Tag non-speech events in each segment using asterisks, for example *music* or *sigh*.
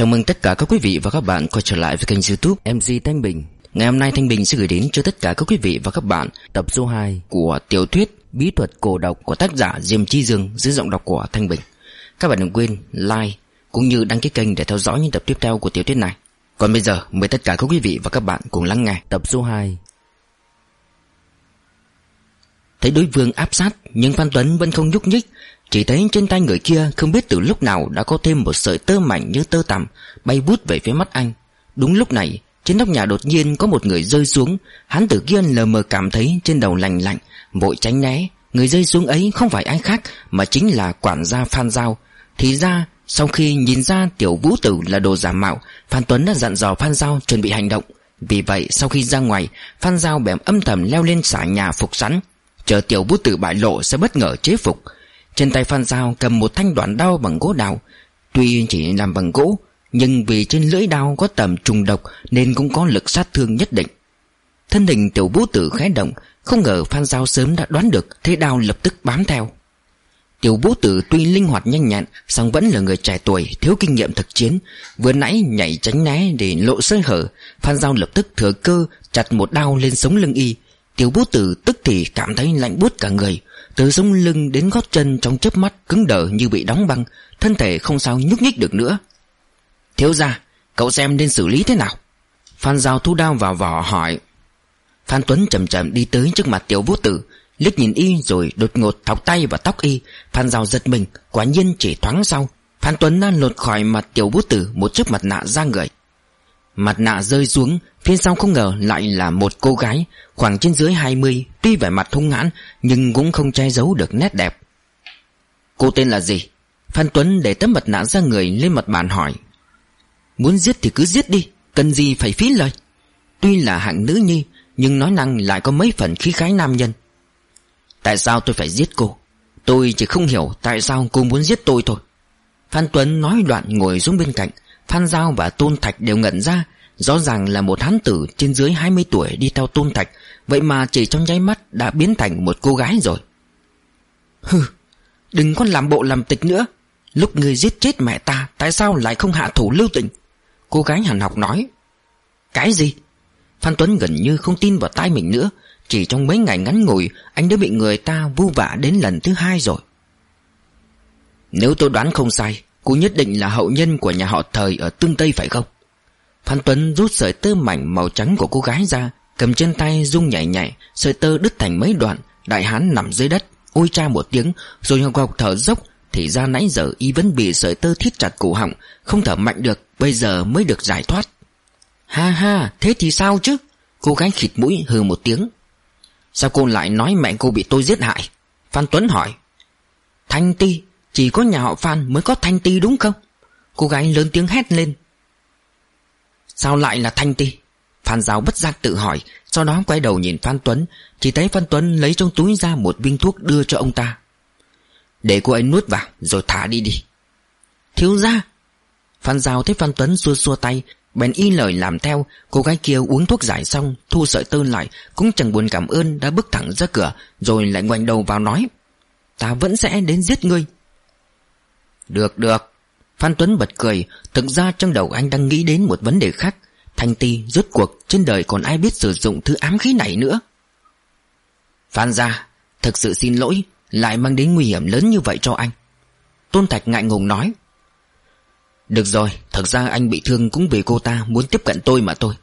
Chào mừng tất cả các quý vị và các bạn quay trở lại với kênh youtube MC Thanh Bình. Ngày hôm nay Thanh Bình sẽ gửi đến cho tất cả các quý vị và các bạn tập số 2 của tiểu thuyết Bí thuật cổ độc của tác giả Diêm Chi Dương dưới giọng đọc của Thanh Bình. Các bạn đừng quên like cũng như đăng ký kênh để theo dõi những tập tiếp theo của tiểu thuyết này. Còn bây giờ, mời tất cả các quý vị và các bạn cùng lắng nghe tập số 2 Thấy đối phương áp sát, nhưng Phan Tuấn vẫn không nhúc nhích chỉ thấy trên tay người kia không biết từ lúc nào đã có thêm một sợi tơ mảnh như tơ tằm Bay vút về phía mắt anh. Đúng lúc này, trên nóc nhà đột nhiên có một người rơi xuống. Hắn tử kia lờ mờ cảm thấy trên đầu lạnh lạnh, Vội tránh né. Người rơi xuống ấy không phải ai khác, Mà chính là quản gia Phan Giao. Thì ra, sau khi nhìn ra tiểu vũ tử là đồ giả mạo, Phan Tuấn đã dặn dò Phan Giao chuẩn bị hành động. Vì vậy, sau khi ra ngoài, Phan Giao bèm âm thầm leo lên xả nhà phục sẵn. Chờ tiểu vũ tử bại lộ sẽ bất ngờ chế phục. Trên tay Phan Giao cầm một thanh đoạn đao bằng gỗ đào. Tuy chỉ làm bằng gỗ, Nhưng vì trên lưỡi đao có tầm trùng độc Nên cũng có lực sát thương nhất định. Thân hình tiểu vũ tử khẽ động, Không ngờ Phan Giao sớm đã đoán được Thế đao lập tức bám theo. Tiểu vũ tử tuy linh hoạt nhanh nhẹn, song vẫn là người trẻ tuổi, Thiếu kinh nghiệm thực chiến. Vừa nãy nhảy tránh né để lộ sơ hở, Phan Giao lập tức thừa cơ Chặt một đao lên sống lưng y. Tiểu bố tử tức thì cảm thấy lạnh buốt cả người từ sống lưng đến gót chân trong chớp mắt cứng đờ như bị đóng băng, Thân thể không sao nhúc nhích được nữa. Thiếu ra Cậu xem nên xử lý thế nào? Phan Giao thu đao vào vỏ hỏi. Phan Tuấn chậm chậm đi tới trước mặt tiểu vũ tử, liếc nhìn y rồi đột ngột thọc tay vào tóc y. Phan Giao giật mình, Quả nhiên chỉ thoáng sau. Phan Tuấn đã lột khỏi mặt tiểu vũ tử Một chiếc mặt nạ ra người. Mặt nạ rơi xuống, Phía sau không ngờ lại là một cô gái, Khoảng trên dưới 20 Tuy vẻ mặt hung hãn, Nhưng cũng không che giấu được nét đẹp. Cô tên là gì? Phan Tuấn để tấm mặt nạ ra người lên mặt bàn hỏi. Muốn giết thì cứ giết đi, Cần gì phải phí lời. Tuy là hạng nữ nhi, Nhưng nói năng lại có mấy phần khí khái nam nhân. Tại sao tôi phải giết cô? Tôi chỉ không hiểu tại sao cô muốn giết tôi thôi. Phan Tuấn nói đoạn ngồi xuống bên cạnh. Phan Giao và Tôn Thạch đều ngẩn ra. Rõ ràng là một hán tử trên dưới 20 tuổi đi theo Tôn Thạch. Vậy mà chỉ trong nháy mắt đã biến thành một cô gái rồi. Hừ, Đừng có làm bộ làm tịch nữa. Lúc người giết chết mẹ ta, Tại sao lại không hạ thủ lưu tình? Cô gái hàn học nói. Cái gì? Phan Tuấn gần như không tin vào tai mình nữa. Chỉ trong mấy ngày ngắn ngủi, Anh đã bị người ta vu vạ đến lần thứ hai rồi. Nếu tôi đoán không sai Cô nhất định là hậu nhân của nhà họ thời Ở tương Tây phải không? Phan Tuấn rút sợi tơ mảnh màu trắng của cô gái ra, Cầm trên tay rung nhảy nhảy, Sợi tơ đứt thành mấy đoạn, Đại hán nằm dưới đất, Ôi cha một tiếng, Rồi ngọc ngọc thở dốc, Thì ra nãy giờ y vẫn bị sợi tơ thiết chặt cổ họng, Không thở mạnh được, Bây giờ mới được giải thoát. Ha ha, thế thì sao chứ? Cô gái khịt mũi hừ một tiếng. Sao cô lại nói mẹ cô bị tôi giết hại? Phan Tuấn hỏi. Thanh Ti chỉ có nhà họ Phan mới có Thanh Ti đúng không? Cô gái lớn tiếng hét lên. Sao lại là Thanh Ti? Phan Giáo bất giác tự hỏi, Sau đó quay đầu nhìn Phan Tuấn. Chỉ thấy Phan Tuấn lấy trong túi ra một viên thuốc đưa cho ông ta. Để cô ấy nuốt vào, Rồi thả đi đi. Thiếu ra Phan Giáo thấy Phan Tuấn xua xua tay, Bèn y lời làm theo. Cô gái kia uống thuốc giải xong, Thu sợi tơ lại, Cũng chẳng buồn cảm ơn, đã bước thẳng ra cửa, Rồi lại ngoảnh đầu vào nói, Ta vẫn sẽ đến giết ngươi. Được được. Phan Tuấn bật cười, Thực ra trong đầu anh đang nghĩ đến một vấn đề khác. Thanh ti, rốt cuộc, trên đời còn ai biết sử dụng thứ ám khí này nữa? Phan ra Thực sự xin lỗi, Lại mang đến nguy hiểm lớn như vậy cho anh. Tôn Thạch ngại ngùng nói. Được rồi, Thật ra anh bị thương cũng vì cô ta muốn tiếp cận tôi mà thôi.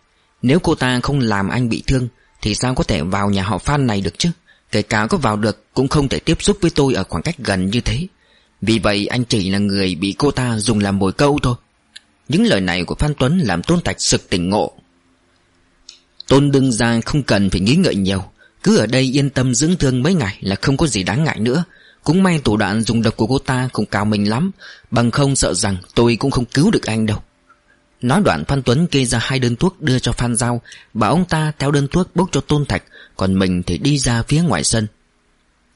Nếu cô ta không làm anh bị thương, Thì sao có thể vào nhà họ Phan này được chứ? Kể cả có vào được, Cũng không thể tiếp xúc với tôi ở khoảng cách gần như thế. Vì vậy anh chỉ là người bị cô ta dùng làm mồi câu thôi. Những lời này của Phan Tuấn làm Tôn Thạch sực tỉnh ngộ. Tôn đương giang không cần phải nghĩ ngợi nhiều. Cứ ở đây yên tâm dưỡng thương mấy ngày là không có gì đáng ngại nữa. Cũng may thủ đoạn dùng độc của cô ta không cao mình lắm. Bằng không sợ rằng tôi cũng không cứu được anh đâu. Nói đoạn Phan Tuấn kê ra hai đơn thuốc đưa cho Phan Giao, Bảo ông ta theo đơn thuốc bốc cho Tôn Thạch, Còn mình thì đi ra phía ngoài sân.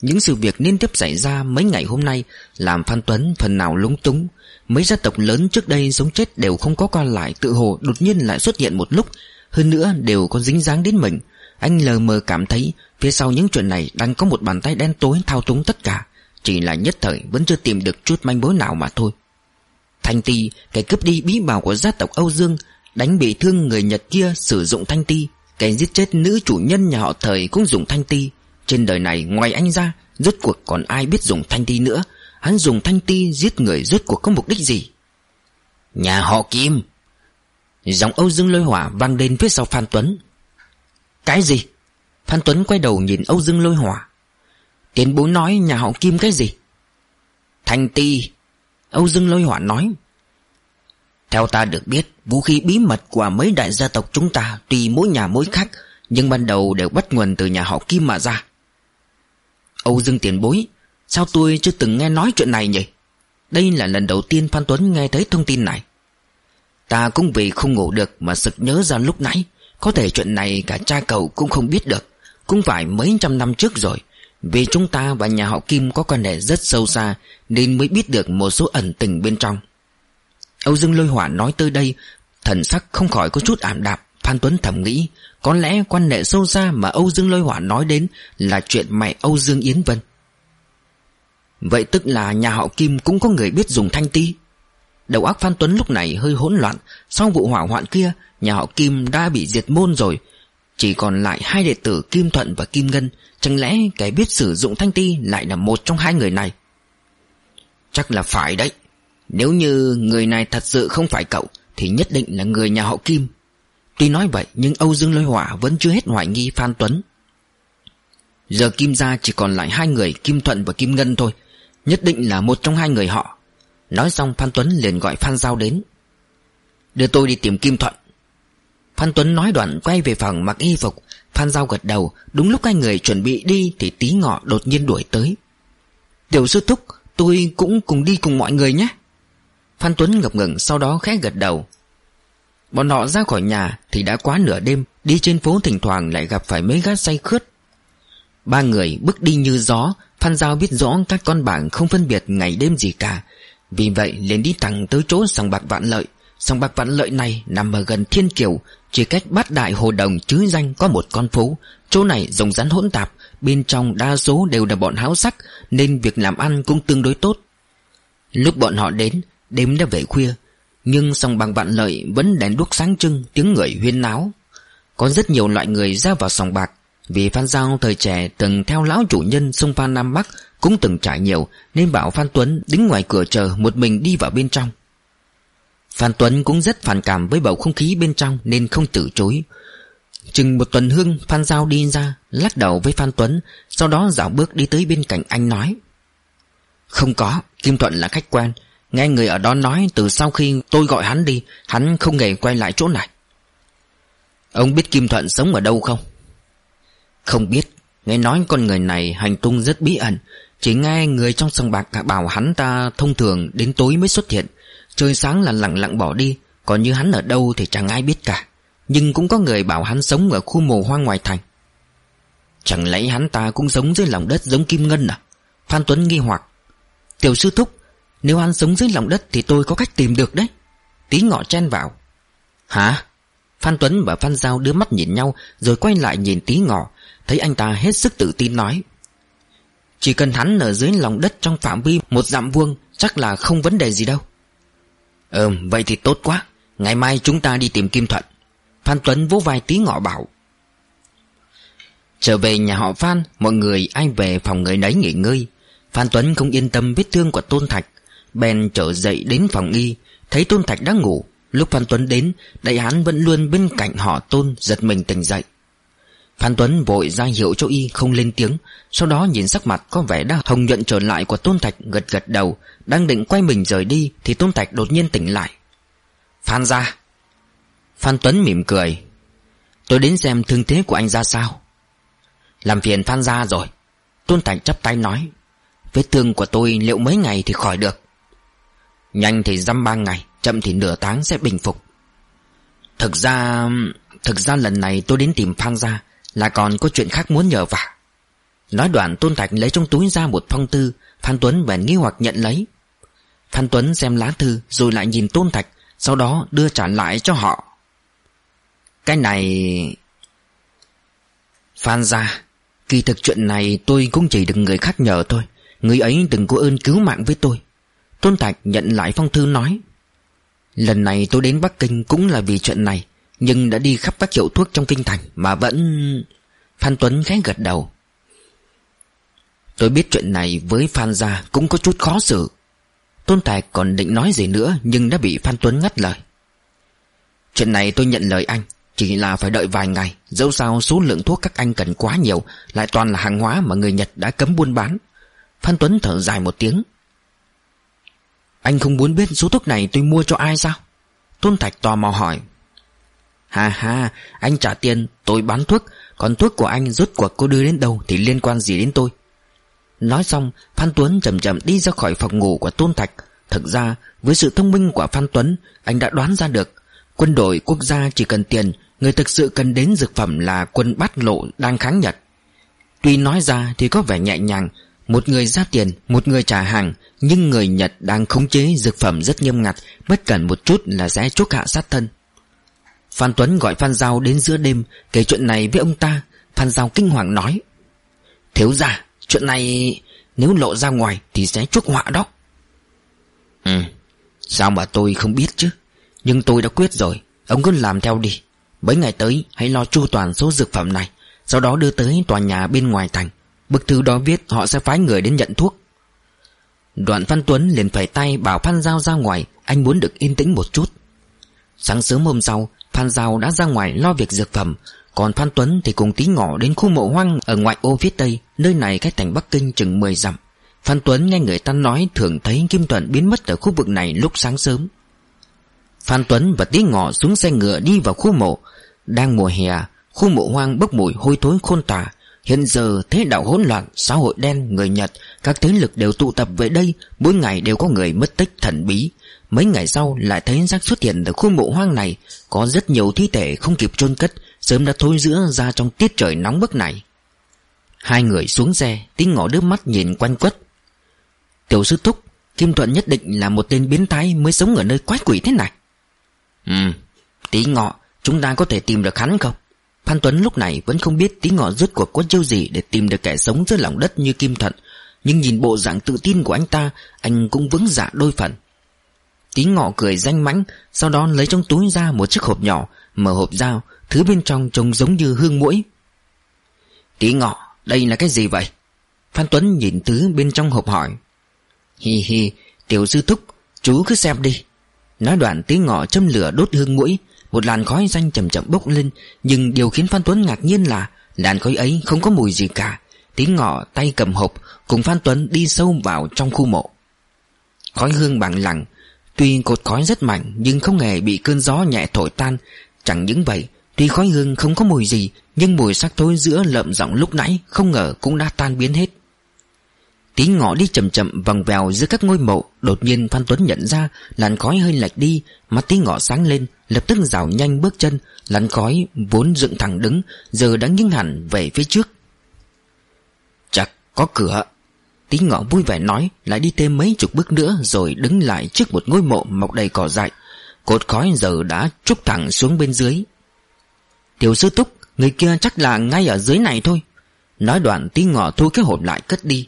Những sự việc liên tiếp xảy ra mấy ngày hôm nay Làm Phan Tuấn phần nào lúng túng. Mấy gia tộc lớn trước đây sống chết đều không có qua lại, Tự hồ đột nhiên lại xuất hiện một lúc. Hơn nữa đều có dính dáng đến mình. Anh lờ mờ cảm thấy Phía sau những chuyện này đang có một bàn tay đen tối thao túng tất cả. Chỉ là nhất thời vẫn chưa tìm được chút manh mối nào mà thôi. Thanh ti, Kẻ cướp đi bí bảo của gia tộc Âu Dương, Đánh bị thương người Nhật kia sử dụng thanh ti. Kẻ giết chết nữ chủ nhân nhà họ thời cũng dùng thanh ti. Trên đời này ngoài anh ra, Rốt cuộc còn ai biết dùng thanh ti nữa? Hắn dùng thanh ti giết người rốt cuộc có mục đích gì? Nhà họ Kim. Giọng Âu Dương lôi hỏa vang lên phía sau Phan Tuấn. Cái gì? Phan Tuấn quay đầu nhìn Âu Dương lôi hỏa. Tiến bố nói nhà họ Kim cái gì? Thanh ti. Âu Dương lôi hỏa nói. Theo ta được biết, Vũ khí bí mật của mấy đại gia tộc chúng ta Tuy mỗi nhà mỗi khác, Nhưng ban đầu đều bắt nguồn từ nhà họ Kim mà ra. Âu Dương tiền bối, Sao tôi chưa từng nghe nói chuyện này nhỉ? Đây là lần đầu tiên Phan Tuấn nghe thấy thông tin này. Ta cũng vì không ngủ được Mà sực nhớ ra lúc nãy, Có thể chuyện này cả cha cậu cũng không biết được. Cũng phải mấy trăm năm trước rồi, Vì chúng ta và nhà họ Kim có quan hệ rất sâu xa Nên mới biết được một số ẩn tình bên trong. Âu Dương Lôi Hỏa nói tới đây, Thần sắc không khỏi có chút ảm đạm, Phan Tuấn thầm nghĩ có lẽ quan hệ sâu xa mà Âu Dương Lôi Hỏa nói đến Là chuyện mẹ Âu Dương Yến Vân. Vậy tức là nhà họ Kim cũng có người biết dùng thanh ti. Đầu óc Phan Tuấn lúc này hơi hỗn loạn, Sau vụ hỏa hoạn kia, Nhà họ Kim đã bị diệt môn rồi. Chỉ còn lại hai đệ tử Kim Thuận và Kim Ngân, Chẳng lẽ kẻ biết sử dụng thanh ti Lại là một trong hai người này? Chắc là phải đấy. Nếu như người này thật sự không phải cậu, Thì nhất định là người nhà họ Kim. Tuy nói vậy, nhưng Âu Dương Lôi Hỏa Vẫn chưa hết hoài nghi Phan Tuấn. Giờ Kim gia chỉ còn lại hai người, Kim Thuận và Kim Ngân thôi. Nhất định là một trong hai người họ. Nói xong, Phan Tuấn liền gọi Phan Giao đến. Đưa tôi đi tìm Kim Thuận. Phan Tuấn nói đoạn quay về phòng mặc y phục. Phan Giao gật đầu. Đúng lúc hai người chuẩn bị đi Thì tí ngọ đột nhiên đuổi tới. Tiểu sư thúc, Tôi cũng cùng đi cùng mọi người nhé. Phan Tuấn ngập ngừng, sau đó khẽ gật đầu. Bọn họ ra khỏi nhà Thì đã quá nửa đêm, Đi trên phố thỉnh thoảng lại gặp phải mấy gác say khướt. Ba người bước đi như gió, Phan Giao biết rõ các con bảng không phân biệt ngày đêm gì cả. Vì vậy liền đi thẳng tới chỗ sòng bạc vạn lợi. Sòng bạc vạn lợi này nằm ở gần Thiên Kiều, Chỉ cách bát đại hồ đồng chứ danh có một con phố. Chỗ này rồng rắn hỗn tạp, Bên trong đa số đều là bọn háo sắc, Nên việc làm ăn cũng tương đối tốt. Lúc bọn họ đến, Đêm đã về khuya nhưng sòng bạc vạn lợi vẫn đèn đuốc sáng trưng Tiếng người huyên náo. Có rất nhiều loại người ra vào sòng bạc, vì Phan Giao thời trẻ từng theo lão chủ nhân sông Phan Nam Bắc Cũng từng trải nhiều, Nên bảo Phan Tuấn đứng ngoài cửa chờ Một mình đi vào bên trong. Phan Tuấn cũng rất phản cảm với bầu không khí bên trong Nên không từ chối. Chừng một tuần hương, Phan Giao đi ra, Lắc đầu với Phan Tuấn, Sau đó dạo bước đi tới bên cạnh anh nói, Không có, Kim Thuận là khách quen Nghe người ở đó nói, từ sau khi tôi gọi hắn đi, Hắn không hề quay lại chỗ này. Ông biết Kim Thuận sống ở đâu không? Không biết. Nghe nói con người này hành tung rất bí ẩn. Chỉ nghe người trong sông bạc bảo hắn ta thông thường đến tối mới xuất hiện. Trời sáng là lặng lặng bỏ đi, Còn như hắn ở đâu thì chẳng ai biết cả. Nhưng cũng có người bảo hắn sống ở khu mồ hoang ngoài thành. Chẳng lẽ hắn ta cũng sống dưới lòng đất giống Kim Ngân à? Phan Tuấn nghi hoặc. Tiểu sư thúc nếu hắn sống dưới lòng đất thì tôi có cách tìm được đấy. Tí ngọ chen vào. Hả? Phan Tuấn và Phan Giao đưa mắt nhìn nhau, Rồi quay lại nhìn tí ngọ. Thấy anh ta hết sức tự tin nói. Chỉ cần hắn ở dưới lòng đất trong phạm vi một dặm vuông, Chắc là không vấn đề gì đâu. Ừm vậy thì tốt quá. Ngày mai chúng ta đi tìm Kim Thuận. Phan Tuấn vỗ vai tí ngọ bảo. Trở về nhà họ Phan, Mọi người ai về phòng người nấy nghỉ ngơi. Phan Tuấn không yên tâm vết thương của Tôn Thạch. Bèn trở dậy đến phòng y, Thấy Tôn Thạch đang ngủ. Lúc Phan Tuấn đến, Đại hán vẫn luôn bên cạnh họ Tôn, Giật mình tỉnh dậy. Phan Tuấn vội ra hiệu cho y không lên tiếng, Sau đó nhìn sắc mặt có vẻ đã hồng nhuận trở lại của Tôn Thạch gật gật đầu, Đang định quay mình rời đi Thì Tôn Thạch đột nhiên tỉnh lại. Phan ra Phan Tuấn mỉm cười. Tôi đến xem thương thế của anh ra sao. Làm phiền Phan ra rồi. Tôn Thạch chắp tay nói. Vết thương của tôi liệu mấy ngày thì khỏi được. Nhanh thì dăm ba ngày, Chậm thì nửa tháng sẽ bình phục. Thực ra Thực ra lần này tôi đến tìm Phan gia, là còn có chuyện khác muốn nhờ vả. Nói đoạn Tôn Thạch lấy trong túi ra một phong thư Phan Tuấn bèn nghi hoặc nhận lấy. Phan Tuấn xem lá thư Rồi lại nhìn Tôn Thạch, Sau đó đưa trả lại cho họ. Cái này, Phan gia, Kỳ thực chuyện này tôi cũng chỉ được người khác nhờ thôi. Người ấy từng có ơn cứu mạng với tôi. Tôn Thạch nhận lại phong thư nói, Lần này tôi đến Bắc Kinh cũng là vì chuyện này, Nhưng đã đi khắp các hiệu thuốc trong kinh thành Mà vẫn... Phan Tuấn khẽ gật đầu. Tôi biết chuyện này với Phan Gia cũng có chút khó xử. Tôn Tài còn định nói gì nữa Nhưng đã bị Phan Tuấn ngắt lời. Chuyện này tôi nhận lời anh, Chỉ là phải đợi vài ngày, Dẫu sao số lượng thuốc các anh cần quá nhiều, Lại toàn là hàng hóa mà người Nhật đã cấm buôn bán. Phan Tuấn thở dài một tiếng. Anh không muốn biết số thuốc này tôi mua cho ai sao? Tôn Thạch tò mò hỏi. Hà hà Anh trả tiền, tôi bán thuốc. Còn thuốc của anh rốt cuộc cô đưa đến đâu Thì liên quan gì đến tôi? Nói xong, Phan Tuấn chậm chậm đi ra khỏi phòng ngủ của Tôn Thạch. Thực ra, với sự thông minh của Phan Tuấn, Anh đã đoán ra được. Quân đội quốc gia chỉ cần tiền, Người thực sự cần đến dược phẩm là quân bát lộ đang kháng Nhật. Tuy nói ra thì có vẻ nhẹ nhàng một người ra tiền, một người trả hàng Nhưng người Nhật đang khống chế dược phẩm rất nghiêm ngặt Bất cần một chút là sẽ chốt hạ sát thân. Phan Tuấn gọi Phan Giao đến giữa đêm Kể chuyện này với ông ta. Phan Giao kinh hoàng nói Thiếu ra Chuyện này nếu lộ ra ngoài Thì sẽ chuốc họa đó. Ừ Sao mà tôi không biết chứ? Nhưng tôi đã quyết rồi Ông cứ làm theo đi. Mấy ngày tới hãy lo chu toàn số dược phẩm này Sau đó đưa tới tòa nhà bên ngoài thành. Bức thư đó viết họ sẽ phái người đến nhận thuốc. Đoạn Phan Tuấn liền phải tay bảo Phan Giao ra ngoài, Anh muốn được yên tĩnh một chút. Sáng sớm hôm sau, Phan Giao đã ra ngoài lo việc dược phẩm, Còn Phan Tuấn thì cùng tí ngỏ đến khu mộ hoang Ở ngoại ô phía tây, Nơi này cách thành Bắc Kinh chừng 10 dặm. Phan Tuấn nghe người ta nói Thường thấy Kim Thuận biến mất ở khu vực này lúc sáng sớm. Phan Tuấn và tí ngọ xuống xe ngựa đi vào khu mộ. Đang mùa hè, Khu mộ hoang bốc mùi hôi thối khôn tả Hiện giờ thế đạo hỗn loạn Xã hội đen, người Nhật Các thế lực đều tụ tập về đây Mỗi ngày đều có người mất tích thần bí. Mấy ngày sau lại thấy rác xuất hiện ở khu mộ hoang này Có rất nhiều thi thể không kịp chôn cất Sớm đã thôi giữa ra trong tiết trời nóng bức này. Hai người xuống xe Tính ngỏ đứa mắt nhìn quanh quất. Tiểu sư thúc Kim Thuận nhất định là một tên biến thái Mới sống ở nơi quái quỷ thế này. Ừ Tí ngọ Chúng ta có thể tìm được hắn không? Phan Tuấn lúc này vẫn không biết tí ngọ rốt cuộc có chiêu gì Để tìm được kẻ sống dưới lòng đất như Kim Thuận. Nhưng nhìn bộ dạng tự tin của anh ta, Anh cũng vững dạ đôi phần. Tí ngọ cười danh mãnh, Sau đó lấy trong túi ra một chiếc hộp nhỏ, Mở hộp dao, Thứ bên trong trông giống như hương mũi Tí ngọ, Đây là cái gì vậy? Phan Tuấn nhìn thứ bên trong hộp hỏi. Hi hi, Tiểu sư thúc, Chú cứ xem đi. Nói đoạn tí ngọ châm lửa đốt hương mũi một làn khói xanh chậm chậm bốc lên, Nhưng điều khiến Phan Tuấn ngạc nhiên là Làn khói ấy không có mùi gì cả. Tí ngọ tay cầm hộp Cùng Phan Tuấn đi sâu vào trong khu mộ. Khói hương bằng lặng, Tuy cột khói rất mạnh Nhưng không hề bị cơn gió nhẹ thổi tan. Chẳng những vậy, Tuy khói hương không có mùi gì, Nhưng mùi sắc thối giữa lợm giọng lúc nãy Không ngờ cũng đã tan biến hết. Tí ngọ đi chậm chậm vòng vèo giữa các ngôi mộ, Đột nhiên Phan Tuấn nhận ra Làn khói hơi lệch đi Mắt tí ngọ sáng lên, Lập tức rào nhanh bước chân, Làn khói vốn dựng thẳng đứng, Giờ đã nghiêng hẳn về phía trước. Chắc có cửa. Tí ngọ vui vẻ nói, Lại đi thêm mấy chục bước nữa Rồi đứng lại trước một ngôi mộ mọc đầy cỏ dại. Cột khói giờ đã trúc thẳng xuống bên dưới. Tiểu sư túc, Người kia chắc là ngay ở dưới này thôi. Nói đoạn tí ngọ thu cái hộp lại cất đi.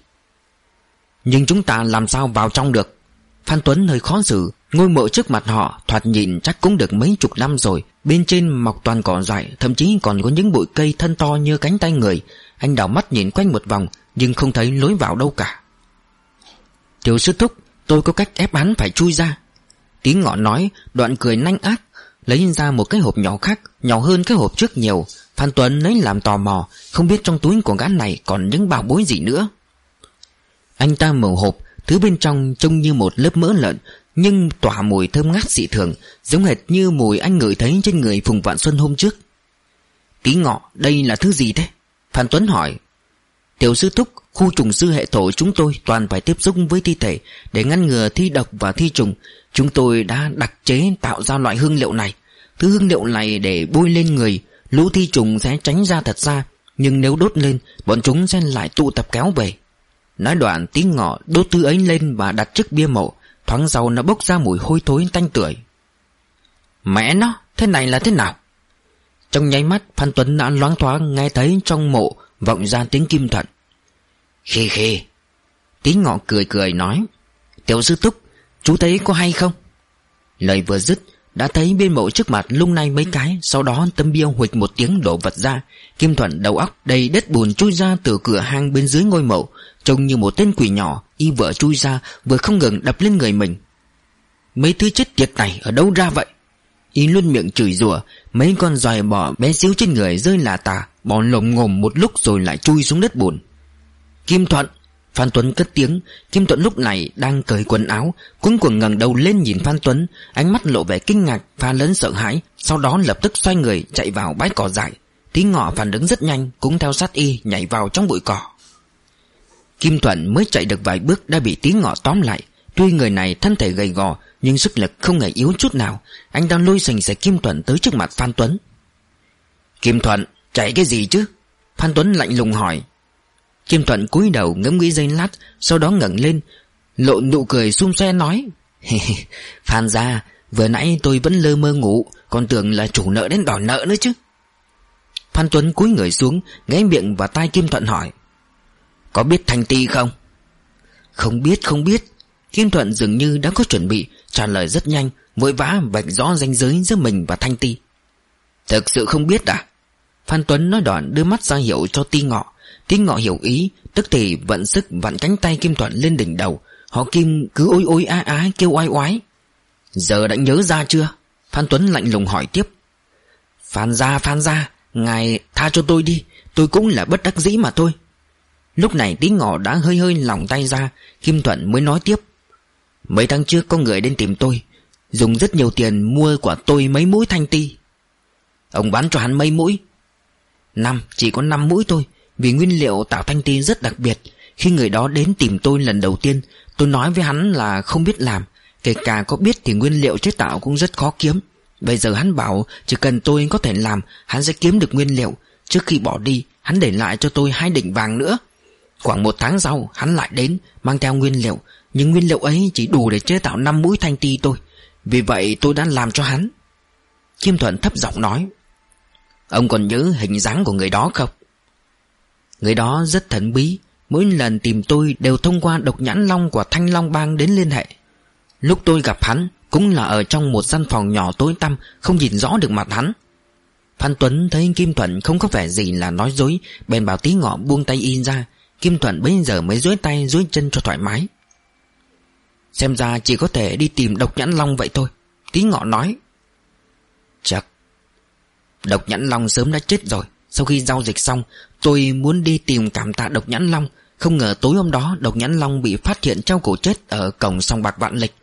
Nhưng chúng ta làm sao vào trong được? Phan Tuấn hơi khó xử, Ngôi mộ trước mặt họ, Thoạt nhìn chắc cũng được mấy chục năm rồi. Bên trên mọc toàn cỏ dại, Thậm chí còn có những bụi cây thân to như cánh tay người. Anh đảo mắt nhìn quanh một vòng, Nhưng không thấy lối vào đâu cả. Tiểu sư thúc, Tôi có cách ép hắn phải chui ra. Tiếng ngọ nói, Đoạn cười nanh ác, Lấy ra một cái hộp nhỏ khác, Nhỏ hơn cái hộp trước nhiều. Phan Tuấn lấy làm tò mò, Không biết trong túi của gã này còn những bảo bối gì nữa. Anh ta mở hộp, Thứ bên trong trông như một lớp mỡ lợn, Nhưng tỏa mùi thơm ngát dị thường, Giống hệt như mùi anh ngửi thấy trên người Phùng Vạn Xuân hôm trước. Tí ngọ, đây là thứ gì thế? Phan Tuấn hỏi. Tiểu sư thúc, Khu trùng sư hệ thổ chúng tôi toàn phải tiếp xúc với thi thể Để ngăn ngừa thi độc và thi trùng. Chúng tôi đã đặc chế tạo ra loại hương liệu này. Thứ hương liệu này để bôi lên người, Lũ thi trùng sẽ tránh ra thật ra Nhưng nếu đốt lên, Bọn chúng sẽ lại tụ tập kéo về. Nói đoạn tiếng ngọ đốt thứ ấy lên Và đặt trước bia mộ. Thoáng sau nó bốc ra mùi hôi thối tanh tưởi. Mẹ nó, Thế này là thế nào? Trong nháy mắt, Phan Tuấn đã loáng thoáng nghe thấy trong mộ Vọng ra tiếng kim thuận. Khê khê. Tí ngọ cười cười nói, Tiểu sư túc, Chú thấy có hay không? Lời vừa dứt đã thấy bên mộ trước mặt lung nay mấy cái, Sau đó tâm bia huịch một tiếng đổ vật ra. Kim Thuận đầu óc đầy đất bùn chui ra từ cửa hang bên dưới ngôi mộ, Trông như một tên quỷ nhỏ, Y vợ chui ra, vừa không ngừng đập lên người mình. Mấy thứ chết tiệt này ở đâu ra vậy? Y luôn miệng chửi rủa, Mấy con dòi bò bé xíu trên người rơi là tà Bò lồng ngồm một lúc rồi lại chui xuống đất bùn. Kim Thuận Phan Tuấn cất tiếng. Kim Thuận lúc này đang cởi quần áo, Cuống cuồng ngẩng đầu lên nhìn Phan Tuấn. Ánh mắt lộ vẻ kinh ngạc, pha lớn sợ hãi, Sau đó lập tức xoay người chạy vào bãi cỏ dại. Tí ngọ phản ứng rất nhanh, Cũng theo sát y nhảy vào trong bụi cỏ. Kim Thuận mới chạy được vài bước Đã bị tí ngọ tóm lại. Tuy người này thân thể gầy gò, Nhưng sức lực không hề yếu chút nào. Anh đang lôi sành sạch Kim Thuận tới trước mặt Phan Tuấn. Kim Thuận chạy cái gì chứ? Phan Tuấn lạnh lùng hỏi. Kim Thuận cúi đầu ngẫm nghĩ dây lát, Sau đó ngẩng lên, Lộ nụ cười xung xoe nói Phan ra Vừa nãy tôi vẫn lơ mơ ngủ, Còn tưởng là chủ nợ đến đòi nợ nữa chứ. Phan Tuấn cúi người xuống Ghé miệng và tai Kim Thuận hỏi, Có biết Thanh Ti không? Không biết không biết. Kim Thuận dường như đã có chuẩn bị, Trả lời rất nhanh, Vội vã vạch rõ ranh giới giữa mình và Thanh Ti. Thực sự không biết à? Phan Tuấn nói đoạn đưa mắt ra hiệu cho Ti Ngọ. Ti Ngọ hiểu ý Tức thì vận sức vặn cánh tay Kim Thuận lên đỉnh đầu. Họ Kim cứ ôi ôi á á kêu oai oái. Giờ đã nhớ ra chưa? Phan Tuấn lạnh lùng hỏi tiếp. Phan ra Phan ra Ngài tha cho tôi đi Tôi cũng là bất đắc dĩ mà thôi. Lúc này tí ngọ đã hơi hơi lỏng tay ra Kim Thuận mới nói tiếp. Mấy tháng trước có người đến tìm tôi Dùng rất nhiều tiền mua của tôi mấy mũi thanh ti. Ông bán cho hắn mấy mũi? Năm, chỉ có năm mũi thôi. Vì nguyên liệu tạo thanh ti rất đặc biệt. Khi người đó đến tìm tôi lần đầu tiên, Tôi nói với hắn là không biết làm. Kể cả có biết thì nguyên liệu chế tạo cũng rất khó kiếm. Bây giờ hắn bảo, Chỉ cần tôi có thể làm, Hắn sẽ kiếm được nguyên liệu. Trước khi bỏ đi, Hắn để lại cho tôi hai đỉnh vàng nữa. Khoảng một tháng sau, Hắn lại đến, Mang theo nguyên liệu. Nhưng nguyên liệu ấy chỉ đủ để chế tạo năm mũi thanh ti tôi Vì vậy tôi đã làm cho hắn. Kim Thuận thấp giọng nói, Ông còn nhớ hình dáng của người đó không? Người đó rất thần bí. Mỗi lần tìm tôi đều thông qua độc nhãn long của Thanh Long Bang đến liên hệ. Lúc tôi gặp hắn, Cũng là ở trong một gian phòng nhỏ tối tăm, Không nhìn rõ được mặt hắn. Phan Tuấn thấy Kim Thuận không có vẻ gì là nói dối, Bèn bảo tí ngọ buông tay in ra. Kim Thuận bây giờ mới dối tay dối chân cho thoải mái. Xem ra chỉ có thể đi tìm độc nhãn long vậy thôi Tí ngọ nói. Chắc Độc nhãn long sớm đã chết rồi. Sau khi giao dịch xong Tôi muốn đi tìm cảm tạ độc nhãn long. Không ngờ tối hôm đó, độc nhãn long bị phát hiện treo cổ chết Ở cổng sông bạc vạn lịch.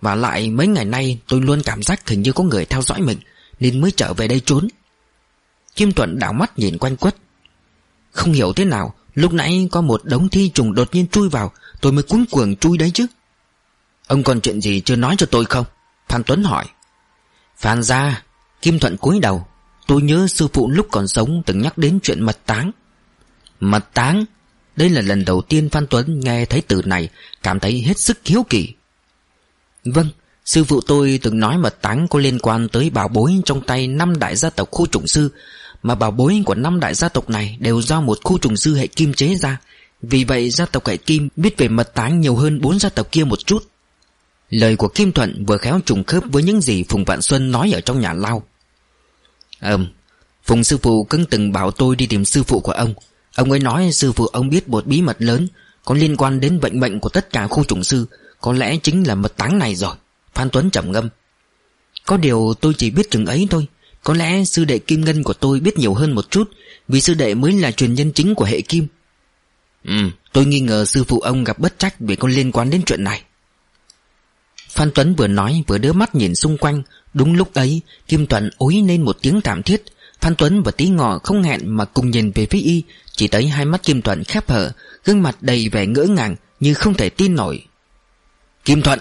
Và lại mấy ngày nay, tôi luôn cảm giác hình như có người theo dõi mình, Nên mới trở về đây trốn. Kim Tuận đảo mắt nhìn quanh quất. Không hiểu thế nào, Lúc nãy có một đống thi trùng đột nhiên chui vào, Tôi mới cuống cuồng chui đấy chứ. Ông còn chuyện gì chưa nói cho tôi không? Phan Tuấn hỏi. Phan ra Kim Thuận cúi đầu. Tôi nhớ sư phụ lúc còn sống từng nhắc đến chuyện mật táng. Mật táng? Đây là lần đầu tiên Phan Tuấn nghe thấy từ này, Cảm thấy hết sức hiếu kỳ. Vâng Sư phụ tôi từng nói mật táng có liên quan tới bảo bối trong tay năm đại gia tộc khu trùng sư, Mà bảo bối của năm đại gia tộc này đều do một khu trùng sư hệ kim chế ra. Vì vậy, gia tộc hệ kim biết về mật táng nhiều hơn bốn gia tộc kia một chút. Lời của Kim Thuận vừa khéo trùng khớp với những gì Phùng Vạn Xuân nói ở trong nhà lao. Ừm, Phùng sư phụ cứng từng bảo tôi đi tìm sư phụ của ông. Ông ấy nói sư phụ ông biết một bí mật lớn, Có liên quan đến bệnh bệnh của tất cả khu chủng sư, Có lẽ chính là mật táng này rồi. Phan Tuấn trầm ngâm. Có điều tôi chỉ biết chừng ấy thôi. Có lẽ sư đệ Kim Ngân của tôi biết nhiều hơn một chút, Vì sư đệ mới là truyền nhân chính của hệ Kim. Ừ Tôi nghi ngờ sư phụ ông gặp bất trách Vì có liên quan đến chuyện này. Phan Tuấn vừa nói vừa đưa mắt nhìn xung quanh Đúng lúc ấy, Kim thuận ối lên một tiếng thảm thiết. Phan Tuấn và Tí Ngọ không hẹn mà cùng nhìn về phía y. Chỉ thấy hai mắt Kim Thuận khép hở Gương mặt đầy vẻ ngỡ ngàng Như không thể tin nổi. Kim Thuận!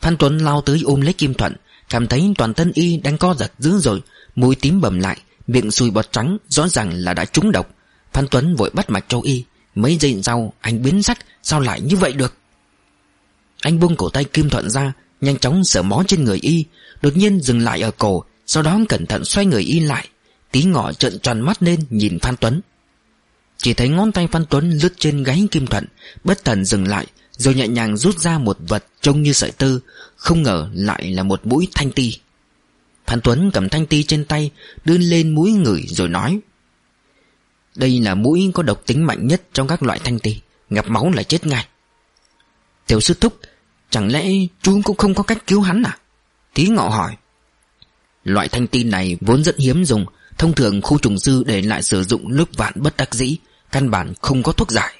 Phan Tuấn lao tới ôm lấy Kim Thuận, Cảm thấy toàn thân y đang co giật dữ rồi Mũi tím bầm lại, Miệng sùi bọt trắng, Rõ ràng là đã trúng độc. Phan Tuấn vội bắt mạch cho y, Mấy giây sau anh biến sắc, Sao lại như vậy được? Anh buông cổ tay Kim Thuận ra, Nhanh chóng sờ mó trên người y Đột nhiên dừng lại ở cổ, Sau đó cẩn thận xoay người y lại. Tí ngọ trợn tròn mắt lên nhìn Phan Tuấn. Chỉ thấy ngón tay Phan Tuấn lướt trên gáy Kim Thuận, Bất thần dừng lại, Rồi nhẹ nhàng rút ra một vật trông như sợi tơ, Không ngờ lại là một mũi thanh ti. Phan Tuấn cầm thanh ti trên tay, Đưa lên mũi ngửi rồi nói, Đây là mũi có độc tính mạnh nhất Trong các loại thanh ti, Ngập máu là chết ngay. Tiểu sư thúc, Chẳng lẽ chú cũng không có cách cứu hắn à? Tí ngọ hỏi. Loại thanh tin này vốn rất hiếm dùng, Thông thường khu trùng sư để lại sử dụng lúc vạn bất đắc dĩ, Căn bản không có thuốc giải.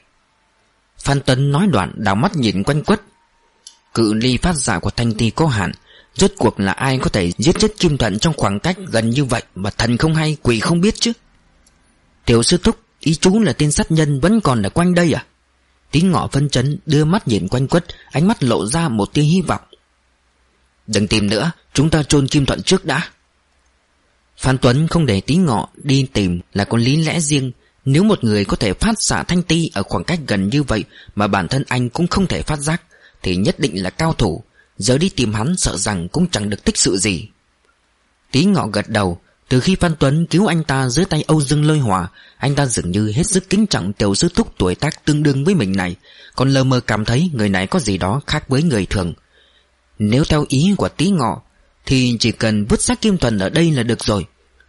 Phan Tuấn nói đoạn đảo mắt nhìn quanh quất. Cự ly phát giả của thanh ti có hạn, Rốt cuộc là ai có thể giết chết Kim Thuận trong khoảng cách gần như vậy Mà thần không hay, quỷ không biết chứ? Tiểu sư thúc, Ý chú là tên sát nhân vẫn còn ở quanh đây à? Tí ngọ phân chấn đưa mắt nhìn quanh quất, Ánh mắt lộ ra một tia hy vọng. Đừng tìm nữa, Chúng ta chôn Kim Thuận trước đã. Phan Tuấn không để tí ngọ đi tìm là có lý lẽ riêng. Nếu một người có thể phát xạ thanh ti ở khoảng cách gần như vậy Mà bản thân anh cũng không thể phát giác, Thì nhất định là cao thủ. Giờ đi tìm hắn sợ rằng cũng chẳng được tích sự gì. Tí ngọ gật đầu. Từ khi Phan Tuấn cứu anh ta dưới tay Âu Dương Lôi Hòa Anh ta dường như hết sức kính trọng tiểu sư thúc tuổi tác tương đương với mình này. Còn lờ mờ cảm thấy người này có gì đó khác với người thường. Nếu theo ý của tí ngọ, Thì chỉ cần vứt xác Kim Thuần ở đây là được rồi.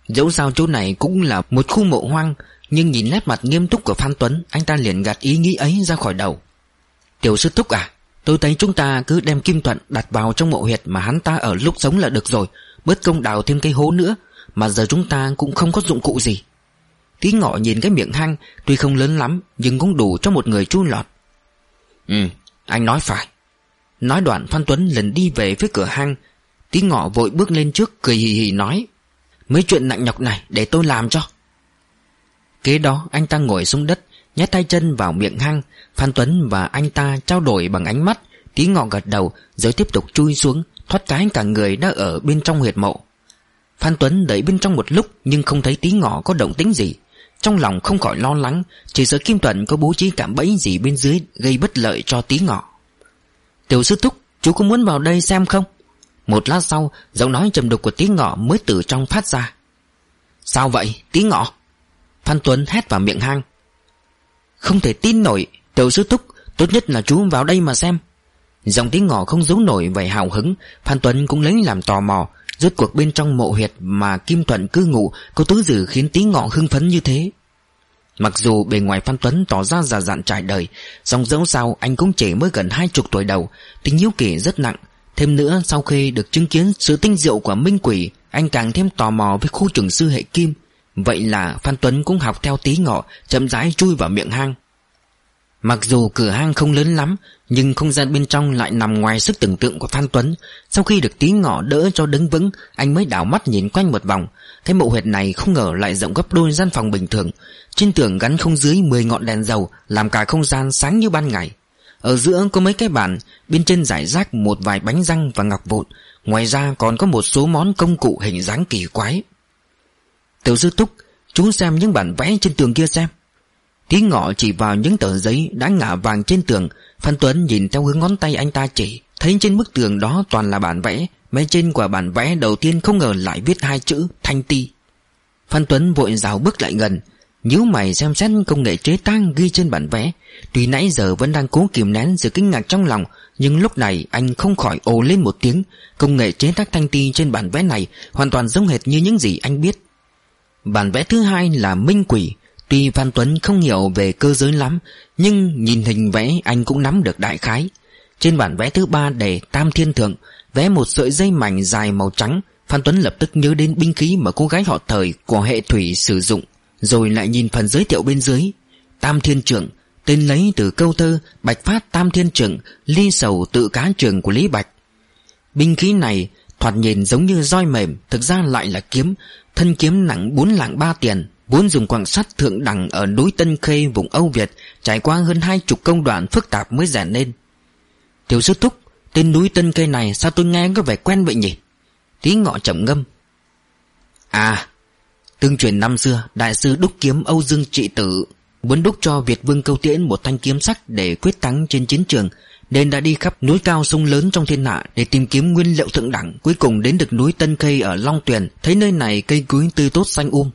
Dẫu sao chỗ này cũng là một khu mộ hoang, Nhưng nhìn nét mặt nghiêm túc của Phan Tuấn, Anh ta liền gạt ý nghĩ ấy ra khỏi đầu. Tiểu sư thúc à Tôi thấy chúng ta cứ đem Kim Thuận đặt vào trong mộ huyệt mà hắn ta ở lúc sống là được rồi, Bớt công đào thêm cái hố nữa, Mà giờ chúng ta cũng không có dụng cụ gì. Tí ngọ nhìn cái miệng hang Tuy không lớn lắm, Nhưng cũng đủ cho một người chui lọt. Ừ anh nói phải. Nói đoạn Phan Tuấn lần đi về phía cửa hang. Tí ngọ vội bước lên trước, Cười hì hì nói, Mấy chuyện nặng nhọc này để tôi làm cho. Kế đó, anh ta ngồi xuống đất Nhét tay chân vào miệng hang. Phan Tuấn và anh ta trao đổi bằng ánh mắt. Tí ngọ gật đầu, Rồi tiếp tục chui xuống, Thoát cái cả người đã ở bên trong huyệt mộ. Phan Tuấn đợi bên trong một lúc, Nhưng không thấy tí ngọ có động tính gì. Trong lòng không khỏi lo lắng, Chỉ sợ Kim Tuấn có bố trí cảm bẫy gì bên dưới Gây bất lợi cho tí ngọ. Tiểu sư thúc, Chú có muốn vào đây xem không? Một lát sau, Giọng nói trầm đục của tí ngọ mới từ trong phát ra. Sao vậy tí ngọ? Phan Tuấn hét vào miệng hang. Không thể tin nổi, Tiểu sư thúc, Tốt nhất là chú vào đây mà xem. Dòng tiếng ngọ không giấu nổi vẻ hào hứng, Phan Tuấn cũng lấy làm tò mò. Rốt cuộc bên trong mộ huyệt mà Kim Thuận cư ngụ, Có tứ dữ khiến tí ngọ hưng phấn như thế? Mặc dù bề ngoài Phan Tuấn tỏ ra già dặn trải đời, song dẫu sao anh cũng chỉ mới gần hai chục tuổi đầu Tình hiếu kỳ rất nặng. Thêm nữa, sau khi được chứng kiến sự tinh diệu của Minh Quỷ, Anh càng thêm tò mò với khu trường sư hệ Kim. Vậy là Phan Tuấn cũng học theo tí ngọ, Chậm rãi chui vào miệng hang. Mặc dù cửa hang không lớn lắm, Nhưng không gian bên trong lại nằm ngoài sức tưởng tượng của Phan Tuấn. Sau khi được tí ngọ đỡ cho đứng vững, Anh mới đảo mắt nhìn quanh một vòng. Cái mộ huyệt này không ngờ lại rộng gấp đôi gian phòng bình thường. Trên tường gắn không dưới 10 ngọn đèn dầu, Làm cả không gian sáng như ban ngày. Ở giữa có mấy cái bàn, Bên trên giải rác một vài bánh răng và ngọc vụn. Ngoài ra còn có một số món công cụ hình dáng kỳ quái. Tiểu sư Túc Chú xem những bản vẽ trên tường kia xem. Tí ngọ chỉ vào những tờ giấy đã ngả vàng trên tường. Phan Tuấn nhìn theo hướng ngón tay anh ta chỉ, Thấy trên bức tường đó toàn là bản vẽ. Mấy trên quả bản vẽ đầu tiên không ngờ lại viết hai chữ Thanh Ti. Phan Tuấn vội rào bước lại gần, nhíu mày xem xét công nghệ chế tác ghi trên bản vẽ. Tuy nãy giờ vẫn đang cố kìm nén sự kinh ngạc trong lòng, Nhưng lúc này anh không khỏi ồ lên một tiếng. Công nghệ chế tác thanh ti trên bản vẽ này Hoàn toàn giống hệt như những gì anh biết. Bản vẽ thứ hai là Minh Quỷ. Tuy Phan Tuấn không hiểu về cơ giới lắm, Nhưng nhìn hình vẽ anh cũng nắm được đại khái. Trên bản vẽ thứ ba đề Tam Thiên Thượng Vẽ một sợi dây mảnh dài màu trắng. Phan Tuấn lập tức nhớ đến binh khí mà cô gái họ thời của hệ thủy sử dụng, Rồi lại nhìn phần giới thiệu bên dưới. Tam Thiên Trượng Tên lấy từ câu thơ Bạch Phát Tam Thiên Trượng Ly sầu tự cá trường của Lý Bạch. Binh khí này thoạt nhìn giống như roi mềm, Thực ra lại là kiếm. Thân kiếm nặng bốn lạng ba tiền, Vốn dùng quặng sắt thượng đẳng ở núi Tân Khê, vùng Âu Việt, Trải qua hơn hai chục công đoạn phức tạp mới rèn nên Tiểu sư thúc. Tên núi Tân cây này sao tôi nghe có vẻ quen vậy nhỉ? Tí ngọ chậm ngâm. À Tương truyền năm xưa, Đại sư đúc kiếm Âu Dương Trị Tử Muốn đúc cho Việt Vương Câu Tiễn một thanh kiếm sắc Để quyết thắng trên chiến trường, Nên đã đi khắp núi cao sông lớn trong thiên hạ Để tìm kiếm nguyên liệu thượng đẳng, Cuối cùng đến được núi Tân cây ở Long Tuyền, Thấy nơi này cây cuối tươi tốt xanh um.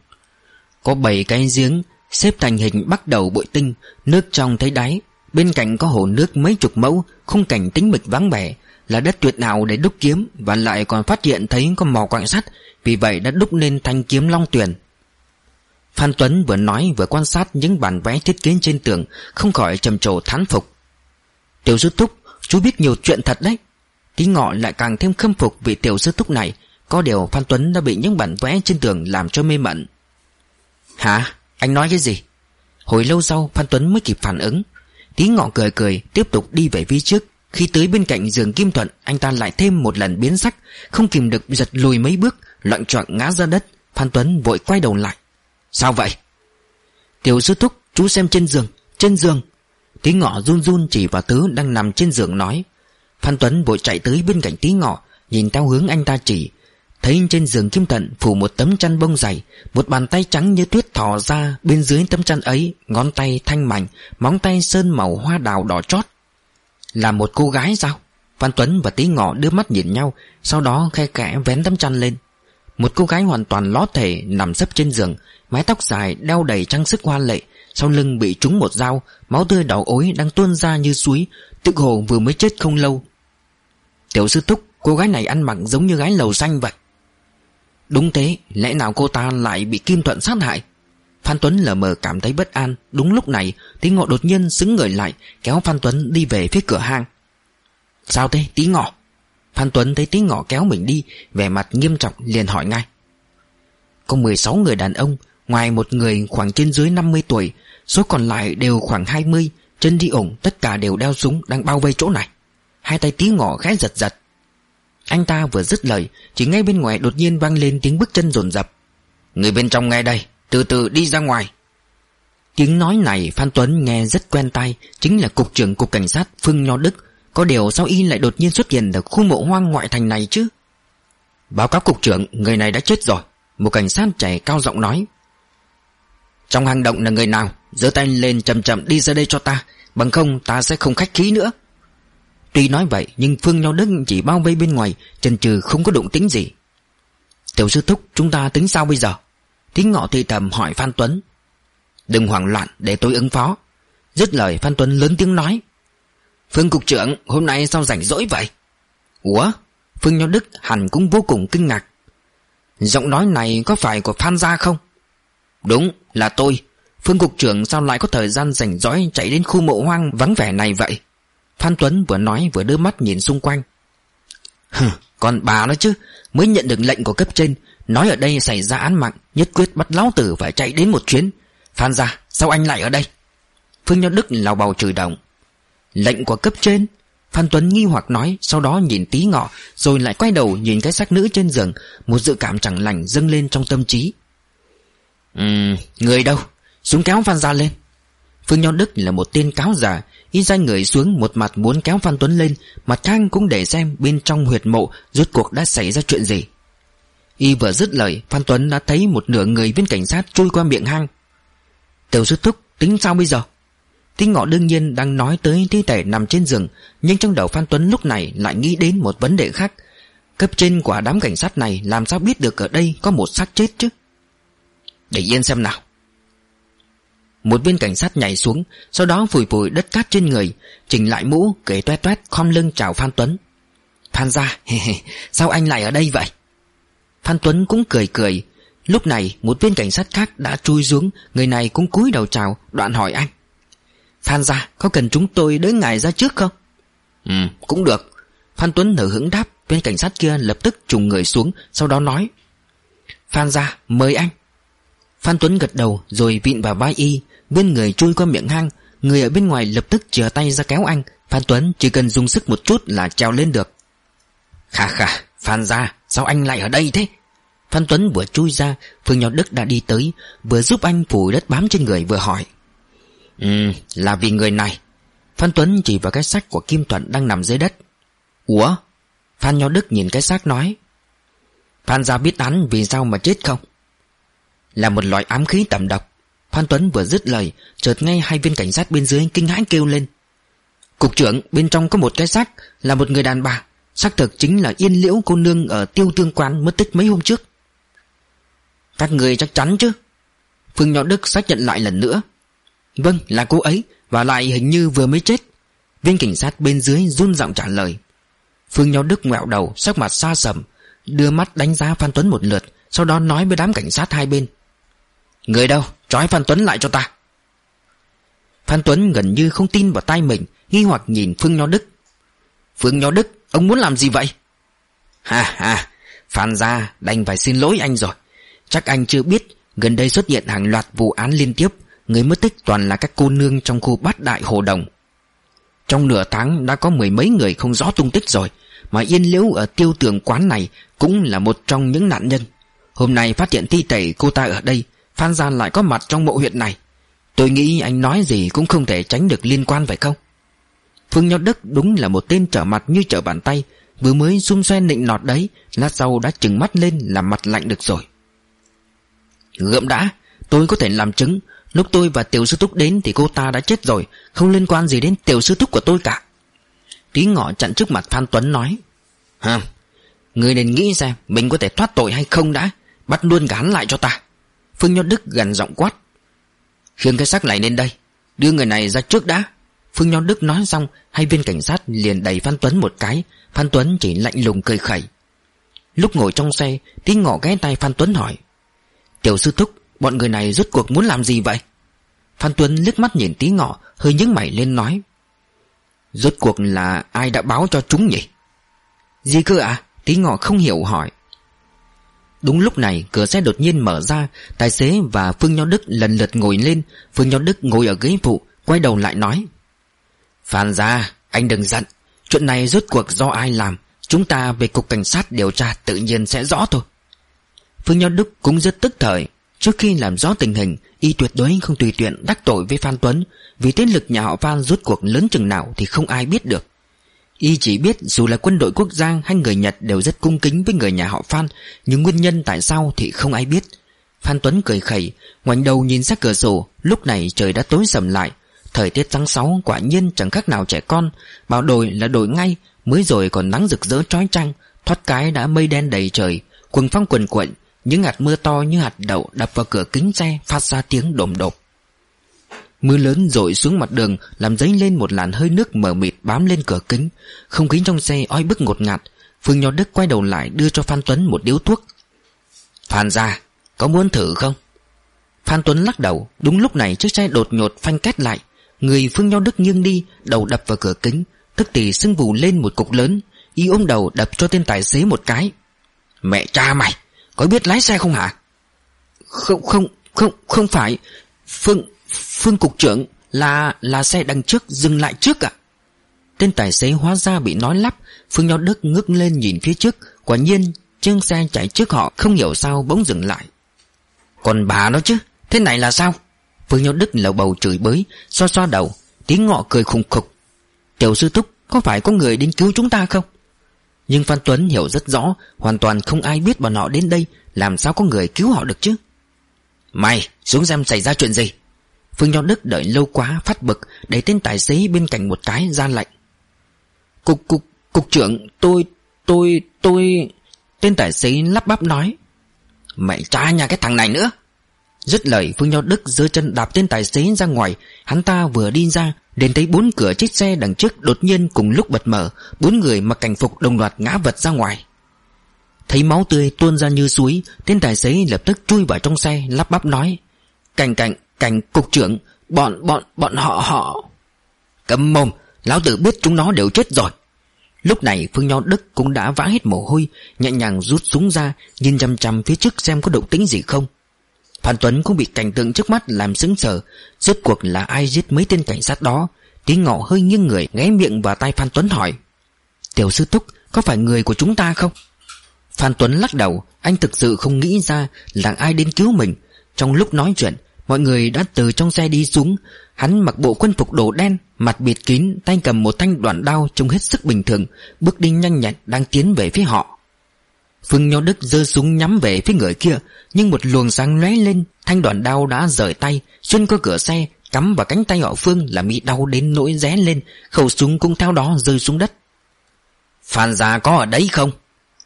Có bảy cái giếng Xếp thành hình bắt đầu bội tinh, Nước trong thấy đáy Bên cạnh có hồ nước mấy chục mẫu, Khung cảnh tính mịch vắng vẻ, Là đất tuyệt nào để đúc kiếm, Và lại còn phát hiện thấy có mỏ quạng sắt, Vì vậy đã đúc nên thanh kiếm long tuyển Phan Tuấn vừa nói vừa quan sát những bản vẽ thiết kế trên tường, Không khỏi trầm trồ thán phục. Tiểu sư túc Chú biết nhiều chuyện thật đấy. Tí ngọ lại càng thêm khâm phục vị tiểu sư túc này, Có điều Phan Tuấn đã bị những bản vẽ trên tường làm cho mê mẩn. Hả? Anh nói cái gì? Hồi lâu sau, Phan Tuấn mới kịp phản ứng. Tí ngọ cười cười, Tiếp tục đi về phía trước. Khi tới bên cạnh giường Kim Thuận, Anh ta lại thêm một lần biến sắc, Không kìm được giật lùi mấy bước, Loạn trọn ngã ra đất. Phan Tuấn vội quay đầu lại. Sao vậy? Tiểu sư thúc, chú xem trên giường Trên giường. Tí ngọ run run chỉ vào tứ đang nằm trên giường nói. Phan Tuấn vội chạy tới bên cạnh tí ngọ, Nhìn theo hướng anh ta chỉ. Thấy trên giường kim tận phủ một tấm chăn bông dày, Một bàn tay trắng như tuyết thò ra, Bên dưới tấm chăn ấy, Ngón tay thanh mảnh, Móng tay sơn màu hoa đào đỏ chót. Là một cô gái sao? Văn Tuấn và tí ngọ đưa mắt nhìn nhau, Sau đó khe kẽ vén tấm chăn lên. Một cô gái hoàn toàn ló thể Nằm sấp trên giường, Mái tóc dài đeo đầy trang sức hoa lệ, Sau lưng bị trúng một dao, Máu tươi đỏ ối đang tuôn ra như suối, Tự hồ vừa mới chết không lâu. Tiểu sư túc Cô gái này ăn mặc giống như gái lầu xanh vậy. Đúng thế, Lẽ nào cô ta lại bị Kim Thuận sát hại? Phan Tuấn lờ mờ cảm thấy bất an. Đúng lúc này, Tí ngọ đột nhiên xứng người lại, Kéo Phan Tuấn đi về phía cửa hang. Sao thế, tí ngọ? Phan Tuấn thấy tí ngọ kéo mình đi, Vẻ mặt nghiêm trọng liền hỏi ngay. Có 16 người đàn ông, Ngoài một người khoảng trên dưới 50 tuổi, Số còn lại đều khoảng 20 Chân đi ủng tất cả đều đeo súng, Đang bao vây chỗ này. Hai tay tí ngọ khẽ giật giật anh ta vừa dứt lời, Chỉ ngay bên ngoài đột nhiên vang lên tiếng bước chân rồn rập Người bên trong nghe đây, Từ từ đi ra ngoài. Tiếng nói này Phan Tuấn nghe rất quen tai, Chính là cục trưởng cục cảnh sát Phương Nho Đức. Có điều sao y lại đột nhiên xuất hiện Ở khu mộ hoang ngoại thành này chứ? Báo cáo cục trưởng, Người này đã chết rồi. Một cảnh sát trẻ cao giọng nói. Trong hang động là người nào? Giơ tay lên chậm chậm đi ra đây cho ta. Bằng không, ta sẽ không khách khí nữa. Tuy nói vậy, nhưng Phương Nho Đức chỉ bao vây bên ngoài, Chần chừ không có động tính gì. Tiểu sư thúc, chúng ta tính sao bây giờ? Tính ngọ thì thầm hỏi Phan Tuấn. Đừng hoảng loạn, để tôi ứng phó. Dứt lời, Phan Tuấn lớn tiếng nói. Phương Cục trưởng, hôm nay sao rảnh rỗi vậy? Ủa? Phương Nho Đức hẳn cũng vô cùng kinh ngạc. Giọng nói này có phải của Phan Gia không? Đúng, là tôi. Phương Cục trưởng sao lại có thời gian rảnh rỗi Chạy đến khu mộ hoang vắng vẻ này vậy? Phan Tuấn vừa nói vừa đưa mắt nhìn xung quanh. Hừ, còn bà nói chứ Mới nhận được lệnh của cấp trên Nói ở đây xảy ra án mạng Nhất quyết bắt lão tử phải chạy đến một chuyến. Phan ra sao anh lại ở đây? Phương Nhân Đức lào bầu chửi đồng. Lệnh của cấp trên? Phan Tuấn nghi hoặc nói Sau đó nhìn tí ngọ Rồi lại quay đầu nhìn cái xác nữ trên giường Một dự cảm chẳng lành dâng lên trong tâm trí. Ừm, người đâu? Xuống kéo Phan ra lên. Phương Nhân Đức là một tên cáo giả Y ra người xuống một mặt muốn kéo Phan Tuấn lên, Mặt khác cũng để xem bên trong huyệt mộ Rốt cuộc đã xảy ra chuyện gì. Y vừa dứt lời, Phan Tuấn đã thấy một nửa người viên cảnh sát trôi qua miệng hang. Tiểu sư thúc, tính sao bây giờ? Tính ngọ đương nhiên đang nói tới thi thể nằm trên giường, Nhưng trong đầu Phan Tuấn lúc này lại nghĩ đến một vấn đề khác. Cấp trên của đám cảnh sát này làm sao biết được ở đây có một xác chết chứ? Để yên xem nào một viên cảnh sát nhảy xuống, Sau đó phủi phủi đất cát trên người, Chỉnh lại mũ, kể toét toét khom lưng chào Phan Tuấn. Phan ra *laughs* Sao anh lại ở đây vậy? Phan Tuấn cũng cười cười. Lúc này, một viên cảnh sát khác đã chui xuống, Người này cũng cúi đầu chào, Đoạn hỏi anh. Phan ra, có cần chúng tôi đỡ ngài ra trước không? Ừ cũng được. Phan Tuấn nở hứng đáp, Viên cảnh sát kia lập tức trùng người xuống, Sau đó nói. Phan ra, mời anh. Phan Tuấn gật đầu, rồi vịn vào vai y Bên người chui qua miệng hang, Người ở bên ngoài lập tức chìa tay ra kéo anh. Phan Tuấn chỉ cần dùng sức một chút là trèo lên được. Khà khà, Phan ra sao anh lại ở đây thế? Phan Tuấn vừa chui ra, Phương Nhỏ Đức đã đi tới, Vừa giúp anh phủ đất bám trên người vừa hỏi. Ừ là vì người này. Phan Tuấn chỉ vào cái xác của Kim Thuận đang nằm dưới đất. Ủa? Phan Nho Đức nhìn cái xác nói. Phan ra biết hắn vì sao mà chết không? Là một loại ám khí tầm độc. Phan Tuấn vừa dứt lời, Chợt ngay hai viên cảnh sát bên dưới kinh hãi kêu lên. Cục trưởng, bên trong có một cái xác, Là một người đàn bà. Xác thực chính là yên liễu cô nương Ở tiêu tương quán mất tích mấy hôm trước. Các người chắc chắn chứ? Phương Nho Đức xác nhận lại lần nữa. Vâng là cô ấy, Và lại hình như vừa mới chết. Viên cảnh sát bên dưới run giọng trả lời. Phương Nho Đức ngoẹo đầu, Sắc mặt xa sầm, Đưa mắt đánh giá Phan Tuấn một lượt, Sau đó nói với đám cảnh sát hai bên. Người đâu? Trói Phan Tuấn lại cho ta. Phan Tuấn gần như không tin vào tay mình, Nghi hoặc nhìn Phương Nho Đức. Phương Nho Đức, Ông muốn làm gì vậy? Ha ha, Phan gia đành phải xin lỗi anh rồi. Chắc anh chưa biết, Gần đây xuất hiện hàng loạt vụ án liên tiếp, Người mất tích toàn là các cô nương trong khu bát đại hồ đồng. Trong nửa tháng đã có mười mấy người không rõ tung tích rồi, Mà yên liễu ở tiêu tường quán này Cũng là một trong những nạn nhân. Hôm nay phát hiện thi thể cô ta ở đây Phan Gian lại có mặt trong mộ huyện này. Tôi nghĩ anh nói gì cũng không thể tránh được liên quan phải không? Phương Nho Đức đúng là một tên trở mặt như trở bàn tay Vừa mới xung xoe nịnh nọt đấy Lát sau đã trừng mắt lên là mặt lạnh được rồi. Gượm đã Tôi có thể làm chứng Lúc tôi và tiểu sư thúc đến thì cô ta đã chết rồi Không liên quan gì đến tiểu sư thúc của tôi cả. Tí ngọ chặn trước mặt Phan Tuấn nói Hừm, Người nên nghĩ xem Mình có thể thoát tội hay không đã Bắt luôn cả hắn lại cho ta. Phương Nho Đức gần giọng quát. Khiêng cái xác này lên đây, Đưa người này ra trước đã. Phương Nho Đức nói xong, Hai viên cảnh sát liền đẩy Phan Tuấn một cái. Phan Tuấn chỉ lạnh lùng cười khẩy. Lúc ngồi trong xe Tí ngọ ghé tay Phan Tuấn hỏi, Tiểu sư thúc, Bọn người này rốt cuộc muốn làm gì vậy? Phan Tuấn liếc mắt nhìn tí ngọ, Hơi nhướng mày lên nói, Rốt cuộc là ai đã báo cho chúng nhỉ? Gì cơ à? Tí ngọ không hiểu hỏi. Đúng lúc này, cửa xe đột nhiên mở ra, Tài xế và Phương Nho Đức lần lượt ngồi lên. Phương Nho Đức ngồi ở ghế phụ, Quay đầu lại nói, Phan ra anh đừng giận. Chuyện này rốt cuộc do ai làm? Chúng ta về cục cảnh sát điều tra tự nhiên sẽ rõ thôi. Phương Nho Đức cũng rất tức thời. Trước khi làm rõ tình hình, Y tuyệt đối không tùy tiện đắc tội với Phan Tuấn, Vì thế lực nhà họ Phan rốt cuộc lớn chừng nào Thì không ai biết được. Y chỉ biết dù là quân đội quốc gia hay người Nhật đều rất cung kính với người nhà họ Phan, Nhưng nguyên nhân tại sao thì không ai biết. Phan Tuấn cười khẩy, Ngoảnh đầu nhìn ra cửa sổ, Lúc này trời đã tối sầm lại. Thời tiết tháng 6 quả nhiên chẳng khác nào trẻ con. Bảo đổi là đổi ngay, Mới rồi còn nắng rực rỡ trói trăng Thoát cái đã mây đen đầy trời. Quần phong quần quận, Những hạt mưa to như hạt đậu đập vào cửa kính xe, Phát ra tiếng đồm đột Mưa lớn rội xuống mặt đường, Làm dấy lên một làn hơi nước mờ mịt bám lên cửa kính. Không khí trong xe oi bức ngột ngạt. Phương Nho Đức quay đầu lại đưa cho Phan Tuấn một điếu thuốc. Phan ra Có muốn thử không? Phan Tuấn lắc đầu. Đúng lúc này chiếc xe đột nhột phanh két lại. Người Phương Nho Đức nghiêng đi, Đầu đập vào cửa kính. Tức thì sưng vù lên một cục lớn. Y ôm đầu đập cho tên tài xế một cái. Mẹ cha mày, Có biết lái xe không hả? Không không không không phải. Phương Phương cục trưởng là là xe đằng trước dừng lại trước ạ Tên tài xế hóa ra bị nói lắp, Phương Nho Đức ngước lên nhìn phía trước, Quả nhiên chiếc xe chạy trước họ Không hiểu sao bỗng dừng lại. Còn bà nó chứ, Thế này là sao? Phương Nho Đức lầu bầu chửi bới, Xoa xoa đầu, Tiếng ngọ cười khùng khục. Tiểu sư thúc, có phải có người đến cứu chúng ta không? Nhưng Phan Tuấn hiểu rất rõ, Hoàn toàn không ai biết bọn họ đến đây, Làm sao có người cứu họ được chứ? Mày, xuống xem xảy ra chuyện gì? Phương Nho Đức đợi lâu quá, phát bực, Để tên tài xế bên cạnh một cái ra lệnh. Cục cục cục trưởng, tôi tôi tôi, Tên tài xế lắp bắp nói. Mày cha nhà cái thằng này nữa. Dứt lời, Phương Nho Đức giơ chân đạp tên tài xế ra ngoài. Hắn ta vừa đi ra, Đến thấy bốn cửa chiếc xe đằng trước đột nhiên cùng lúc bật mở. Bốn người mặc cảnh phục đồng loạt ngã vật ra ngoài. Thấy máu tươi tuôn ra như suối, Tên tài xế lập tức chui vào trong xe, Lắp bắp nói. Cảnh cảnh cảnh cục trưởng, Bọn bọn bọn họ họ. Cấm mồm, Lão tử biết chúng nó đều chết rồi. Lúc này Phương Nho Đức cũng đã vã hết mồ hôi, Nhẹ nhàng rút súng ra, Nhìn chăm chăm phía trước xem có động tĩnh gì không. Phan Tuấn cũng bị cảnh tượng trước mắt làm sững sờ, Rốt cuộc là ai giết mấy tên cảnh sát đó? Tiếng ngọ hơi nghiêng người ghé miệng vào tay Phan Tuấn hỏi. Tiểu sư thúc, có phải người của chúng ta không? Phan Tuấn lắc đầu, Anh thực sự không nghĩ ra là ai đến cứu mình. Trong lúc nói chuyện Mọi người đã từ trong xe đi xuống. Hắn mặc bộ quân phục đồ đen, Mặt bịt kín, Tay cầm một thanh đoạn đao Trông hết sức bình thường, Bước đi nhanh nhẹn, đang tiến về phía họ. Phương Nho Đức giơ súng nhắm về phía người kia, Nhưng một luồng sáng lóe lên, Thanh đoạn đao đã rời tay, Xuyên qua cửa xe, Cắm vào cánh tay họ Phương Làm bị đau đến nỗi ré lên, Khẩu súng cũng theo đó rơi xuống đất. Phan già có ở đấy không?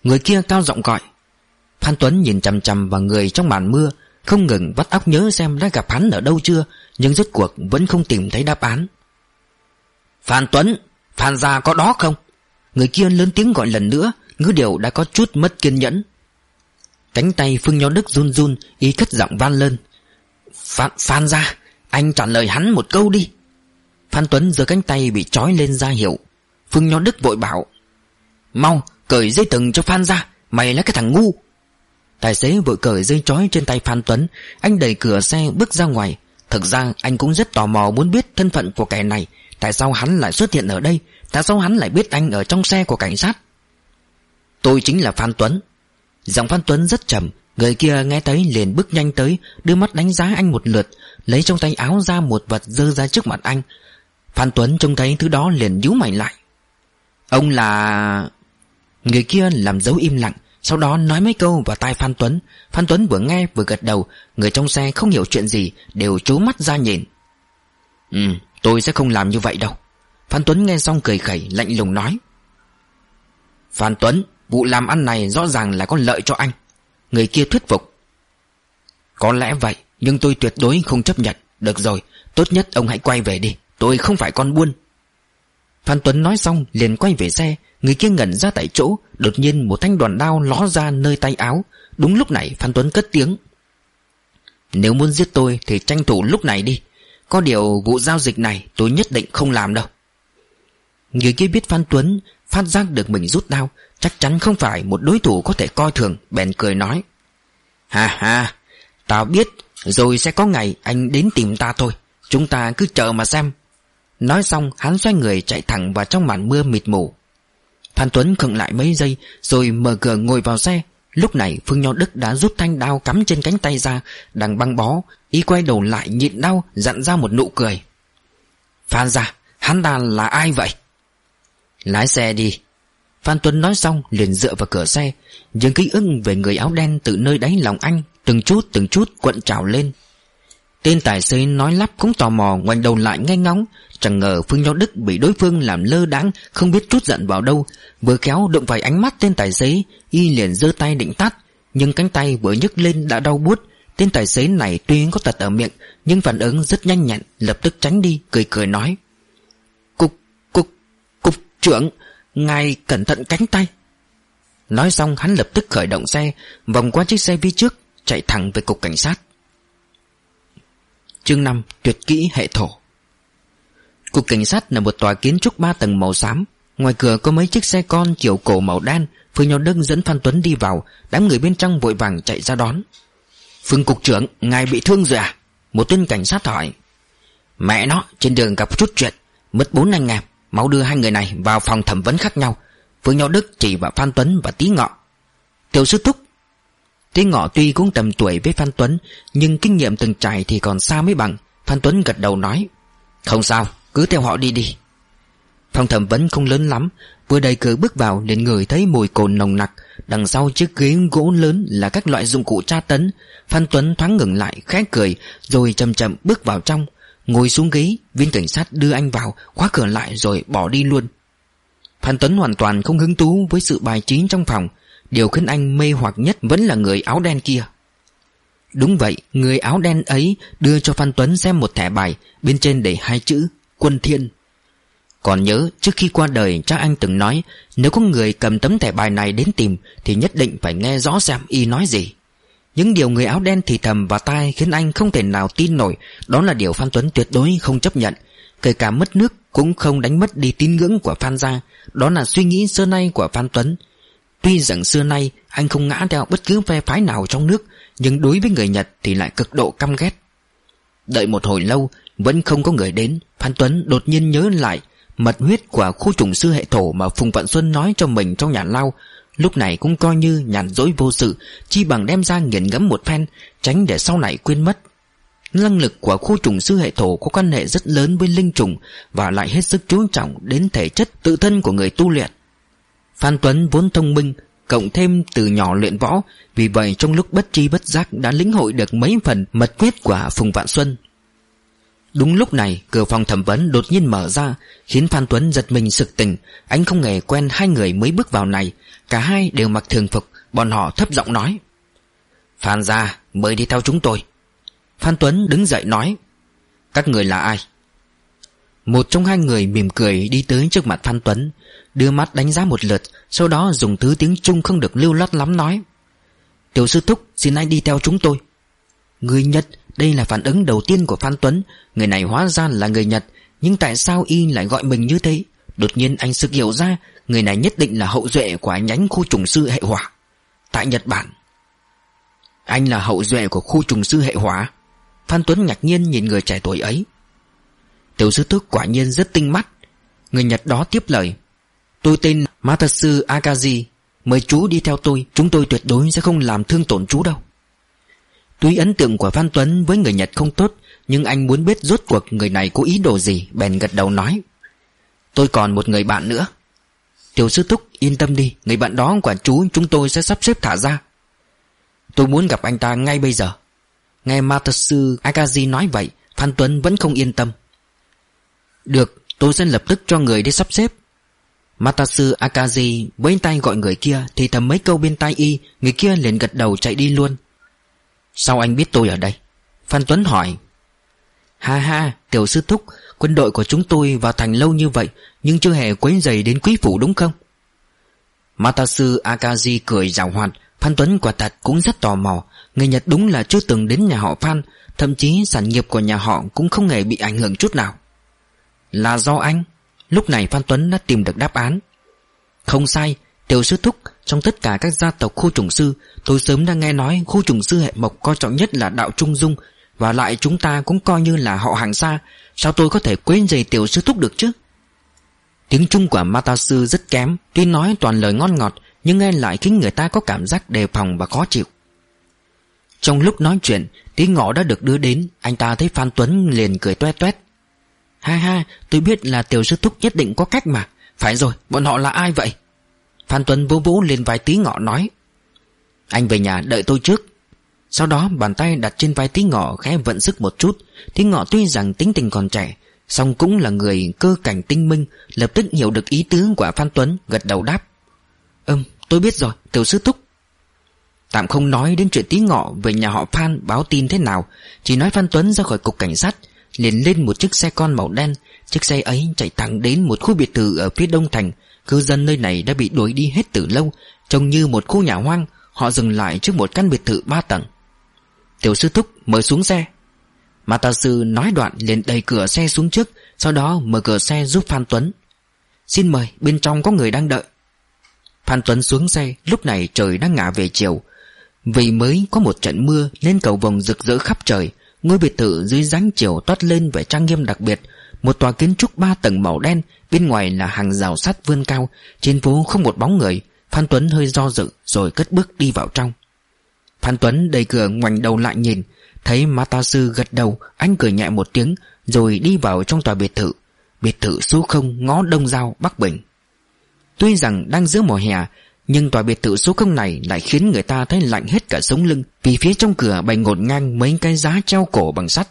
Người kia cao giọng gọi. Phan Tuấn nhìn chằm chằm vào người trong màn mưa không ngừng vắt óc nhớ xem đã gặp hắn ở đâu chưa Nhưng rốt cuộc vẫn không tìm thấy đáp án. Phan Tuấn Phan gia có đó không? Người kia lớn tiếng gọi lần nữa Ngữ điệu đã có chút mất kiên nhẫn. Cánh tay Phương Nho Đức run run Ý cất giọng van lên. Phan, Phan Gia, Anh trả lời hắn một câu đi. Phan Tuấn giơ cánh tay bị trói lên ra hiệu. Phương Nho Đức vội bảo Mau cởi dây thừng cho Phan ra Mày là cái thằng ngu Tài xế vội cởi dây trói trên tay Phan Tuấn. Anh đẩy cửa xe bước ra ngoài. Thực ra, anh cũng rất tò mò muốn biết thân phận của kẻ này. Tại sao hắn lại xuất hiện ở đây? Tại sao hắn lại biết anh ở trong xe của cảnh sát? Tôi chính là Phan Tuấn. Giọng Phan Tuấn rất trầm. Người kia nghe thấy liền bước nhanh tới, Đưa mắt đánh giá anh một lượt, Lấy trong tay áo ra một vật dơ ra trước mặt anh. Phan Tuấn trông thấy thứ đó liền nhíu mày lại. Ông là... Người kia làm dấu im lặng. Sau đó nói mấy câu vào tai Phan Tuấn. Phan Tuấn vừa nghe vừa gật đầu. Người trong xe không hiểu chuyện gì, Đều trố mắt ra nhìn. Ừ tôi sẽ không làm như vậy đâu. Phan Tuấn nghe xong cười khẩy, lạnh lùng nói. Phan Tuấn, Vụ làm ăn này rõ ràng là có lợi cho anh. Người kia thuyết phục. Có lẽ vậy, Nhưng tôi tuyệt đối không chấp nhận. Được rồi, Tốt nhất ông hãy quay về đi. Tôi không phải con buôn. Phan Tuấn nói xong, liền quay về xe. Người kia ngẩn ra tại chỗ, Đột nhiên một thanh đoàn đao ló ra nơi tay áo. Đúng lúc này, Phan Tuấn cất tiếng. Nếu muốn giết tôi Thì tranh thủ lúc này đi. Có điều vụ giao dịch này tôi nhất định không làm đâu. Người kia biết Phan Tuấn Phát giác được mình rút đao, Chắc chắn không phải một đối thủ có thể coi thường, Bèn cười nói. Hà hà Tao biết, Rồi sẽ có ngày anh đến tìm ta thôi. Chúng ta cứ chờ mà xem. Nói xong, hắn xoay người chạy thẳng vào trong màn mưa mịt mù. Phan Tuấn khựng lại mấy giây, Rồi mở cửa ngồi vào xe. Lúc này, Phương Nho Đức đã rút thanh đao cắm trên cánh tay ra, Đang băng bó. Y quay đầu lại nhịn đau, Dặn ra một nụ cười. Phan ra Hắn ta là ai vậy? Lái xe đi. Phan Tuấn nói xong, liền dựa vào cửa xe. Nhưng ký ức về người áo đen từ nơi đáy lòng anh Từng chút từng chút cuộn trào lên. Tên tài xế nói lắp cũng tò mò ngoảnh đầu lại ngay ngóng. Chẳng ngờ Phương Nho Đức bị đối phương làm lơ đáng Không biết chút giận vào đâu. Vừa khéo đụng phải ánh mắt tên tài xế Y liền giơ tay định tắt Nhưng cánh tay vừa nhấc lên đã đau buốt. Tên tài xế này tuy có tật ở miệng Nhưng phản ứng rất nhanh nhẹn Lập tức tránh đi cười cười nói. Cục, cục, cục trưởng Ngài cẩn thận cánh tay. Nói xong hắn lập tức khởi động xe Vòng qua chiếc xe phía trước Chạy thẳng về cục cảnh sát. Chương 5 Tuyệt kỹ hệ thổ. Cục cảnh sát là một tòa kiến trúc ba tầng màu xám. Ngoài cửa có mấy chiếc xe con kiểu cổ màu đen Phương Nho Đức dẫn Phan Tuấn đi vào. Đám người bên trong vội vàng chạy ra đón. Phương Cục trưởng, Ngài bị thương rồi à? Một tên cảnh sát hỏi. Mẹ nó, trên đường gặp chút chuyện. Mất bốn anh em, Máu đưa hai người này vào phòng thẩm vấn khác nhau. Phương Nho Đức chỉ vào Phan Tuấn và Tý Ngọ. Tiểu sư thúc Tý Ngọ tuy cũng tầm tuổi với Phan Tuấn, Nhưng kinh nghiệm từng trải thì còn xa mới bằng. Phan Tuấn gật đầu nói, Không sao, cứ theo họ đi đi. Phòng thẩm vấn không lớn lắm, Vừa đầy cửa bước vào liền ngửi thấy mùi cồn nồng nặc. Đằng sau chiếc ghế gỗ lớn là các loại dụng cụ tra tấn. Phan Tuấn thoáng ngừng lại, khẽ cười, Rồi chậm chậm bước vào trong. Ngồi xuống ghế, Viên cảnh sát đưa anh vào, Khóa cửa lại rồi bỏ đi luôn. Phan Tuấn hoàn toàn không hứng thú với sự bài trí trong phòng. Điều khiến anh mê hoặc nhất vẫn là người áo đen kia. Đúng vậy, người áo đen ấy đưa cho Phan Tuấn xem một thẻ bài Bên trên để hai chữ Quân Thiên. Còn nhớ trước khi qua đời cha anh từng nói Nếu có người cầm tấm thẻ bài này đến tìm Thì nhất định phải nghe rõ xem y nói gì. Những điều người áo đen thì thầm vào tai khiến anh không thể nào tin nổi Đó là điều Phan Tuấn tuyệt đối không chấp nhận. Kể cả mất nước cũng không đánh mất đi tín ngưỡng của Phan gia Đó là suy nghĩ xưa nay của Phan Tuấn. Tuy rằng xưa nay, anh không ngã theo bất cứ phe phái nào trong nước, Nhưng đối với người Nhật thì lại cực độ căm ghét. Đợi một hồi lâu, Vẫn không có người đến, Phan Tuấn đột nhiên nhớ lại Mật huyết của khu trùng sư hệ thổ Mà Phùng Vạn Xuân nói cho mình trong nhà lao. Lúc này cũng coi như nhàn dối vô sự, Chi bằng đem ra nghiền ngẫm một phen, Tránh để sau này quên mất. Năng lực của khu trùng sư hệ thổ Có quan hệ rất lớn với linh trùng Và lại hết sức chú trọng đến thể chất tự thân của người tu luyện. Phan Tuấn vốn thông minh, Cộng thêm từ nhỏ luyện võ, Vì vậy trong lúc bất tri bất giác Đã lĩnh hội được mấy phần mật quyết của Phùng Vạn Xuân. Đúng lúc này, cửa phòng thẩm vấn đột nhiên mở ra, Khiến Phan Tuấn giật mình sực tỉnh. Anh không hề quen hai người mới bước vào này, Cả hai đều mặc thường phục, Bọn họ thấp giọng nói. Phan ra mời đi theo chúng tôi. Phan Tuấn đứng dậy nói. Các người là ai? Một trong hai người mỉm cười đi tới trước mặt Phan Tuấn. Đưa mắt đánh giá một lượt, Sau đó dùng thứ tiếng Trung không được lưu loát lắm nói. Tiểu sư thúc, xin anh đi theo chúng tôi. Người Nhật, Đây là phản ứng đầu tiên của Phan Tuấn. Người này hóa ra là người Nhật, Nhưng tại sao y lại gọi mình như thế? Đột nhiên anh sực hiểu ra, Người này nhất định là hậu duệ của nhánh khu trùng sư hệ hỏa. Tại Nhật Bản. Anh là hậu duệ của khu trùng sư hệ hỏa? Phan Tuấn ngạc nhiên nhìn người trẻ tuổi ấy. Tiểu sư thúc quả nhiên rất tinh mắt. Người Nhật đó tiếp lời. Tôi tên sư Akazi Mời chú đi theo tôi. Chúng tôi tuyệt đối sẽ không làm thương tổn chú đâu. Tuy ấn tượng của Phan Tuấn với người Nhật không tốt, Nhưng anh muốn biết rốt cuộc người này có ý đồ gì? Bèn gật đầu nói, Tôi còn một người bạn nữa. Tiểu sư thúc, yên tâm đi. Người bạn đó của chú chúng tôi sẽ sắp xếp thả ra. Tôi muốn gặp anh ta ngay bây giờ. Nghe sư Akazi nói vậy, Phan Tuấn vẫn không yên tâm. Được, tôi sẽ lập tức cho người đi sắp xếp. Matasu Akaji với tay gọi người kia Thì thầm mấy câu bên tai y, Người kia liền gật đầu chạy đi luôn. Sao anh biết tôi ở đây? Phan Tuấn hỏi. Ha ha, tiểu sư thúc, Quân đội của chúng tôi vào thành lâu như vậy, Nhưng chưa hề quấy giày đến quý phủ đúng không? Matasu Akaji cười rào hoạt, Phan Tuấn quả thật cũng rất tò mò. Người Nhật đúng là chưa từng đến nhà họ Phan, Thậm chí sản nghiệp của nhà họ Cũng không hề bị ảnh hưởng chút nào. Là do anh? Lúc này Phan Tuấn đã tìm được đáp án. Không sai, Tiểu sư thúc, Trong tất cả các gia tộc khu trùng sư, Tôi sớm đã nghe nói khu trùng sư hệ mộc coi trọng nhất là đạo trung dung, Và lại chúng ta cũng coi như là họ hàng xa. Sao tôi có thể quên giày tiểu sư thúc được chứ? Tiếng Trung của Mata sư rất kém, Tuy nói toàn lời ngon ngọt, Nhưng nghe lại khiến người ta có cảm giác đề phòng và khó chịu. Trong lúc nói chuyện Tiếng ngõ đã được đưa đến, Anh ta thấy Phan Tuấn liền cười toe toét. Ha ha, tôi biết là tiểu sư thúc nhất định có cách mà. Phải rồi, bọn họ là ai vậy? Phan Tuấn vỗ vỗ lên vai tí ngọ nói. Anh về nhà, đợi tôi trước. Sau đó, bàn tay đặt trên vai tí ngọ khẽ vận sức một chút. Tí ngọ tuy rằng tính tình còn trẻ, song cũng là người cơ cảnh tinh minh, Lập tức hiểu được ý tứ của Phan Tuấn, Gật đầu đáp. Ừm, tôi biết rồi, tiểu sư thúc. Tạm không nói đến chuyện tí ngọ Về nhà họ Phan báo tin thế nào, Chỉ nói Phan Tuấn ra khỏi cục cảnh sát liền lên một chiếc xe con màu đen. Chiếc xe ấy chạy thẳng đến một khu biệt thự ở phía đông thành. Cư dân nơi này đã bị đuổi đi hết từ lâu, Trông như một khu nhà hoang. Họ dừng lại trước một căn biệt thự ba tầng. Tiểu sư thúc mời xuống xe. Mà tà sư nói đoạn liền đẩy cửa xe xuống trước, Sau đó mở cửa xe giúp Phan Tuấn. Xin mời, bên trong có người đang đợi. Phan Tuấn xuống xe, Lúc này trời đang ngả về chiều. Vì mới có một trận mưa Nên cầu vồng rực rỡ khắp trời. Ngôi biệt thự dưới dáng chiều toát lên vẻ trang nghiêm đặc biệt. Một tòa kiến trúc ba tầng màu đen, Bên ngoài là hàng rào sắt vươn cao. Trên phố không một bóng người. Phan Tuấn hơi do dự rồi cất bước đi vào trong. Phan Tuấn đẩy cửa ngoảnh đầu lại nhìn. Thấy Mata Sư gật đầu, Anh cười nhẹ một tiếng, Rồi đi vào trong tòa biệt thự. Biệt thự số không, ngõ Đông Giao, Bắc Bình. Tuy rằng đang giữa mùa hè nhưng tòa biệt thự số không này lại khiến người ta thấy lạnh hết cả sống lưng. Vì phía trong cửa bày ngột ngang mấy cái giá treo cổ bằng sắt.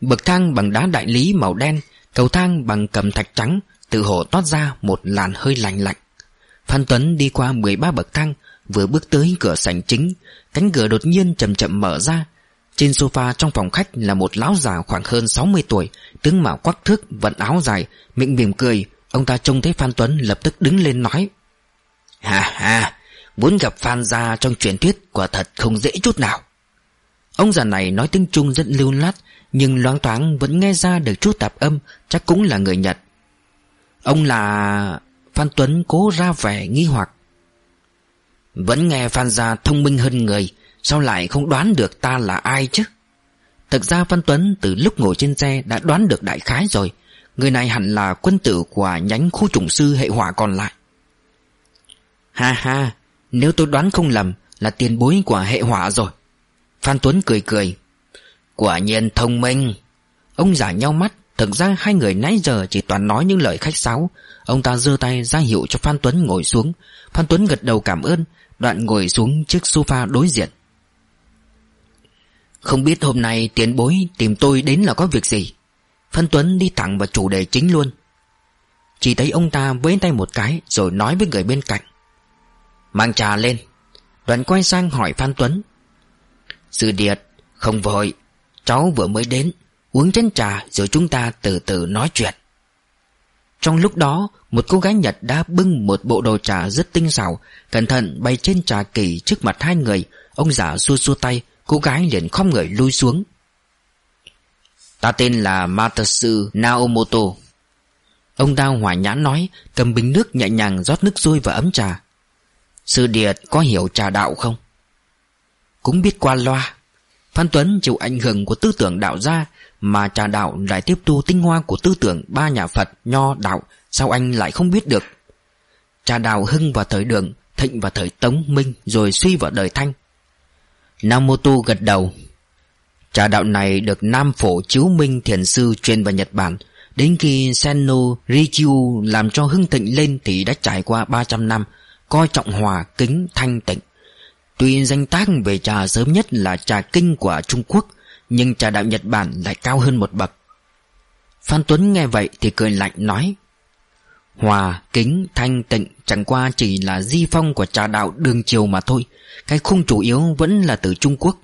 Bậc thang bằng đá đại lý màu đen Cầu thang bằng cầm thạch trắng Tự hồ toát ra một làn hơi lạnh lạnh. Phan Tuấn đi qua 13 bậc thang Vừa bước tới cửa sảnh chính Cánh cửa đột nhiên chậm chậm mở ra. Trên sofa trong phòng khách là một lão già khoảng hơn 60 tuổi Tướng mạo quắc thước, vận áo dài Miệng mỉm cười. Ông ta trông thấy Phan Tuấn lập tức đứng lên nói Ha ha, muốn gặp Phan gia trong truyền thuyết quả thật không dễ chút nào. Ông già này nói tiếng Trung rất lưu lát, nhưng loáng thoáng vẫn nghe ra được chút tạp âm, chắc cũng là người Nhật. Ông là... Phan Tuấn cố ra vẻ nghi hoặc. Vẫn nghe Phan gia thông minh hơn người, sao lại không đoán được ta là ai chứ? Thực ra Phan Tuấn từ lúc ngồi trên xe đã đoán được đại khái rồi. Người này hẳn là quân tử của nhánh khu trùng sư hệ hỏa còn lại. Ha ha, nếu tôi đoán không lầm là tiền bối của hệ hỏa rồi. Phan Tuấn cười cười. Quả nhiên thông minh. Ông giả nhau mắt, thực ra hai người nãy giờ chỉ toàn nói những lời khách sáo. Ông ta giơ tay ra hiệu cho Phan Tuấn ngồi xuống. Phan Tuấn gật đầu cảm ơn, đoạn ngồi xuống chiếc sofa đối diện. Không biết hôm nay tiền bối tìm tôi đến là có việc gì. Phan Tuấn đi thẳng vào chủ đề chính luôn. Chỉ thấy ông ta với tay một cái rồi nói với người bên cạnh. Mang trà lên. Đoàn quay sang hỏi Phan Tuấn. Sư Điệt, Không vội. Cháu vừa mới đến. Uống chén trà rồi chúng ta từ từ nói chuyện. Trong lúc đó, Một cô gái Nhật đã bưng một bộ đồ trà rất tinh xảo, Cẩn thận bày trên trà kỳ trước mặt hai người. Ông giả xua xua tay, Cô gái liền không người lui xuống. Ta tên là Matasu Naomoto. Ông ta hỏa nhãn nói, Cầm bình nước nhẹ nhàng rót nước sôi vào ấm trà. Sư Điệt có hiểu trà đạo không? Cũng biết qua loa. Phan Tuấn chịu ảnh hưởng của tư tưởng đạo gia Mà trà đạo lại tiếp tu tinh hoa của tư tưởng ba nhà Phật, Nho, Đạo Sao anh lại không biết được? Trà đạo hưng vào thời đường Thịnh vào thời Tống, Minh Rồi suy vào đời Thanh. Nam Mô Tu gật đầu. Trà đạo này được Nam Phổ Chiếu Minh Thiền Sư truyền vào Nhật Bản. Đến khi Senno Rikyu làm cho hưng thịnh lên thì đã trải qua 300 năm. Coi trọng hòa, kính, thanh tịnh. Tuy danh tác về trà sớm nhất là trà kinh của Trung Quốc Nhưng trà đạo Nhật Bản lại cao hơn một bậc. Phan Tuấn nghe vậy thì cười lạnh nói Hòa, kính, thanh, tịnh chẳng qua chỉ là di phong của trà đạo đường chiều mà thôi Cái khung chủ yếu vẫn là từ Trung Quốc.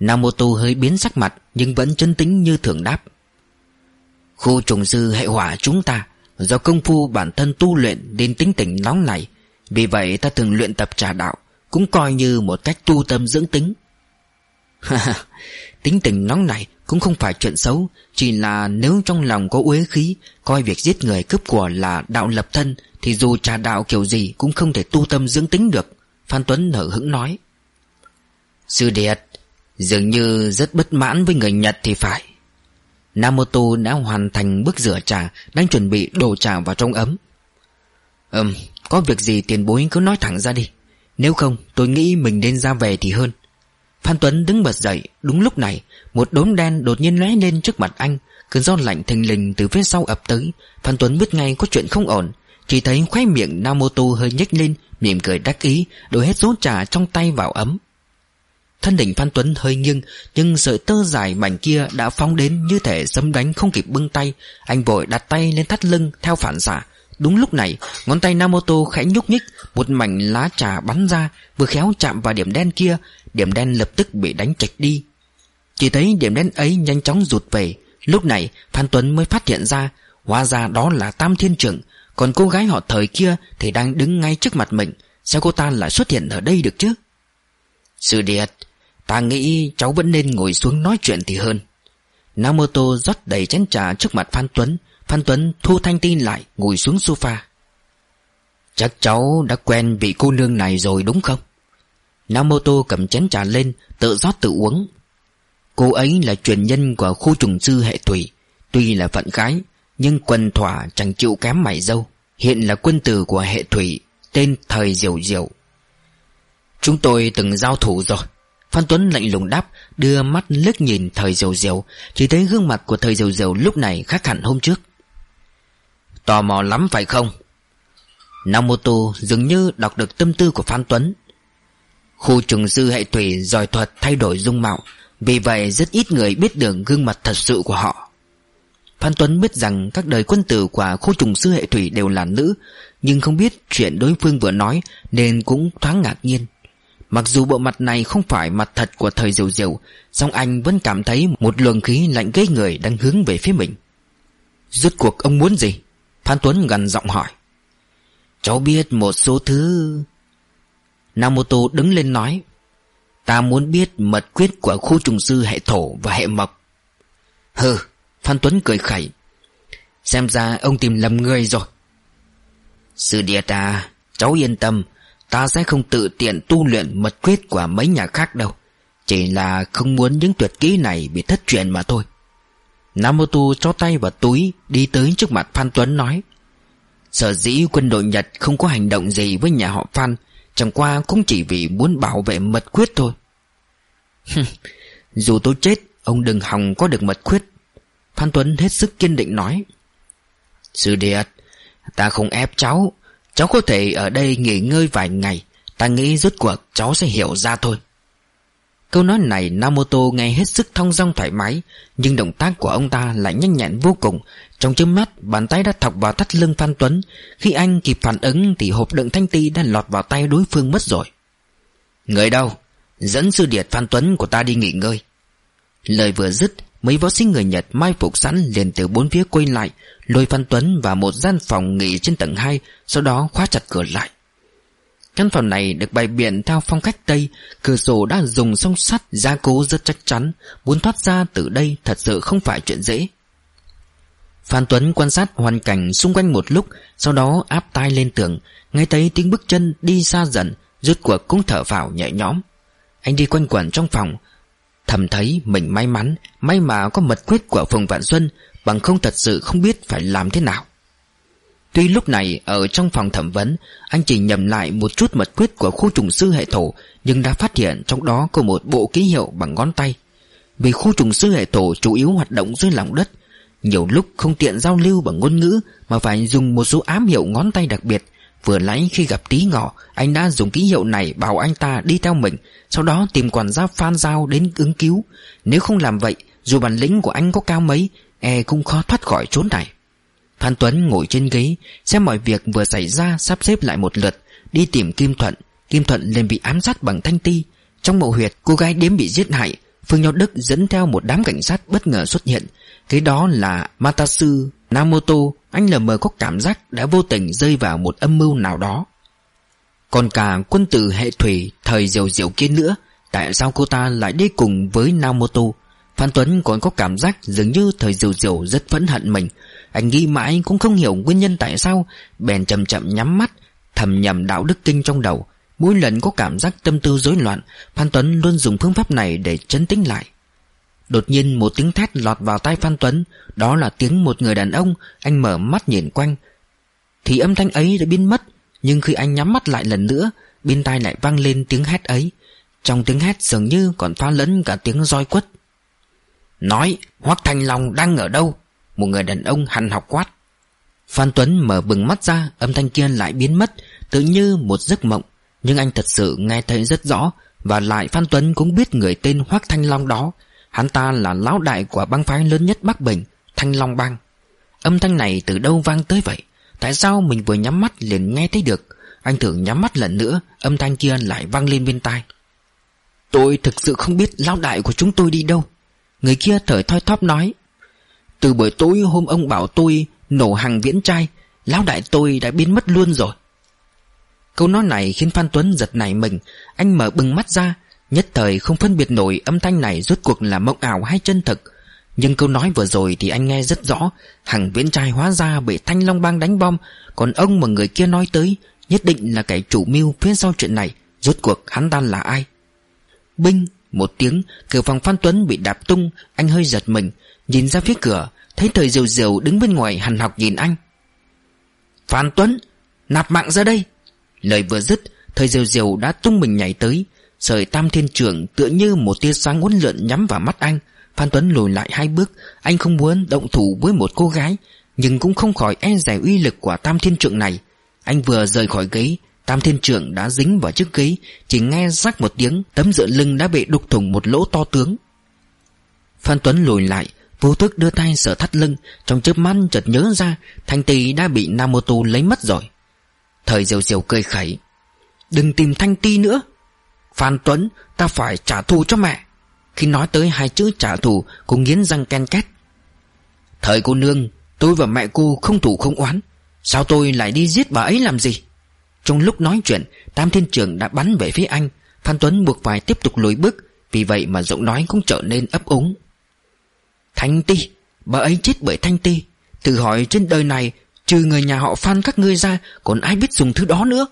Namoto hơi biến sắc mặt nhưng vẫn chân tính như thường đáp Khu trùng sư hệ hỏa chúng ta Do công phu bản thân tu luyện đến tính tình nóng này, Vì vậy ta thường luyện tập trà đạo, Cũng coi như một cách tu tâm dưỡng tính. Tính tình nóng này cũng không phải chuyện xấu, Chỉ là nếu trong lòng có uế khí, Coi việc giết người cướp của là đạo lập thân, Thì dù trà đạo kiểu gì Cũng không thể tu tâm dưỡng tính được, Phan Tuấn nở hững nói. Sư Điệt, Dường như rất bất mãn với người Nhật thì phải. Namoto đã hoàn thành bước rửa trà, Đang chuẩn bị đổ trà vào trong ấm. Ừm, Có việc gì tiền bối cứ nói thẳng ra đi. Nếu không, tôi nghĩ mình nên ra về thì hơn. Phan Tuấn đứng bật dậy, Đúng lúc này, Một đốm đen đột nhiên lóe lên trước mặt anh, Cơn gió lạnh thình lình từ phía sau ập tới. Phan Tuấn biết ngay có chuyện không ổn, Chỉ thấy khóe miệng Namoto hơi nhếch lên, Mỉm cười đắc ý, Đổ hết số trà trong tay vào ấm. Thân đỉnh Phan Tuấn hơi nghiêng, Nhưng sợi tơ dài mảnh kia đã phóng đến Như thể sấm đánh không kịp bưng tay. Anh vội đặt tay lên thắt lưng, theo phản xạ. Đúng lúc này, Ngón tay Namoto khẽ nhúc nhích, Một mảnh lá trà bắn ra, Vừa khéo chạm vào điểm đen kia. Điểm đen lập tức bị đánh trạch đi. Chỉ thấy điểm đen ấy nhanh chóng rụt về. Lúc này, Phan Tuấn mới phát hiện ra, Hóa ra đó là Tam Thiên Trưởng. Còn cô gái họ thời kia Thì đang đứng ngay trước mặt mình. Sao cô ta lại xuất hiện ở đây được chứ? Sư Điệt Ta nghĩ cháu vẫn nên ngồi xuống nói chuyện thì hơn. Namoto rót đầy chén trà trước mặt Phan Tuấn. Phan Tuấn thu thanh tin lại, Ngồi xuống sofa. Chắc cháu đã quen vị cô nương này rồi đúng không? Namoto cầm chén trà lên, Tự rót tự uống. Cô ấy là truyền nhân của khu trùng sư hệ thủy. Tuy là phận gái, Nhưng quần thỏa chẳng chịu kém mảy dâu. Hiện là quân tử của hệ thủy, Tên thời diệu diệu. Chúng tôi từng giao thủ rồi. Phan Tuấn lạnh lùng đáp, Đưa mắt lướt nhìn thời diều diều Chỉ thấy gương mặt của thời diều diều lúc này khác hẳn hôm trước. Tò mò lắm phải không? Namoto dường như đọc được tâm tư của Phan Tuấn. Khu trùng sư hệ thủy giỏi thuật thay đổi dung mạo, Vì vậy rất ít người biết được gương mặt thật sự của họ. Phan Tuấn biết rằng các đời quân tử của khu trùng sư hệ thủy đều là nữ, Nhưng không biết chuyện đối phương vừa nói Nên cũng thoáng ngạc nhiên. Mặc dù bộ mặt này không phải mặt thật của thời diều diều, song anh vẫn cảm thấy một luồng khí lạnh gây người đang hướng về phía mình. Rốt cuộc ông muốn gì? Phan Tuấn gần giọng hỏi. Cháu biết một số thứ. Namoto đứng lên nói. Ta muốn biết mật quyết của khu trùng sư hệ thổ và hệ mộc. Hừ, Phan Tuấn cười khẩy. Xem ra ông tìm lầm người rồi. Sư địa ta Cháu yên tâm. Ta sẽ không tự tiện tu luyện mật quyết của mấy nhà khác đâu. Chỉ là không muốn những tuyệt kỹ này bị thất truyền mà thôi. Namoto cho tay vào túi, Đi tới trước mặt Phan Tuấn nói, Sở dĩ quân đội Nhật không có hành động gì với nhà họ Phan, Chẳng qua cũng chỉ vì muốn bảo vệ mật quyết thôi. *laughs* Dù tôi chết, Ông đừng hòng có được mật quyết. Phan Tuấn hết sức kiên định nói, Sư Điệt, Ta không ép cháu Cháu có thể ở đây nghỉ ngơi vài ngày. Ta nghĩ rốt cuộc cháu sẽ hiểu ra thôi. Câu nói này Namoto nghe hết sức thong dong thoải mái, Nhưng động tác của ông ta lại nhanh nhẹn vô cùng. Trong chớp mắt, Bàn tay đã thọc vào thắt lưng Phan Tuấn. Khi anh kịp phản ứng Thì hộp đựng thanh ti đã lọt vào tay đối phương mất rồi. Người đâu? Dẫn sư điệt Phan Tuấn của ta đi nghỉ ngơi. Lời vừa dứt Mấy võ sĩ người Nhật mai phục sẵn liền từ bốn phía quay lại, Lôi Phan Tuấn vào một gian phòng nghỉ trên tầng 2 Sau đó khóa chặt cửa lại. Căn phòng này được bày biện theo phong cách Tây, Cửa sổ đã dùng song sắt, gia cố rất chắc chắn, Muốn thoát ra từ đây thật sự không phải chuyện dễ. Phan Tuấn quan sát hoàn cảnh xung quanh một lúc, Sau đó áp tai lên tường, Nghe thấy tiếng bước chân đi xa dần, Rốt cuộc cũng thở vào nhẹ nhõm. Anh đi quanh quẩn trong phòng Thầm thấy mình may mắn, May mà có mật quyết của Phùng Vạn Xuân, Bằng không thật sự không biết phải làm thế nào. Tuy lúc này ở trong phòng thẩm vấn, Anh chỉ nhầm lại một chút mật quyết của khu trùng sư hệ thổ, Nhưng đã phát hiện trong đó có một bộ ký hiệu bằng ngón tay. Vì khu trùng sư hệ thổ chủ yếu hoạt động dưới lòng đất, Nhiều lúc không tiện giao lưu bằng ngôn ngữ Mà phải dùng một số ám hiệu ngón tay đặc biệt Vừa nãy khi gặp tí ngọ, Anh đã dùng ký hiệu này bảo anh ta đi theo mình, Sau đó tìm quản gia Phan Giao đến ứng cứu. Nếu không làm vậy, Dù bản lĩnh của anh có cao mấy E cũng khó thoát khỏi chốn này. Phan Tuấn ngồi trên ghế, Xem mọi việc vừa xảy ra sắp xếp lại một lượt, Đi tìm Kim Thuận. Kim Thuận liền bị ám sát bằng thanh ti. Trong mộ huyệt, cô gái đếm bị giết hại, Phương Nho Đức dẫn theo một đám cảnh sát bất ngờ xuất hiện. Cái đó là Matasu Namoto anh lờ mờ có cảm giác đã vô tình rơi vào một âm mưu nào đó. Còn cả quân tử hệ thủy, Thời diều diều kia nữa, Tại sao cô ta lại đi cùng với Namoto Phan Tuấn còn có cảm giác dường như thời diều diều rất phẫn hận mình. Anh nghĩ mãi cũng không hiểu nguyên nhân tại sao Bèn chậm chậm nhắm mắt, Thầm nhầm đạo đức kinh trong đầu. Mỗi lần có cảm giác tâm tư rối loạn, Phan Tuấn luôn dùng phương pháp này để chấn tĩnh lại. Đột nhiên một tiếng thét lọt vào tai Phan Tuấn. Đó là tiếng một người đàn ông. Anh mở mắt nhìn quanh. Thì âm thanh ấy đã biến mất, Nhưng khi anh nhắm mắt lại lần nữa, Bên tai lại vang lên tiếng hét ấy. Trong tiếng hét dường như còn pha lẫn cả tiếng roi quất. Nói Hoác Thành Long đang ở đâu? Một người đàn ông hằn học quát. Phan Tuấn mở bừng mắt ra, Âm thanh kia lại biến mất, Tự như một giấc mộng. Nhưng anh thật sự nghe thấy rất rõ, Và lại Phan Tuấn cũng biết người tên Hoác Thanh Long đó. Hắn ta là lão đại của băng phái lớn nhất Bắc Bình, Thanh Long Bang. Âm thanh này từ đâu vang tới vậy? Tại sao mình vừa nhắm mắt liền nghe thấy được? Anh thử nhắm mắt lần nữa, Âm thanh kia lại vang lên bên tai. Tôi thực sự không biết lão đại của chúng tôi đi đâu. Người kia thở thoi thóp nói, Từ buổi tối hôm ông bảo tôi Nổ hàng viễn trai Lão đại tôi đã biến mất luôn rồi. Câu nói này khiến Phan Tuấn giật nảy mình. Anh mở bừng mắt ra Nhất thời không phân biệt nổi âm thanh này rốt cuộc là mộng ảo hay chân thực. Nhưng câu nói vừa rồi thì anh nghe rất rõ Hằng viễn trai hóa ra bị Thanh Long Bang đánh bom, Còn ông mà người kia nói tới, Nhất định là kẻ chủ mưu phía sau chuyện này, Rốt cuộc hắn ta là ai? Binh, Một tiếng, Cửa phòng Phan Tuấn bị đạp tung, Anh hơi giật mình, Nhìn ra phía cửa, Thấy thời diều diều đứng bên ngoài hằn học nhìn anh. Phan Tuấn, Nạp mạng ra đây! Lời vừa dứt, Thời diều diều đã tung mình nhảy tới Sợi tam thiên trưởng tựa như một tia sáng uốn lượn nhắm vào mắt anh. Phan Tuấn lùi lại hai bước. Anh không muốn động thủ với một cô gái, Nhưng cũng không khỏi e rẻ uy lực của tam thiên trường này. Anh vừa rời khỏi ghế, Tam thiên trường đã dính vào chiếc ghế. Chỉ nghe rắc một tiếng, Tấm dựa lưng đã bị đục thủng một lỗ to tướng. Phan Tuấn lùi lại, Vô thức đưa tay sở thắt lưng. Trong chớp mắt chợt nhớ ra, Thanh tì đã bị Namoto lấy mất rồi. Thời diều diều cười khẩy. Đừng tìm Thanh Ti nữa. Phan Tuấn, Ta phải trả thù cho mẹ. Khi nói tới hai chữ trả thù, Cô nghiến răng ken két. Thời cô nương, Tôi và mẹ cô không thủ không oán. Sao tôi lại đi giết bà ấy làm gì? Trong lúc nói chuyện, Tam thiên trưởng đã bắn về phía anh. Phan Tuấn buộc phải tiếp tục lùi bước, Vì vậy mà giọng nói cũng trở nên ấp úng. Thanh Ti, Bà ấy chết bởi Thanh Ti. Thử hỏi trên đời này, Trừ người nhà họ Phan các ngươi ra, Còn ai biết dùng thứ đó nữa?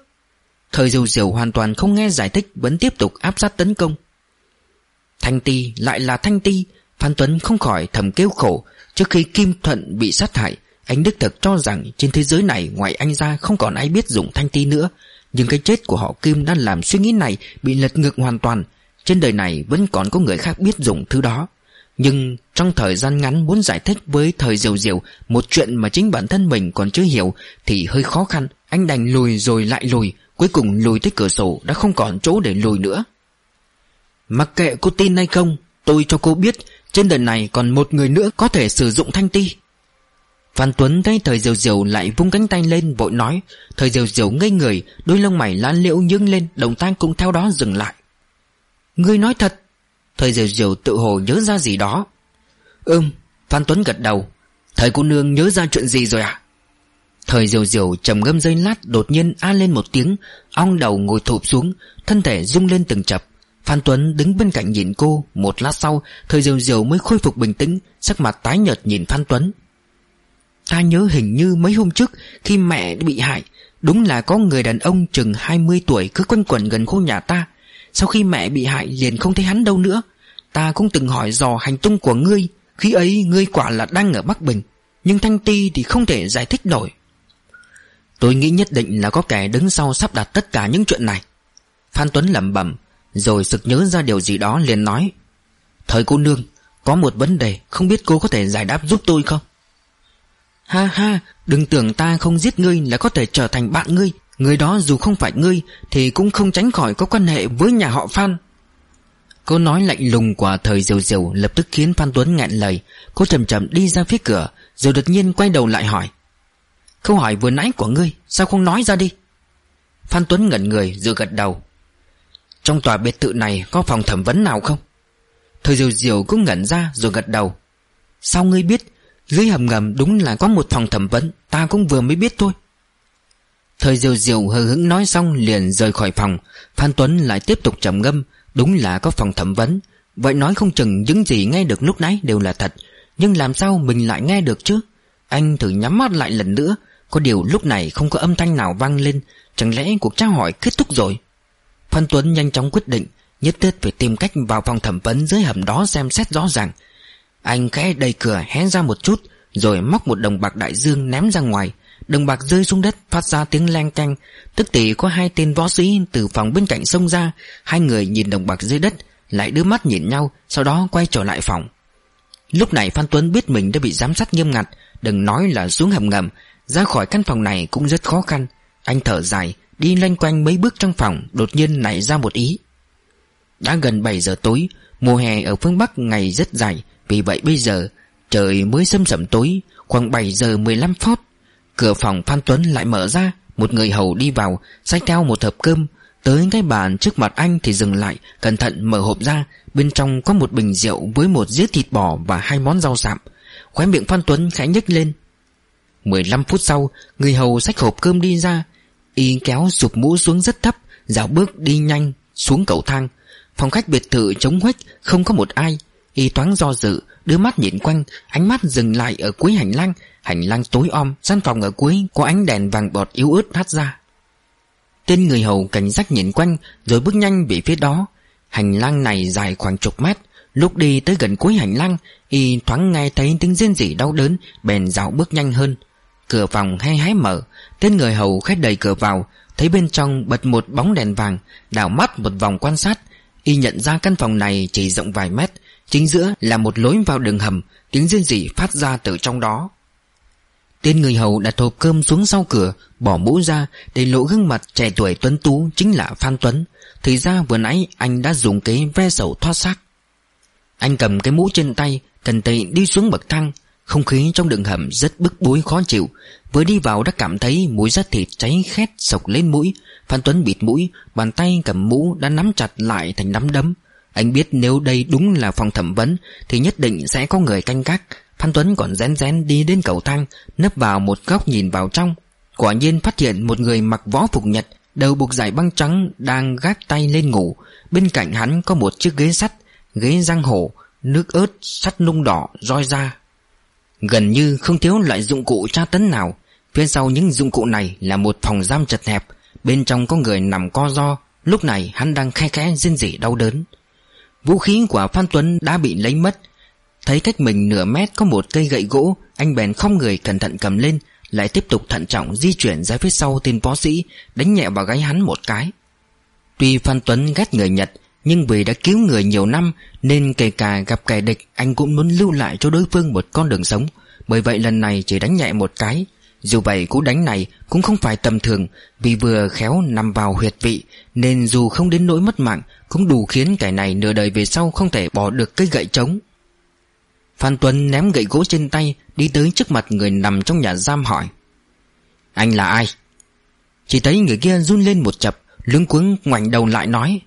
Thời diều diều hoàn toàn không nghe giải thích, Vẫn tiếp tục áp sát tấn công. Thanh ti lại là thanh ti, Phan Tuấn không khỏi thầm kêu khổ Trước khi Kim Thuận bị sát hại. Anh Đức Thực cho rằng trên thế giới này Ngoài anh ra không còn ai biết dùng thanh ti nữa. Nhưng cái chết của họ Kim đã làm suy nghĩ này Bị lật ngược hoàn toàn. Trên đời này vẫn còn có người khác biết dùng thứ đó. Nhưng trong thời gian ngắn Muốn giải thích với thời diều diều Một chuyện mà chính bản thân mình còn chưa hiểu Thì hơi khó khăn. Anh đành lùi rồi lại lùi Cuối cùng lùi tới cửa sổ, đã không còn chỗ để lùi nữa. Mặc kệ cô tin hay không, Tôi cho cô biết, Trên đời này còn một người nữa có thể sử dụng thanh ti. Phan Tuấn thấy thời diều diều lại vung cánh tay lên, vội nói, Thời diều diều ngây người, Đôi lông mày lan liễu nhướng lên Động tác cũng theo đó dừng lại. Ngươi nói thật. Thời diều diều tự hồ nhớ ra gì đó. Ừm, Phan Tuấn gật đầu. Thời cô nương nhớ ra chuyện gì rồi à Thời diều diều trầm ngâm dây lát Đột nhiên a lên một tiếng, Ong đầu ngồi thụp xuống, Thân thể rung lên từng chập. Phan Tuấn đứng bên cạnh nhìn cô Một lát sau, Thời diều diều mới khôi phục bình tĩnh, Sắc mặt tái nhợt nhìn Phan Tuấn. Ta nhớ hình như mấy hôm trước Khi mẹ bị hại, Đúng là có người đàn ông chừng 20 tuổi Cứ quanh quẩn gần khu nhà ta. Sau khi mẹ bị hại liền không thấy hắn đâu nữa. Ta cũng từng hỏi dò hành tung của ngươi, Khi ấy ngươi quả là đang ở Bắc Bình, Nhưng Thanh Ti thì không thể giải thích nổi. Tôi nghĩ nhất định là có kẻ đứng sau sắp đặt tất cả những chuyện này. Phan Tuấn lẩm bẩm, Rồi sực nhớ ra điều gì đó liền nói, Thời cô nương, Có một vấn đề, Không biết cô có thể giải đáp giúp tôi không? Ha ha, Đừng tưởng ta không giết ngươi là có thể trở thành bạn ngươi, Người đó dù không phải ngươi Thì cũng không tránh khỏi có quan hệ với nhà họ Phan. Câu nói lạnh lùng của thời diều diều Lập tức khiến Phan Tuấn nghẹn lời. Cô chậm chậm đi ra phía cửa, Rồi đột nhiên quay đầu lại hỏi Câu hỏi vừa nãy của ngươi, Sao không nói ra đi? Phan Tuấn ngẩn người rồi gật đầu. Trong tòa biệt thự này có phòng thẩm vấn nào không? Thời diều diều cũng ngẩn ra, rồi gật đầu. Sao ngươi biết? Dưới hầm ngầm đúng là có một phòng thẩm vấn, Ta cũng vừa mới biết thôi. Thời diều diều hờ hững nói xong liền rời khỏi phòng. Phan Tuấn lại tiếp tục trầm ngâm, Đúng là có phòng thẩm vấn. Vậy nói không chừng những gì nghe được lúc nãy đều là thật, Nhưng làm sao mình lại nghe được chứ? Anh thử nhắm mắt lại lần nữa có điều lúc này không có âm thanh nào vang lên, Chẳng lẽ cuộc trao hỏi kết thúc rồi? Phan Tuấn nhanh chóng quyết định, Nhất thiết phải tìm cách vào phòng thẩm vấn dưới hầm đó xem xét rõ ràng. Anh khẽ đầy cửa hé ra một chút, Rồi móc một đồng bạc đại dương ném ra ngoài. Đồng bạc rơi xuống đất, phát ra tiếng len canh. Tức tỷ có hai tên võ sĩ từ phòng bên cạnh xông ra, Hai người nhìn đồng bạc dưới đất, Lại đưa mắt nhìn nhau, Sau đó quay trở lại phòng. Lúc này Phan Tuấn biết mình đã bị giám sát nghiêm ngặt, Đừng nói là xuống hầm ngầm ra khỏi căn phòng này cũng rất khó khăn. Anh thở dài, Đi loanh quanh mấy bước trong phòng, Đột nhiên nảy ra một ý. Đã gần 7 giờ tối, Mùa hè ở phương Bắc ngày rất dài, Vì vậy bây giờ Trời mới sâm sẩm tối, Khoảng 7 giờ 15 phút, Cửa phòng Phan Tuấn lại mở ra, Một người hầu đi vào Xách theo một hộp cơm. Tới cái bàn trước mặt anh thì dừng lại, Cẩn thận mở hộp ra, Bên trong có một bình rượu với một dĩa thịt bò Và hai món rau sạm. Khóe miệng Phan Tuấn khẽ nhếch lên. 15 phút sau, Người hầu xách hộp cơm đi ra. Y kéo sụp mũ xuống rất thấp, Dạo bước đi nhanh xuống cầu thang. Phòng khách biệt thự trống huếch, Không có một ai. Y toán do dự, Đưa mắt nhìn quanh, Ánh mắt dừng lại ở cuối hành lang. Hành lang tối om, Gian phòng ở cuối, Có ánh đèn vàng bọt yếu ớt hắt ra. Tên người hầu cảnh giác nhìn quanh, Rồi bước nhanh về phía đó. Hành lang này dài khoảng chục mét. Lúc đi tới gần cuối hành lang, Y thoáng nghe thấy tiếng rên rỉ đau đớn, Bèn dạo bước nhanh hơn. Cửa phòng hay hái mở Tên người hầu khách đầy cửa vào, Thấy bên trong bật một bóng đèn vàng, Đảo mắt một vòng quan sát. Y nhận ra căn phòng này chỉ rộng vài mét, Chính giữa là một lối vào đường hầm, Tiếng riêng rỉ phát ra từ trong đó. Tên người hầu đặt hộp cơm xuống sau cửa, Bỏ mũ ra Để lộ gương mặt trẻ tuổi tuấn tú Chính là Phan Tuấn. Thì ra vừa nãy anh đã dùng cái ve sầu thoát xác. Anh cầm cái mũ trên tay, Cần tay đi xuống bậc thang. Không khí trong đường hầm rất bức bối khó chịu. Vừa đi vào đã cảm thấy mùi da thịt cháy khét sộc lên mũi. Phan Tuấn bịt mũi Bàn tay cầm mũ đã nắm chặt lại thành nắm đấm. Anh biết nếu đây đúng là phòng thẩm vấn Thì nhất định sẽ có người canh gác. Phan Tuấn còn rén rén đi đến cầu thang Nấp vào một góc nhìn vào trong. Quả nhiên phát hiện một người mặc võ phục nhật Đầu buộc dải băng trắng Đang gác tay lên ngủ. Bên cạnh hắn có một chiếc ghế sắt Ghế răng hổ Nước ớt, sắt nung đỏ, roi ra. Gần như không thiếu loại dụng cụ tra tấn nào. Phía sau những dụng cụ này là một phòng giam chật hẹp. Bên trong có người nằm co do Lúc này hắn đang khe khẽ rên rỉ đau đớn. Vũ khí của Phan Tuấn đã bị lấy mất. Thấy cách mình nửa mét có một cây gậy gỗ, Anh bèn không người cẩn thận cầm lên, Lại tiếp tục thận trọng di chuyển ra phía sau tên võ sĩ, Đánh nhẹ vào gáy hắn một cái. Tuy Phan Tuấn ghét người Nhật nhưng vì đã cứu người nhiều năm, Nên kể cả gặp kẻ địch, Anh cũng muốn lưu lại cho đối phương một con đường sống. Bởi vậy lần này chỉ đánh nhẹ một cái. Dù vậy, cú đánh này cũng không phải tầm thường, Vì vừa khéo nằm vào huyệt vị, Nên dù không đến nỗi mất mạng, Cũng đủ khiến kẻ này nửa đời về sau Không thể bỏ được cây gậy trống. Phan Tuấn ném gậy gỗ trên tay, Đi tới trước mặt người nằm trong nhà giam hỏi. Anh là ai? Chỉ thấy người kia run lên một chập Lướng cuống ngoảnh đầu lại nói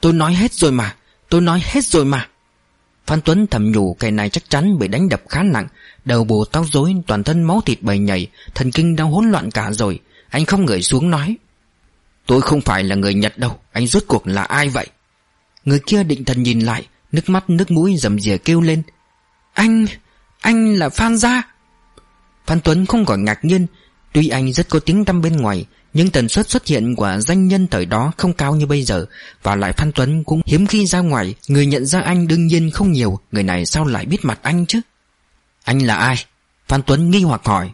Tôi nói hết rồi mà Tôi nói hết rồi mà. Phan Tuấn thầm nhủ cái này chắc chắn bị đánh đập khá nặng. Đầu bù tóc rối Toàn thân máu thịt bầy nhảy Thần kinh đang hỗn loạn cả rồi. Anh không ngửi xuống nói Tôi không phải là người Nhật đâu Anh rốt cuộc là ai vậy Người kia định thần nhìn lại Nước mắt nước mũi rầm rìa kêu lên Anh, anh là Phan Gia Phan Tuấn không khỏi ngạc nhiên Tuy anh rất có tiếng tăm bên ngoài nhưng tần suất xuất hiện của danh nhân thời đó không cao như bây giờ, Và lại Phan Tuấn cũng hiếm khi ra ngoài, Người nhận ra anh đương nhiên không nhiều, Người này sao lại biết mặt anh chứ? Anh là ai? Phan Tuấn nghi hoặc hỏi.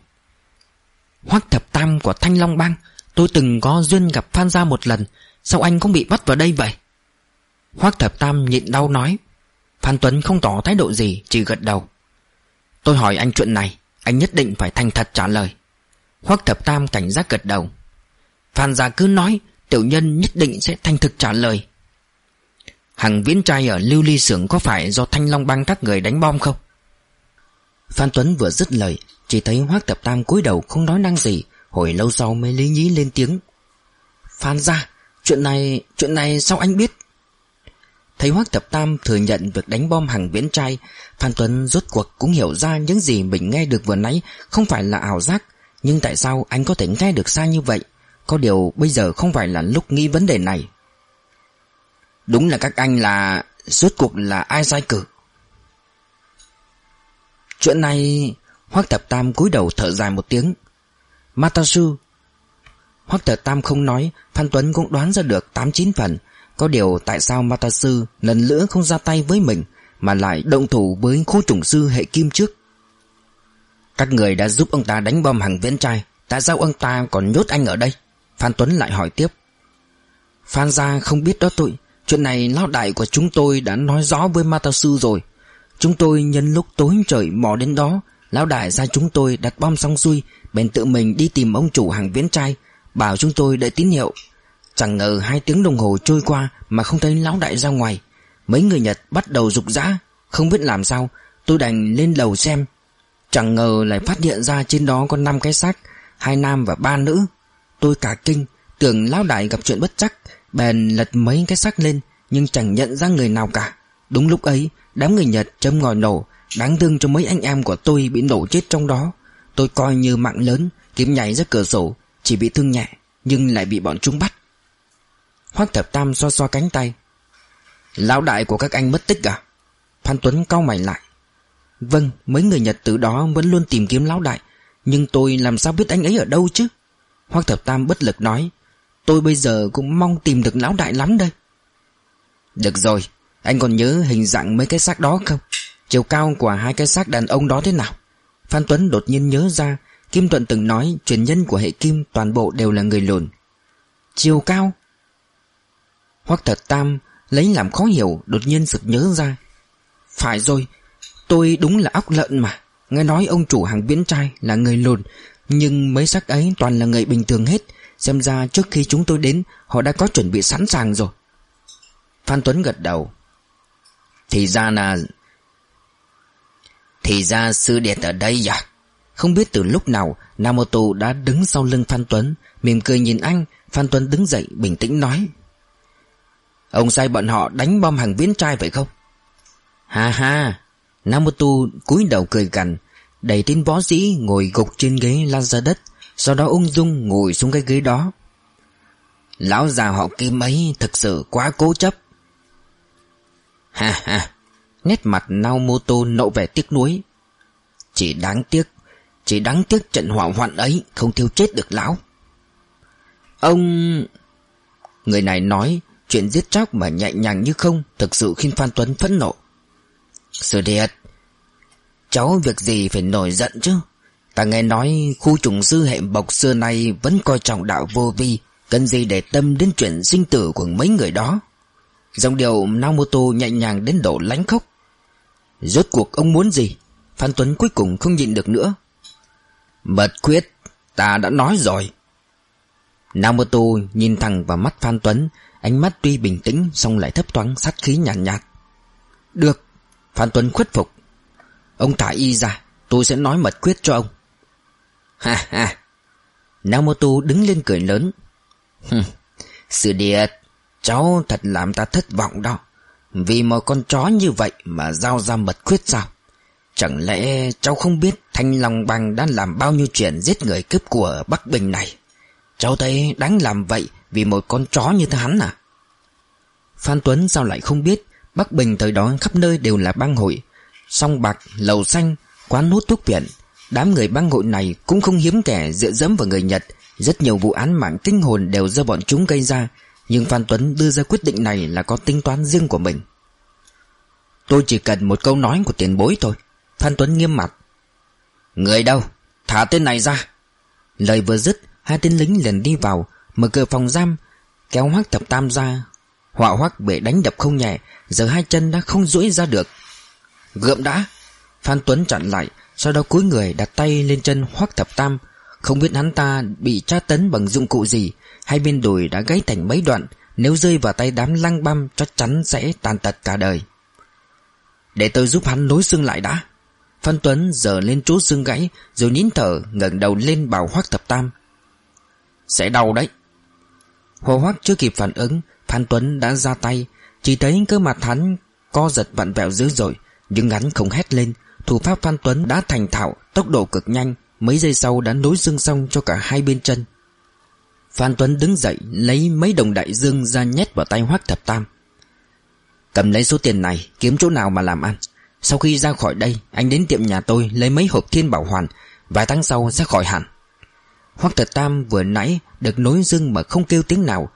Hoắc thập tam của Thanh Long Bang, Tôi từng có duyên gặp Phan Gia một lần, Sao anh cũng bị bắt vào đây vậy? Hoác thập tam nhịn đau nói. Phan Tuấn không tỏ thái độ gì, Chỉ gật đầu. Tôi hỏi anh chuyện này, Anh nhất định phải thành thật trả lời. Hoác thập tam cảnh giác gật đầu. Phan gia cứ nói Tiểu nhân nhất định sẽ thành thực trả lời. Hằng viễn trai ở lưu ly xưởng Có phải do thanh long băng các người đánh bom không? Phan Tuấn vừa dứt lời Chỉ thấy hoác Tập tam cúi đầu không nói năng gì Hồi lâu sau mới lý nhí lên tiếng. Phan gia Chuyện này, chuyện này sao anh biết? Thấy Hoác Thập Tam thừa nhận việc đánh bom hàng viễn trai Phan Tuấn rốt cuộc cũng hiểu ra những gì mình nghe được vừa nãy Không phải là ảo giác Nhưng tại sao anh có thể nghe được xa như vậy? Có điều bây giờ không phải là lúc nghĩ vấn đề này. Đúng là các anh là, Rốt cuộc là ai sai cử? Chuyện này, Hoác Thập Tam cúi đầu thở dài một tiếng. Matasu Hoác Thập Tam không nói, Phan Tuấn cũng đoán ra được 8-9 phần. Có điều tại sao Matasu lần nữa không ra tay với mình, Mà lại động thủ với khu trùng sư hệ kim trước? Các người đã giúp ông ta đánh bom hàng viễn trai Tại sao ông ta còn nhốt anh ở đây? Phan Tuấn lại hỏi tiếp. Phan gia không biết đó tụi, Chuyện này lão đại của chúng tôi đã nói rõ với Matasu rồi. Chúng tôi nhân lúc tối trời mò đến đó, Lão đại ra chúng tôi đặt bom xong xuôi, Bèn tự mình đi tìm ông chủ hàng viễn trai, Bảo chúng tôi đợi tín hiệu. Chẳng ngờ hai tiếng đồng hồ trôi qua Mà không thấy lão đại ra ngoài. Mấy người Nhật bắt đầu rục rã, Không biết làm sao, Tôi đành lên lầu xem. Chẳng ngờ lại phát hiện ra trên đó có 5 cái xác, Hai nam và ba nữ. Tôi cả kinh, Tưởng lão đại gặp chuyện bất chắc, Bèn lật mấy cái xác lên, Nhưng chẳng nhận ra người nào cả. Đúng lúc ấy, Đám người Nhật châm ngòi nổ, Đáng thương cho mấy anh em của tôi bị nổ chết trong đó. Tôi coi như mạng lớn, Kiếm nhảy ra cửa sổ, Chỉ bị thương nhẹ, Nhưng lại bị bọn chúng bắt. Hoác thập tam xoa xoa cánh tay. Lão đại của các anh mất tích à? Phan Tuấn cau mày lại. Vâng mấy người Nhật từ đó vẫn luôn tìm kiếm lão đại, Nhưng tôi làm sao biết anh ấy ở đâu chứ? Hoác thập tam bất lực nói, Tôi bây giờ cũng mong tìm được lão đại lắm đây. Được rồi, Anh còn nhớ hình dạng mấy cái xác đó không? Chiều cao của hai cái xác đàn ông đó thế nào? Phan Tuấn đột nhiên nhớ ra, Kim Tuận từng nói truyền nhân của hệ kim toàn bộ đều là người lùn. Chiều cao? Hoắc Thập tam lấy làm khó hiểu, Đột nhiên sực nhớ ra. Phải rồi, Tôi đúng là óc lợn mà. Nghe nói ông chủ hàng biến trai là người lùn nhưng mấy xác ấy toàn là người bình thường hết. Xem ra trước khi chúng tôi đến, Họ đã có chuẩn bị sẵn sàng rồi. Phan Tuấn gật đầu. Thì ra là Thì ra sư điệt ở đây à? Không biết từ lúc nào Namoto đã đứng sau lưng Phan Tuấn, Mỉm cười nhìn anh. Phan Tuấn đứng dậy, bình tĩnh nói. Ông sai bọn họ đánh bom hàng viễn trai phải không? Ha ha Namoto cúi đầu cười gằn. Đẩy tên võ sĩ ngồi gục trên ghế lăn ra đất, Sau đó ung dung ngồi xuống cái ghế đó. Lão già họ kim ấy thực sự quá cố chấp. Ha ha, Nét mặt Naomoto nộ vẻ tiếc nuối. Chỉ đáng tiếc, Chỉ đáng tiếc trận hỏa hoạn ấy Không thiêu chết được lão. Ông, Người này nói Chuyện giết chóc mà nhẹ nhàng như không Thực sự khiến Phan Tuấn phẫn nộ. Sự Điệt Cháu việc gì phải nổi giận chứ? Ta nghe nói khu trùng sư hệ bộc xưa nay Vẫn coi trọng đạo vô vi Cần gì để tâm đến chuyện sinh tử của mấy người đó. Dòng điều Naomoto nhẹ nhàng đến độ lánh khóc Rốt cuộc ông muốn gì? Phan Tuấn cuối cùng không nhịn được nữa. Mật quyết, Ta đã nói rồi. Naomoto nhìn thẳng vào mắt Phan Tuấn Ánh mắt tuy bình tĩnh song lại thấp thoáng sát khí nhàn nhạt, nhạt. Được Phan Tuấn khuất phục. Ông thả y ra, Tôi sẽ nói mật quyết cho ông. Ha ha. Namoto đứng lên cười lớn. Hừm Sự điệt, Cháu thật làm ta thất vọng đó. Vì một con chó như vậy mà giao ra mật quyết sao? Chẳng lẽ cháu không biết Thanh Long Bằng đang làm bao nhiêu chuyện giết người cướp của ở Bắc Bình này? Cháu thấy đáng làm vậy vì một con chó như thế hắn à? Phan Tuấn sao lại không biết Bắc Bình thời đó khắp nơi đều là băng hội Song bạc, lầu xanh, quán hút thuốc viện. Đám người băng hội này cũng không hiếm kẻ dựa dẫm vào người Nhật. Rất nhiều vụ án mạng kinh hồn đều do bọn chúng gây ra. Nhưng Phan Tuấn đưa ra quyết định này là có tính toán riêng của mình. Tôi chỉ cần một câu nói của tiền bối thôi. Phan Tuấn nghiêm mặt. Người đâu? Thả tên này ra. Lời vừa dứt Hai tên lính liền đi vào Mở cửa phòng giam Kéo hoác thập tam ra. Họa hoác bị đánh đập không nhẹ Giờ hai chân đã không duỗi ra được. Gượm đã. Phan Tuấn chặn lại, Sau đó cúi người đặt tay lên chân hoác thập tam. Không biết hắn ta bị tra tấn bằng dụng cụ gì Hai bên đùi đã gãy thành mấy đoạn, Nếu rơi vào tay đám lăng băm, Chắc chắn sẽ tàn tật cả đời. Để tôi giúp hắn nối xương lại đã. Phan Tuấn giờ lên chỗ xương gãy, Rồi nín thở, ngẩng đầu lên bảo hoác thập tam. Sẽ đau đấy. Hồ hoác chưa kịp phản ứng, Phan Tuấn đã ra tay. Chỉ thấy cơ mặt hắn co giật vặn vẹo dữ dội nhưng hắn không hét lên. Thủ pháp Phan Tuấn đã thành thạo, Tốc độ cực nhanh, Mấy giây sau đã nối xương xong cho cả hai bên chân. Phan Tuấn đứng dậy, Lấy mấy đồng đại dương ra nhét vào tay hoác thập tam. Cầm lấy số tiền này, Kiếm chỗ nào mà làm ăn. Sau khi ra khỏi đây, Anh đến tiệm nhà tôi lấy mấy hộp thiên bảo hoàn, Vài tháng sau sẽ khỏi hẳn. Hoác thập tam vừa nãy Được nối dương mà không kêu tiếng nào.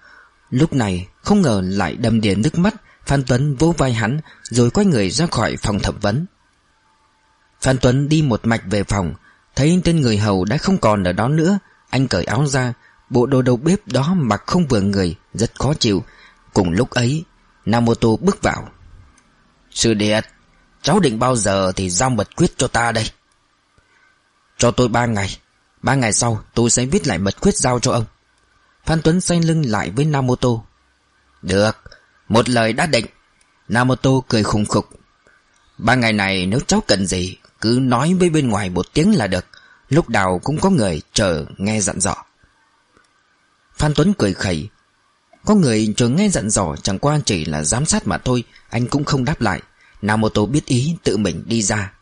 Lúc này, không ngờ lại đầm đìa nước mắt Phan Tuấn vỗ vai hắn, Rồi quay người ra khỏi phòng thẩm vấn. Phan Tuấn đi một mạch về phòng, Thấy tên người hầu đã không còn ở đó nữa. Anh cởi áo ra, Bộ đồ đầu bếp đó mặc không vừa người, Rất khó chịu. Cùng lúc ấy Namoto bước vào. Sư điệt, Cháu định bao giờ thì giao mật quyết cho ta đây? Cho tôi ba ngày Ba ngày sau tôi sẽ viết lại mật quyết giao cho ông. Phan Tuấn xoay lưng lại với Namoto Được một lời đã định Namoto cười khùng khục. Ba ngày này nếu cháu cần gì, Cứ nói với bên ngoài một tiếng là được. Lúc nào cũng có người chờ nghe dặn dò. Phan Tuấn cười khẩy. Có người chờ nghe dặn dò Chẳng qua chỉ là giám sát mà thôi, Anh cũng không đáp lại. Namoto biết ý tự mình đi ra.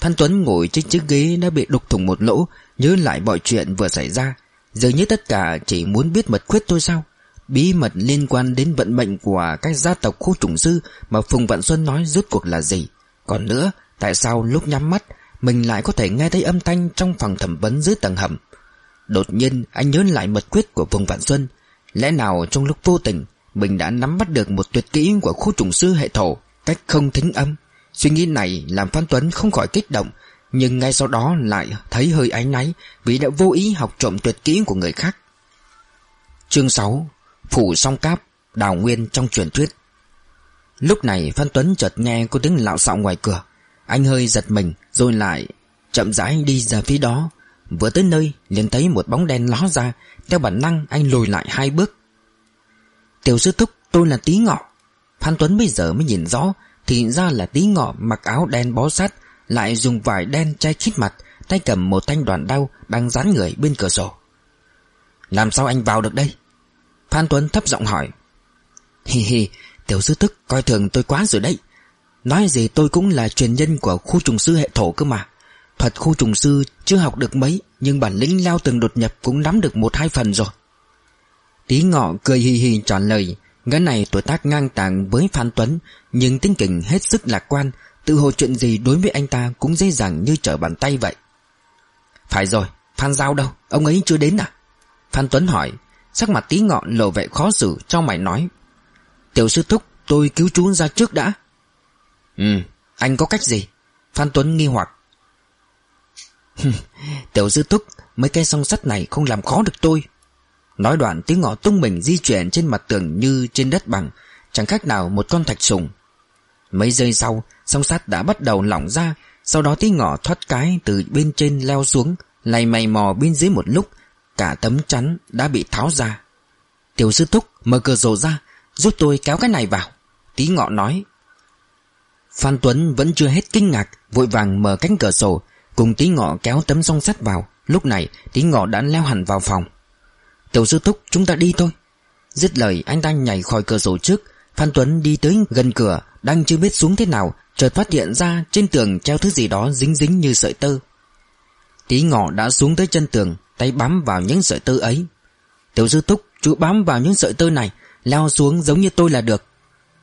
Phan Tuấn ngồi trên chiếc ghế đã bị đục thủng một lỗ, Nhớ lại mọi chuyện vừa xảy ra. Dường như tất cả chỉ muốn biết mật khuyết thôi sao? Bí mật liên quan đến vận mệnh của các gia tộc khu trùng sư Mà Phùng Vạn Xuân nói rốt cuộc là gì? Còn nữa, Tại sao lúc nhắm mắt, Mình lại có thể nghe thấy âm thanh trong phòng thẩm vấn dưới tầng hầm? Đột nhiên, anh nhớ lại mật quyết của Phùng Vạn Xuân. Lẽ nào trong lúc vô tình, Mình đã nắm bắt được một tuyệt kỹ của khu trùng sư hệ thổ Cách không thính âm? Suy nghĩ này làm Phan Tuấn không khỏi kích động, Nhưng ngay sau đó lại thấy hơi áy náy Vì đã vô ý học trộm tuyệt kỹ của người khác. Chương 6 Phủ song cáp, Đào nguyên trong truyền thuyết. Lúc này, Phan Tuấn chợt nghe có tiếng lạo xạo ngoài cửa. Anh hơi giật mình, Rồi lại chậm rãi đi ra phía đó. Vừa tới nơi, liền thấy một bóng đen ló ra. Theo bản năng, anh lùi lại hai bước. Tiểu sư thúc, tôi là tí ngọ. Phan Tuấn bây giờ mới nhìn rõ, Thì ra là tí ngọ mặc áo đen bó sát, Lại dùng vải đen che khít mặt, Tay cầm một thanh đoạn đao Đang dán người bên cửa sổ. Làm sao anh vào được đây? Phan Tuấn thấp giọng hỏi. Hi hi Tiểu sư thức coi thường tôi quá rồi đấy. Nói gì tôi cũng là truyền nhân của khu trùng sư hệ thổ cơ mà. Thuật khu trùng sư chưa học được mấy Nhưng bản lĩnh lao từng đột nhập cũng nắm được một hai phần rồi. Tí ngọ cười hì hì trả lời Cái này tuổi tác ngang tàng với Phan Tuấn Nhưng tính tình hết sức lạc quan Tự hồ chuyện gì đối với anh ta cũng dễ dàng như trở bàn tay vậy. Phải rồi, Phan Giao đâu, ông ấy chưa đến à? Phan Tuấn hỏi. Sắc mặt tí ngọn lộ vẻ khó xử trong mày nói Tiểu sư thúc tôi cứu chú ra trước đã. Ừ. Anh có cách gì? Phan Tuấn nghi hoặc. *laughs* Tiểu sư thúc Mấy cây song sắt này không làm khó được tôi. Nói đoạn tiếng ngọ tung mình di chuyển trên mặt tường như trên đất bằng Chẳng khác nào một con thạch sùng. Mấy giây sau Song sắt đã bắt đầu lỏng ra Sau đó tiếng ngọ thoát cái từ bên trên leo xuống Lay mày mò bên dưới một lúc Cả tấm chắn đã bị tháo ra. Tiểu sư thúc, mở cửa sổ ra, Giúp tôi kéo cái này vào. Tí ngọ nói. Phan Tuấn vẫn chưa hết kinh ngạc, Vội vàng mở cánh cửa sổ, Cùng tí ngọ kéo tấm song sắt vào. Lúc này, tí ngọ đã leo hẳn vào phòng. Tiểu sư thúc, chúng ta đi thôi. Dứt lời, anh ta nhảy khỏi cửa sổ trước. Phan Tuấn đi tới gần cửa, Đang chưa biết xuống thế nào, Chợt phát hiện ra trên tường treo thứ gì đó dính dính như sợi tơ. Tí ngọ đã xuống tới chân tường Tay bám vào những sợi tơ ấy. Tiểu sư túc Chú bám vào những sợi tơ này Leo xuống giống như tôi là được.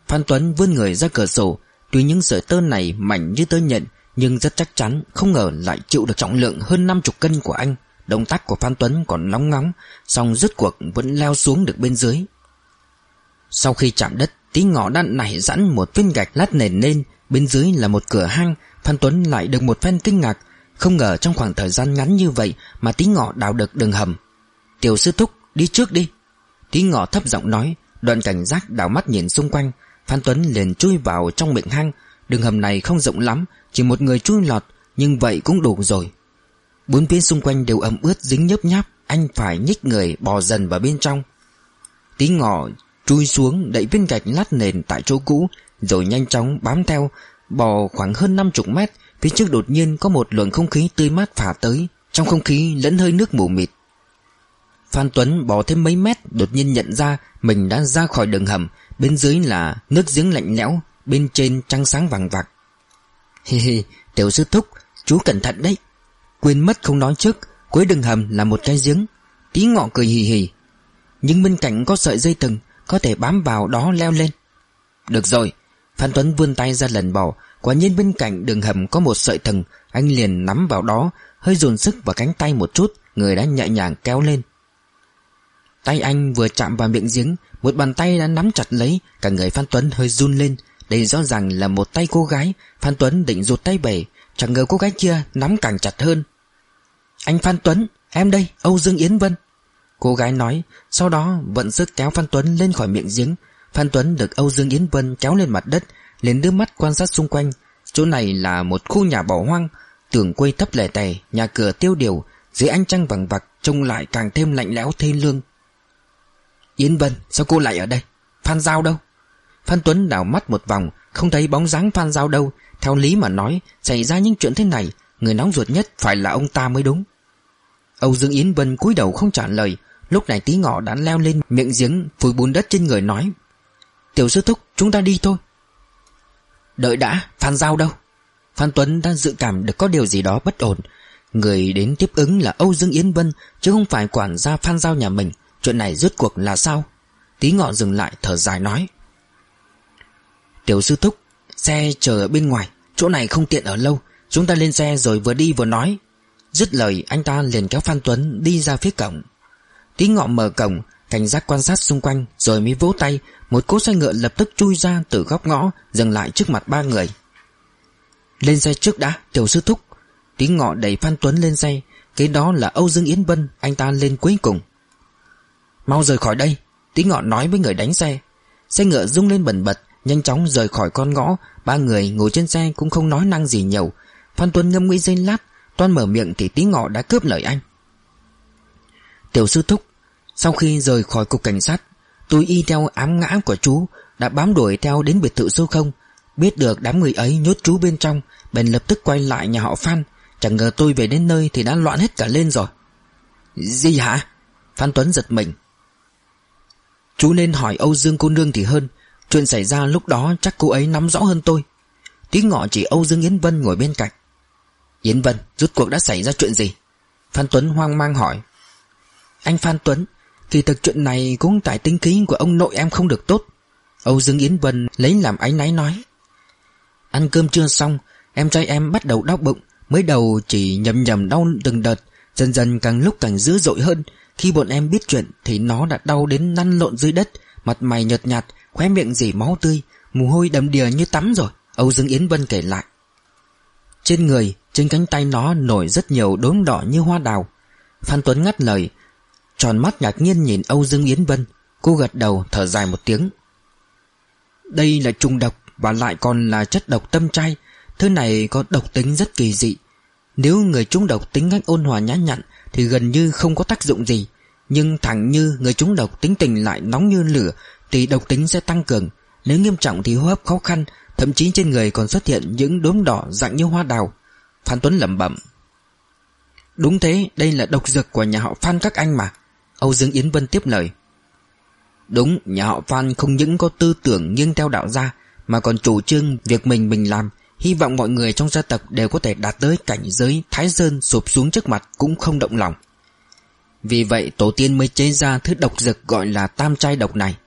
Phan Tuấn vươn người ra cửa sổ, Tuy những sợi tơ này mảnh như tơ nhện, Nhưng rất chắc chắn Không ngờ lại chịu được trọng lượng hơn 50 cân của anh. Động tác của Phan Tuấn còn nóng ngóng Xong rứt cuộc vẫn leo xuống được bên dưới. Sau khi chạm đất, Tí ngọ đã nảy sẵn một viên gạch lát nền lên. Bên dưới là một cửa hang, Phan Tuấn lại được một phen kinh ngạc không ngờ trong khoảng thời gian ngắn như vậy Mà tí ngọ đào được đường hầm. Tiểu sư thúc, đi trước đi. Tí ngọ thấp giọng nói, Đoạn cảnh giác đảo mắt nhìn xung quanh. Phan Tuấn liền chui vào trong miệng hang. Đường hầm này không rộng lắm, Chỉ một người chui lọt, Nhưng vậy cũng đủ rồi. Bốn phía xung quanh đều ẩm ướt dính nhớp nháp, Anh phải nhích người, bò dần vào bên trong. Tí ngọ chui xuống đẩy viên gạch lát nền tại chỗ cũ, Rồi nhanh chóng bám theo, Bò khoảng hơn 50 mét Phía trước đột nhiên có một luồng không khí tươi mát phả tới, Trong không khí lẫn hơi nước mù mịt. Phan Tuấn bỏ thêm mấy mét, Đột nhiên nhận ra Mình đã ra khỏi đường hầm, Bên dưới là nước giếng lạnh lẽo, Bên trên trăng sáng vàng vạc. Hi hi, Tiểu sư thúc, Chú cẩn thận đấy. Quên mất không nói trước, Cuối đường hầm là một cái giếng. Tí ngọ cười hì hì. Nhưng bên cạnh có sợi dây từng Có thể bám vào đó leo lên. Được rồi, Phan Tuấn vươn tay ra lần bỏ Quả nhiên bên cạnh đường hầm có một sợi thừng Anh liền nắm vào đó Hơi dồn sức vào cánh tay một chút Người đã nhẹ nhàng kéo lên. Tay anh vừa chạm vào miệng giếng Một bàn tay đã nắm chặt lấy Cả người Phan Tuấn hơi run lên. Đây rõ ràng là một tay cô gái Phan Tuấn định rụt tay bể, Chẳng ngờ cô gái kia nắm càng chặt hơn. Anh Phan Tuấn Em đây Âu Dương Yến Vân. Cô gái nói Sau đó vận sức kéo Phan Tuấn lên khỏi miệng giếng. Phan Tuấn được Âu Dương Yến Vân kéo lên mặt đất liền đưa mắt quan sát xung quanh. Chỗ này là một khu nhà bỏ hoang, Tường quây thấp lẻ tè Nhà cửa tiêu điều, Dưới ánh trăng vàng vặc Trông lại càng thêm lạnh lẽo thê lương. Yến Vân, sao cô lại ở đây? Phan Giao đâu? Phan Tuấn đảo mắt một vòng, Không thấy bóng dáng Phan Giao đâu. Theo lý mà nói, Xảy ra những chuyện thế này, Người nóng ruột nhất phải là ông ta mới đúng. Âu Dương Yến Vân cúi đầu không trả lời. Lúc này tí ngọ đã leo lên miệng giếng, Phủi bùn đất trên người nói, Tiểu sư thúc, chúng ta đi thôi. Đợi đã, Phan Giao đâu? Phan Tuấn đã dự cảm được có điều gì đó bất ổn. Người đến tiếp ứng là Âu Dương Yến Vân, Chứ không phải quản gia Phan Giao nhà mình. Chuyện này rốt cuộc là sao? Tí ngọ dừng lại, thở dài nói. Tiểu sư thúc, Xe chờ ở bên ngoài. Chỗ này không tiện ở lâu. Chúng ta lên xe rồi vừa đi vừa nói. Dứt lời, anh ta liền kéo Phan Tuấn đi ra phía cổng. Tí ngọ mở cổng Cảnh giác quan sát xung quanh, Rồi mới vỗ tay, Một cỗ xe ngựa lập tức chui ra từ góc ngõ, Dừng lại trước mặt ba người. Lên xe trước đã, Tiểu sư thúc. Tí ngọ đẩy Phan Tuấn lên xe, Kế đó là Âu Dương Yến Vân Anh ta lên cuối cùng. Mau rời khỏi đây Tí ngọ nói với người đánh xe. Xe ngựa rung lên bẩn bật, Nhanh chóng rời khỏi con ngõ, Ba người ngồi trên xe cũng không nói năng gì nhiều. Phan Tuấn ngâm nghĩ giây lát, Toan mở miệng thì tí ngọ đã cướp lời anh. Tiểu sư thúc sau khi rời khỏi cục cảnh sát, Tôi y theo ám ngã của chú, Đã bám đuổi theo đến biệt thự số không. Biết được đám người ấy nhốt chú bên trong, Bèn lập tức quay lại nhà họ Phan. Chẳng ngờ tôi về đến nơi thì đã loạn hết cả lên rồi. Gì hả? Phan Tuấn giật mình. Chú nên hỏi Âu Dương cô nương thì hơn. Chuyện xảy ra lúc đó chắc cô ấy nắm rõ hơn tôi. Tí ngọ chỉ Âu Dương Yến Vân ngồi bên cạnh. Yến Vân rút cuộc đã xảy ra chuyện gì? Phan Tuấn hoang mang hỏi. Anh Phan Tuấn thì thực chuyện này cũng tại tính khí của ông nội em không được tốt. Âu Dương Yến Vân lấy làm áy náy nói, Ăn cơm chưa xong, Em trai em bắt đầu đau bụng, Mới đầu chỉ nhầm nhầm đau từng đợt, Dần dần càng lúc càng dữ dội hơn. Khi bọn em biết chuyện Thì nó đã đau đến năn lộn dưới đất, Mặt mày nhợt nhạt, Khóe miệng dỉ máu tươi, Mồ hôi đầm đìa như tắm rồi, Âu Dương Yến Vân kể lại. Trên người, Trên cánh tay nó nổi rất nhiều đốm đỏ như hoa đào. Phan Tuấn ngắt lời Tròn mắt ngạc nhiên nhìn Âu Dương Yến Vân. Cô gật đầu, thở dài một tiếng. Đây là trùng độc Và lại còn là chất độc tâm trai. Thứ này có độc tính rất kỳ dị. Nếu người trúng độc tính cách ôn hòa nhã nhặn Thì gần như không có tác dụng gì. Nhưng thẳng như người trúng độc tính tình lại nóng như lửa Thì độc tính sẽ tăng cường. Nếu nghiêm trọng thì hô hấp khó khăn, Thậm chí trên người còn xuất hiện những đốm đỏ dạng như hoa đào. Phan Tuấn lẩm bẩm. Đúng thế, đây là độc dược của nhà họ Phan các anh mà. Âu Dương Yến Vân tiếp lời. Đúng, nhà họ Phan không những có tư tưởng nghiêng theo đạo gia, Mà còn chủ trương việc mình mình làm. Hy vọng mọi người trong gia tộc đều có thể đạt tới cảnh giới Thái Sơn sụp xuống trước mặt cũng không động lòng. Vì vậy, tổ tiên mới chế ra thứ độc dược gọi là tam trai độc này.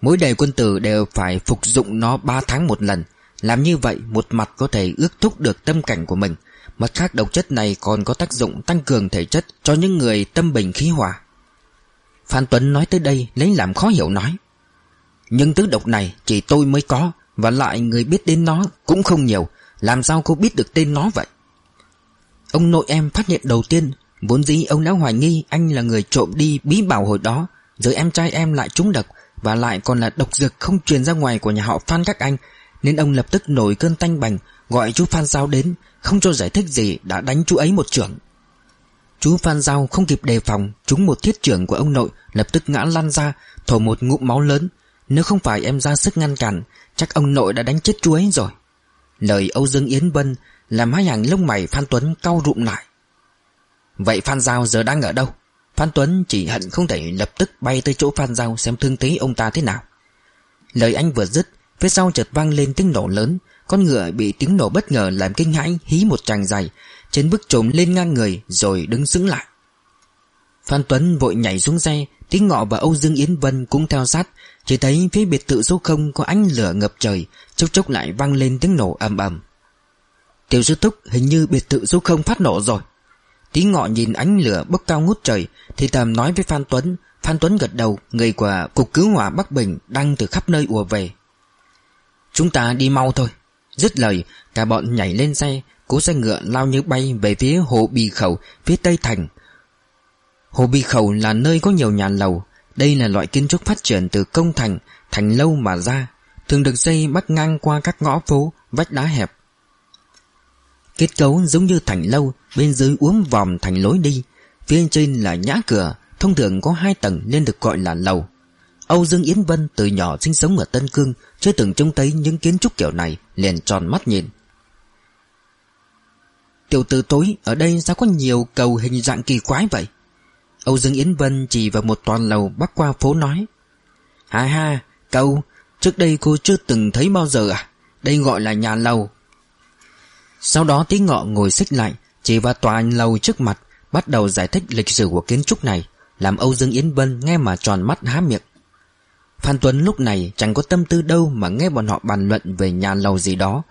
Mỗi đời quân tử đều phải phục dụng nó 3 tháng một lần. Làm như vậy, một mặt có thể ước thúc được tâm cảnh của mình, Mặt khác độc chất này còn có tác dụng tăng cường thể chất cho những người tâm bình khí hòa. Phan Tuấn nói tới đây lấy làm khó hiểu nói. Nhưng thứ độc này chỉ tôi mới có, Và lại người biết đến nó cũng không nhiều. Làm sao cô biết được tên nó vậy? Ông nội em phát hiện đầu tiên, Vốn dĩ ông đã hoài nghi anh là người trộm đi bí bảo hồi đó. Rồi em trai em lại trúng độc, Và lại còn là độc dược không truyền ra ngoài của nhà họ Phan các anh. Nên ông lập tức nổi cơn tanh bành, Gọi chú Phan Giao đến, Không cho giải thích gì, đã đánh chú ấy một trưởng. Chú Phan Giao không kịp đề phòng, Trúng một thiết trưởng của ông nội, Lập tức ngã lăn ra, Thổ một ngụm máu lớn. Nếu không phải em ra sức ngăn cản, Chắc ông nội đã đánh chết chú ấy rồi. Lời Âu Dương Yến Vân Làm hai hàng lông mày Phan Tuấn cau rụm lại. Vậy Phan Giao giờ đang ở đâu? Phan Tuấn chỉ hận không thể lập tức bay tới chỗ Phan Giao xem thương thế ông ta thế nào. Lời anh vừa dứt, Phía sau chợt vang lên tiếng nổ lớn. Con ngựa bị tiếng nổ bất ngờ làm kinh hãi, Hí một tràng dài chén bức trộm lên ngang người, rồi đứng sững lại. Phan Tuấn vội nhảy xuống xe Tiếng ngọ và Âu Dương Yến Vân cũng theo sát. Chỉ thấy phía biệt thự số không có ánh lửa ngập trời, Chốc chốc lại vang lên tiếng nổ ầm ầm. Tiểu sư thúc, hình như biệt thự số không phát nổ rồi. Tí ngọ nhìn ánh lửa bốc cao ngút trời, Thì tầm nói với Phan Tuấn. Phan Tuấn gật đầu, Người của Cục Cứu Hỏa Bắc Bình Đang từ khắp nơi ùa về. Chúng ta đi mau thôi. Dứt lời, Cả bọn nhảy lên xe Cố xe ngựa lao như bay về phía hồ Bì Khẩu, Phía tây thành. Hồ Bì Khẩu là nơi có nhiều nhà lầu. Đây là loại kiến trúc phát triển từ công thành Thành lâu mà ra, Thường được xây bắt ngang qua các ngõ phố, Vách đá hẹp. Kết cấu giống như thành lâu, Bên dưới uốn vòm thành lối đi. Phía trên là nhã cửa, Thông thường có hai tầng nên được gọi là lầu. Âu Dương Yến Vân từ nhỏ sinh sống ở Tân Cương, Chưa từng trông thấy những kiến trúc kiểu này, Liền tròn mắt nhìn. Tiểu tử tối, Ở đây sao có nhiều cầu hình dạng kỳ quái vậy? Âu Dương Yến Vân chỉ vào một toàn lầu bắc qua phố nói. Ha ha Cầu Trước đây cô chưa từng thấy bao giờ à? Đây gọi là nhà lầu. Sau đó tí ngọ ngồi xích lại, Chỉ vào tòa lầu trước mặt, Bắt đầu giải thích lịch sử của kiến trúc này, Làm Âu Dương Yến Vân nghe mà tròn mắt há miệng. Phan Tuấn lúc này chẳng có tâm tư đâu Mà nghe bọn họ bàn luận về nhà lầu gì đó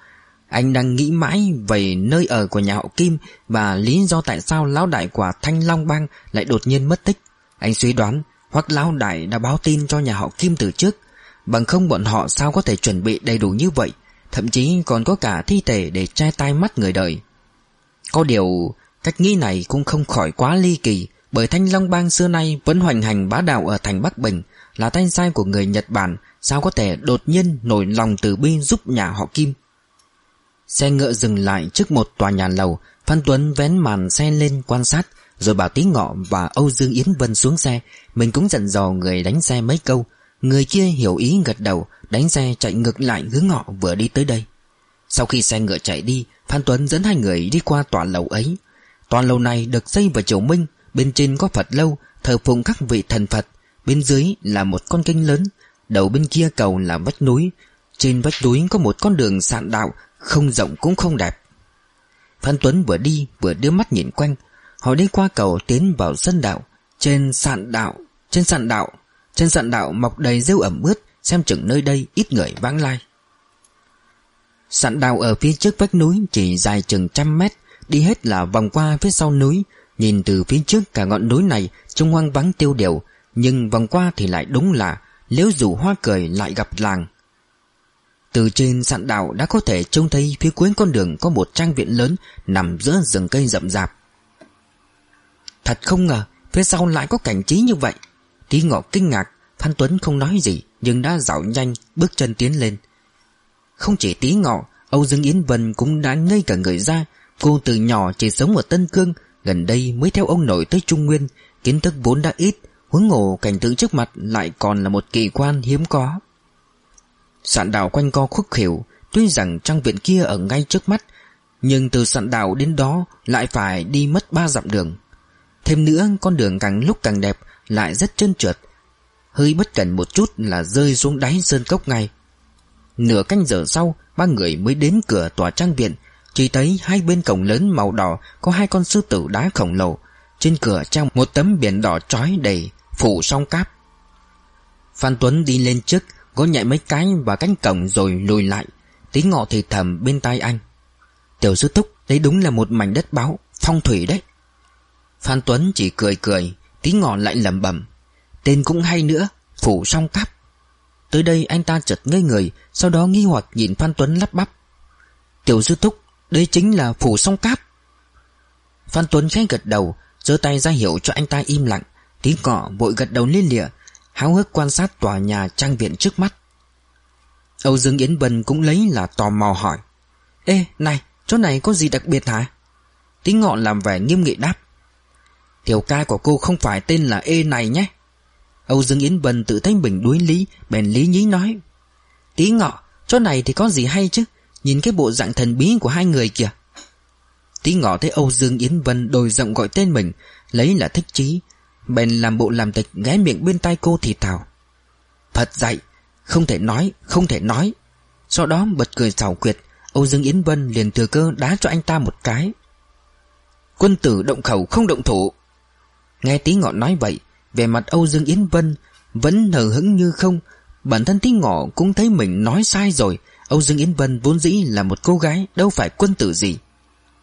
anh đang nghĩ mãi về nơi ở của nhà họ Kim Và lý do tại sao lão đại của Thanh Long Bang Lại đột nhiên mất tích. Anh suy đoán, Hoặc lão đại đã báo tin cho nhà họ Kim từ trước. Bằng không bọn họ sao có thể chuẩn bị đầy đủ như vậy, Thậm chí còn có cả thi thể để che tai mắt người đời. Có điều, Cách nghĩ này cũng không khỏi quá ly kỳ, Bởi Thanh Long Bang xưa nay vẫn hoành hành bá đạo ở thành Bắc Bình, Là tay sai của người Nhật Bản, Sao có thể đột nhiên nổi lòng từ bi giúp nhà họ Kim? Xe ngựa dừng lại trước một tòa nhà lầu. Phan Tuấn vén màn xe lên quan sát, Rồi bảo Tí Ngọ và Âu Dương Yến Vân xuống xe. Mình cũng dặn dò người đánh xe mấy câu. Người kia hiểu ý gật đầu, Đánh xe chạy ngược lại hướng họ vừa đi tới đây. Sau khi xe ngựa chạy đi, Phan Tuấn dẫn hai người đi qua tòa lầu ấy. Tòa lầu này được xây vào triều Minh, Bên trên có Phật lâu, Thờ phụng các vị thần Phật. Bên dưới là một con kênh lớn, Đầu bên kia cầu là vách núi. Trên vách núi có một con đường sạn đạo không rộng cũng không đẹp. Phan Tuấn vừa đi, vừa đưa mắt nhìn quanh. Họ đi qua cầu tiến vào sân đạo. Trên sạn đạo, Trên sạn đạo, Trên sạn đạo mọc đầy rêu ẩm ướt. Xem chừng nơi đây ít người vãng lai. Sạn đạo ở phía trước vách núi Chỉ dài chừng trăm mét. Đi hết là vòng qua phía sau núi. Nhìn từ phía trước cả ngọn núi này, Trông hoang vắng tiêu điều. Nhưng vòng qua thì lại đúng là, Nếu dù hoa cười lại gặp làng. Từ trên sạn đảo đã có thể trông thấy Phía cuối con đường có một trang viện lớn Nằm giữa rừng cây rậm rạp. Thật không ngờ, Phía sau lại có cảnh trí như vậy. Tí ngọ kinh ngạc, Phan Tuấn không nói gì, Nhưng đã dạo nhanh, bước chân tiến lên. Không chỉ tí ngọ, Âu Dương Yến Vân cũng đã ngây cả người ra. Cô từ nhỏ chỉ sống ở Tân Cương, Gần đây mới theo ông nội tới Trung Nguyên. Kiến thức vốn đã ít, Huống ngộ cảnh tượng trước mặt lại còn là một kỳ quan hiếm có. Sạn đảo quanh co khúc khỉu, Tuy rằng trang viện kia ở ngay trước mắt, Nhưng từ sạn đảo đến đó Lại phải đi mất ba dặm đường. Thêm nữa, con đường càng lúc càng đẹp, Lại rất trơn trượt. Hơi bất cẩn một chút là rơi xuống đáy sơn cốc ngay. Nửa canh giờ sau, Ba người mới đến cửa tòa trang viện, Chỉ thấy hai bên cổng lớn màu đỏ Có hai con sư tử đá khổng lồ. Trên cửa treo một tấm biển đỏ trói đầy, Phủ song cáp. Phan Tuấn đi lên trước có nhảy mấy cái vào cánh cổng rồi lùi lại. Tí ngọ thì thầm bên tai anh. Tiểu sư thúc, Đấy đúng là một mảnh đất báo, Phong thủy đấy. Phan Tuấn chỉ cười cười, Tí ngọ lại lẩm bẩm. Tên cũng hay nữa, Phủ song cáp. Tới đây anh ta chợt ngây người, Sau đó nghi hoặc nhìn Phan Tuấn lắp bắp. Tiểu sư thúc, Đây chính là phủ song cáp. Phan Tuấn khẽ gật đầu, giơ tay ra hiệu cho anh ta im lặng. Tí cọ vội gật đầu liên lịa Háo hức quan sát tòa nhà trang viện trước mắt. Âu Dương Yến Vân cũng lấy là tò mò hỏi, Ê, này, chỗ này có gì đặc biệt hả? Tí ngọ làm vẻ nghiêm nghị đáp, Tiểu ca của cô không phải tên là Ê này nhé. Âu Dương Yến Vân tự thấy mình đuối lý, Bèn lý nhí nói, Tí ngọ, chỗ này thì có gì hay chứ? Nhìn cái bộ dạng thần bí của hai người kìa. Tí ngọ thấy Âu Dương Yến Vân đồi rộng gọi tên mình, Lấy là thích chí Bèn làm bộ làm tịch ghé miệng bên tai cô thì thào. Thật dạy, Không thể nói, Không thể nói. Sau đó bật cười xảo quyệt, Âu Dương Yến Vân liền thừa cơ đá cho anh ta một cái. Quân tử động khẩu không động thủ. Nghe tí ngọ nói vậy Về mặt Âu Dương Yến Vân Vẫn hờ hững như không. Bản thân tí ngọ cũng thấy mình nói sai rồi. Âu Dương Yến Vân vốn dĩ là một cô gái, Đâu phải quân tử gì.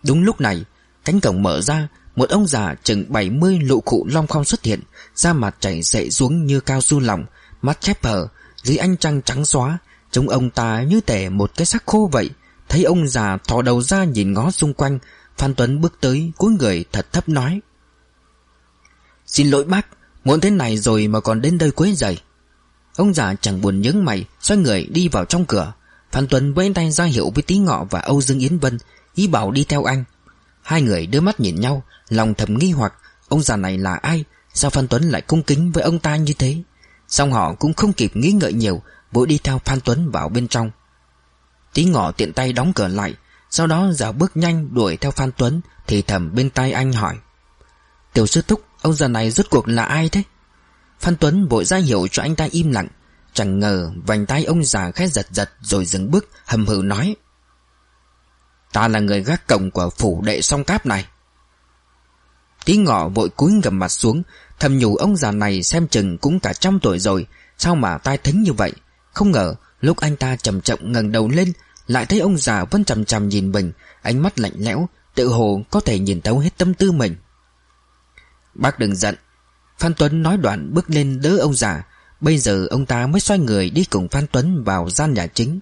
Đúng lúc này, Cánh cổng mở ra một ông già chừng 70 lụ cụ long khom xuất hiện, Da mặt chảy dậy xuống như cao su lỏng, Mắt khép hở Dưới ánh trăng trắng xóa. Trông ông ta như tẻ một cái xác khô vậy. Thấy ông già thò đầu ra nhìn ngó xung quanh, Phan Tuấn bước tới, cúi người thật thấp nói. Xin lỗi bác, muốn thế này rồi mà còn đến đây quấy rầy. Ông già chẳng buồn nhướng mày, Xoay người đi vào trong cửa. Phan Tuấn vẫy tay ra hiệu với Tí Ngọ và Âu Dương Yến Vân, Ý bảo đi theo anh. Hai người đưa mắt nhìn nhau, Lòng thầm nghi hoặc, Ông già này là ai? Sao Phan Tuấn lại cung kính với ông ta như thế? Xong họ cũng không kịp nghĩ ngợi nhiều, Vội đi theo Phan Tuấn vào bên trong. Tí ngọ tiện tay đóng cửa lại, Sau đó dạo bước nhanh đuổi theo Phan Tuấn, Thì thầm bên tay anh hỏi. Tiểu sư thúc, Ông già này rốt cuộc là ai thế? Phan Tuấn vội ra hiểu cho anh ta im lặng, Chẳng ngờ vành tay ông già khẽ giật giật Rồi dừng bước, hầm hừ nói. Ta là người gác cổng của phủ đệ song cáp này. Tí ngọ vội cúi gầm mặt xuống, Thầm nhủ ông già này xem chừng cũng cả trăm tuổi rồi, Sao mà tai thính như vậy? Không ngờ, lúc anh ta chậm chậm ngẩng đầu lên, Lại thấy ông già vẫn chằm chằm nhìn mình, Ánh mắt lạnh lẽo, Tự hồ có thể nhìn thấu hết tâm tư mình. Bác đừng giận. Phan Tuấn nói đoạn bước lên đỡ ông già. Bây giờ ông ta mới xoay người đi cùng Phan Tuấn vào gian nhà chính.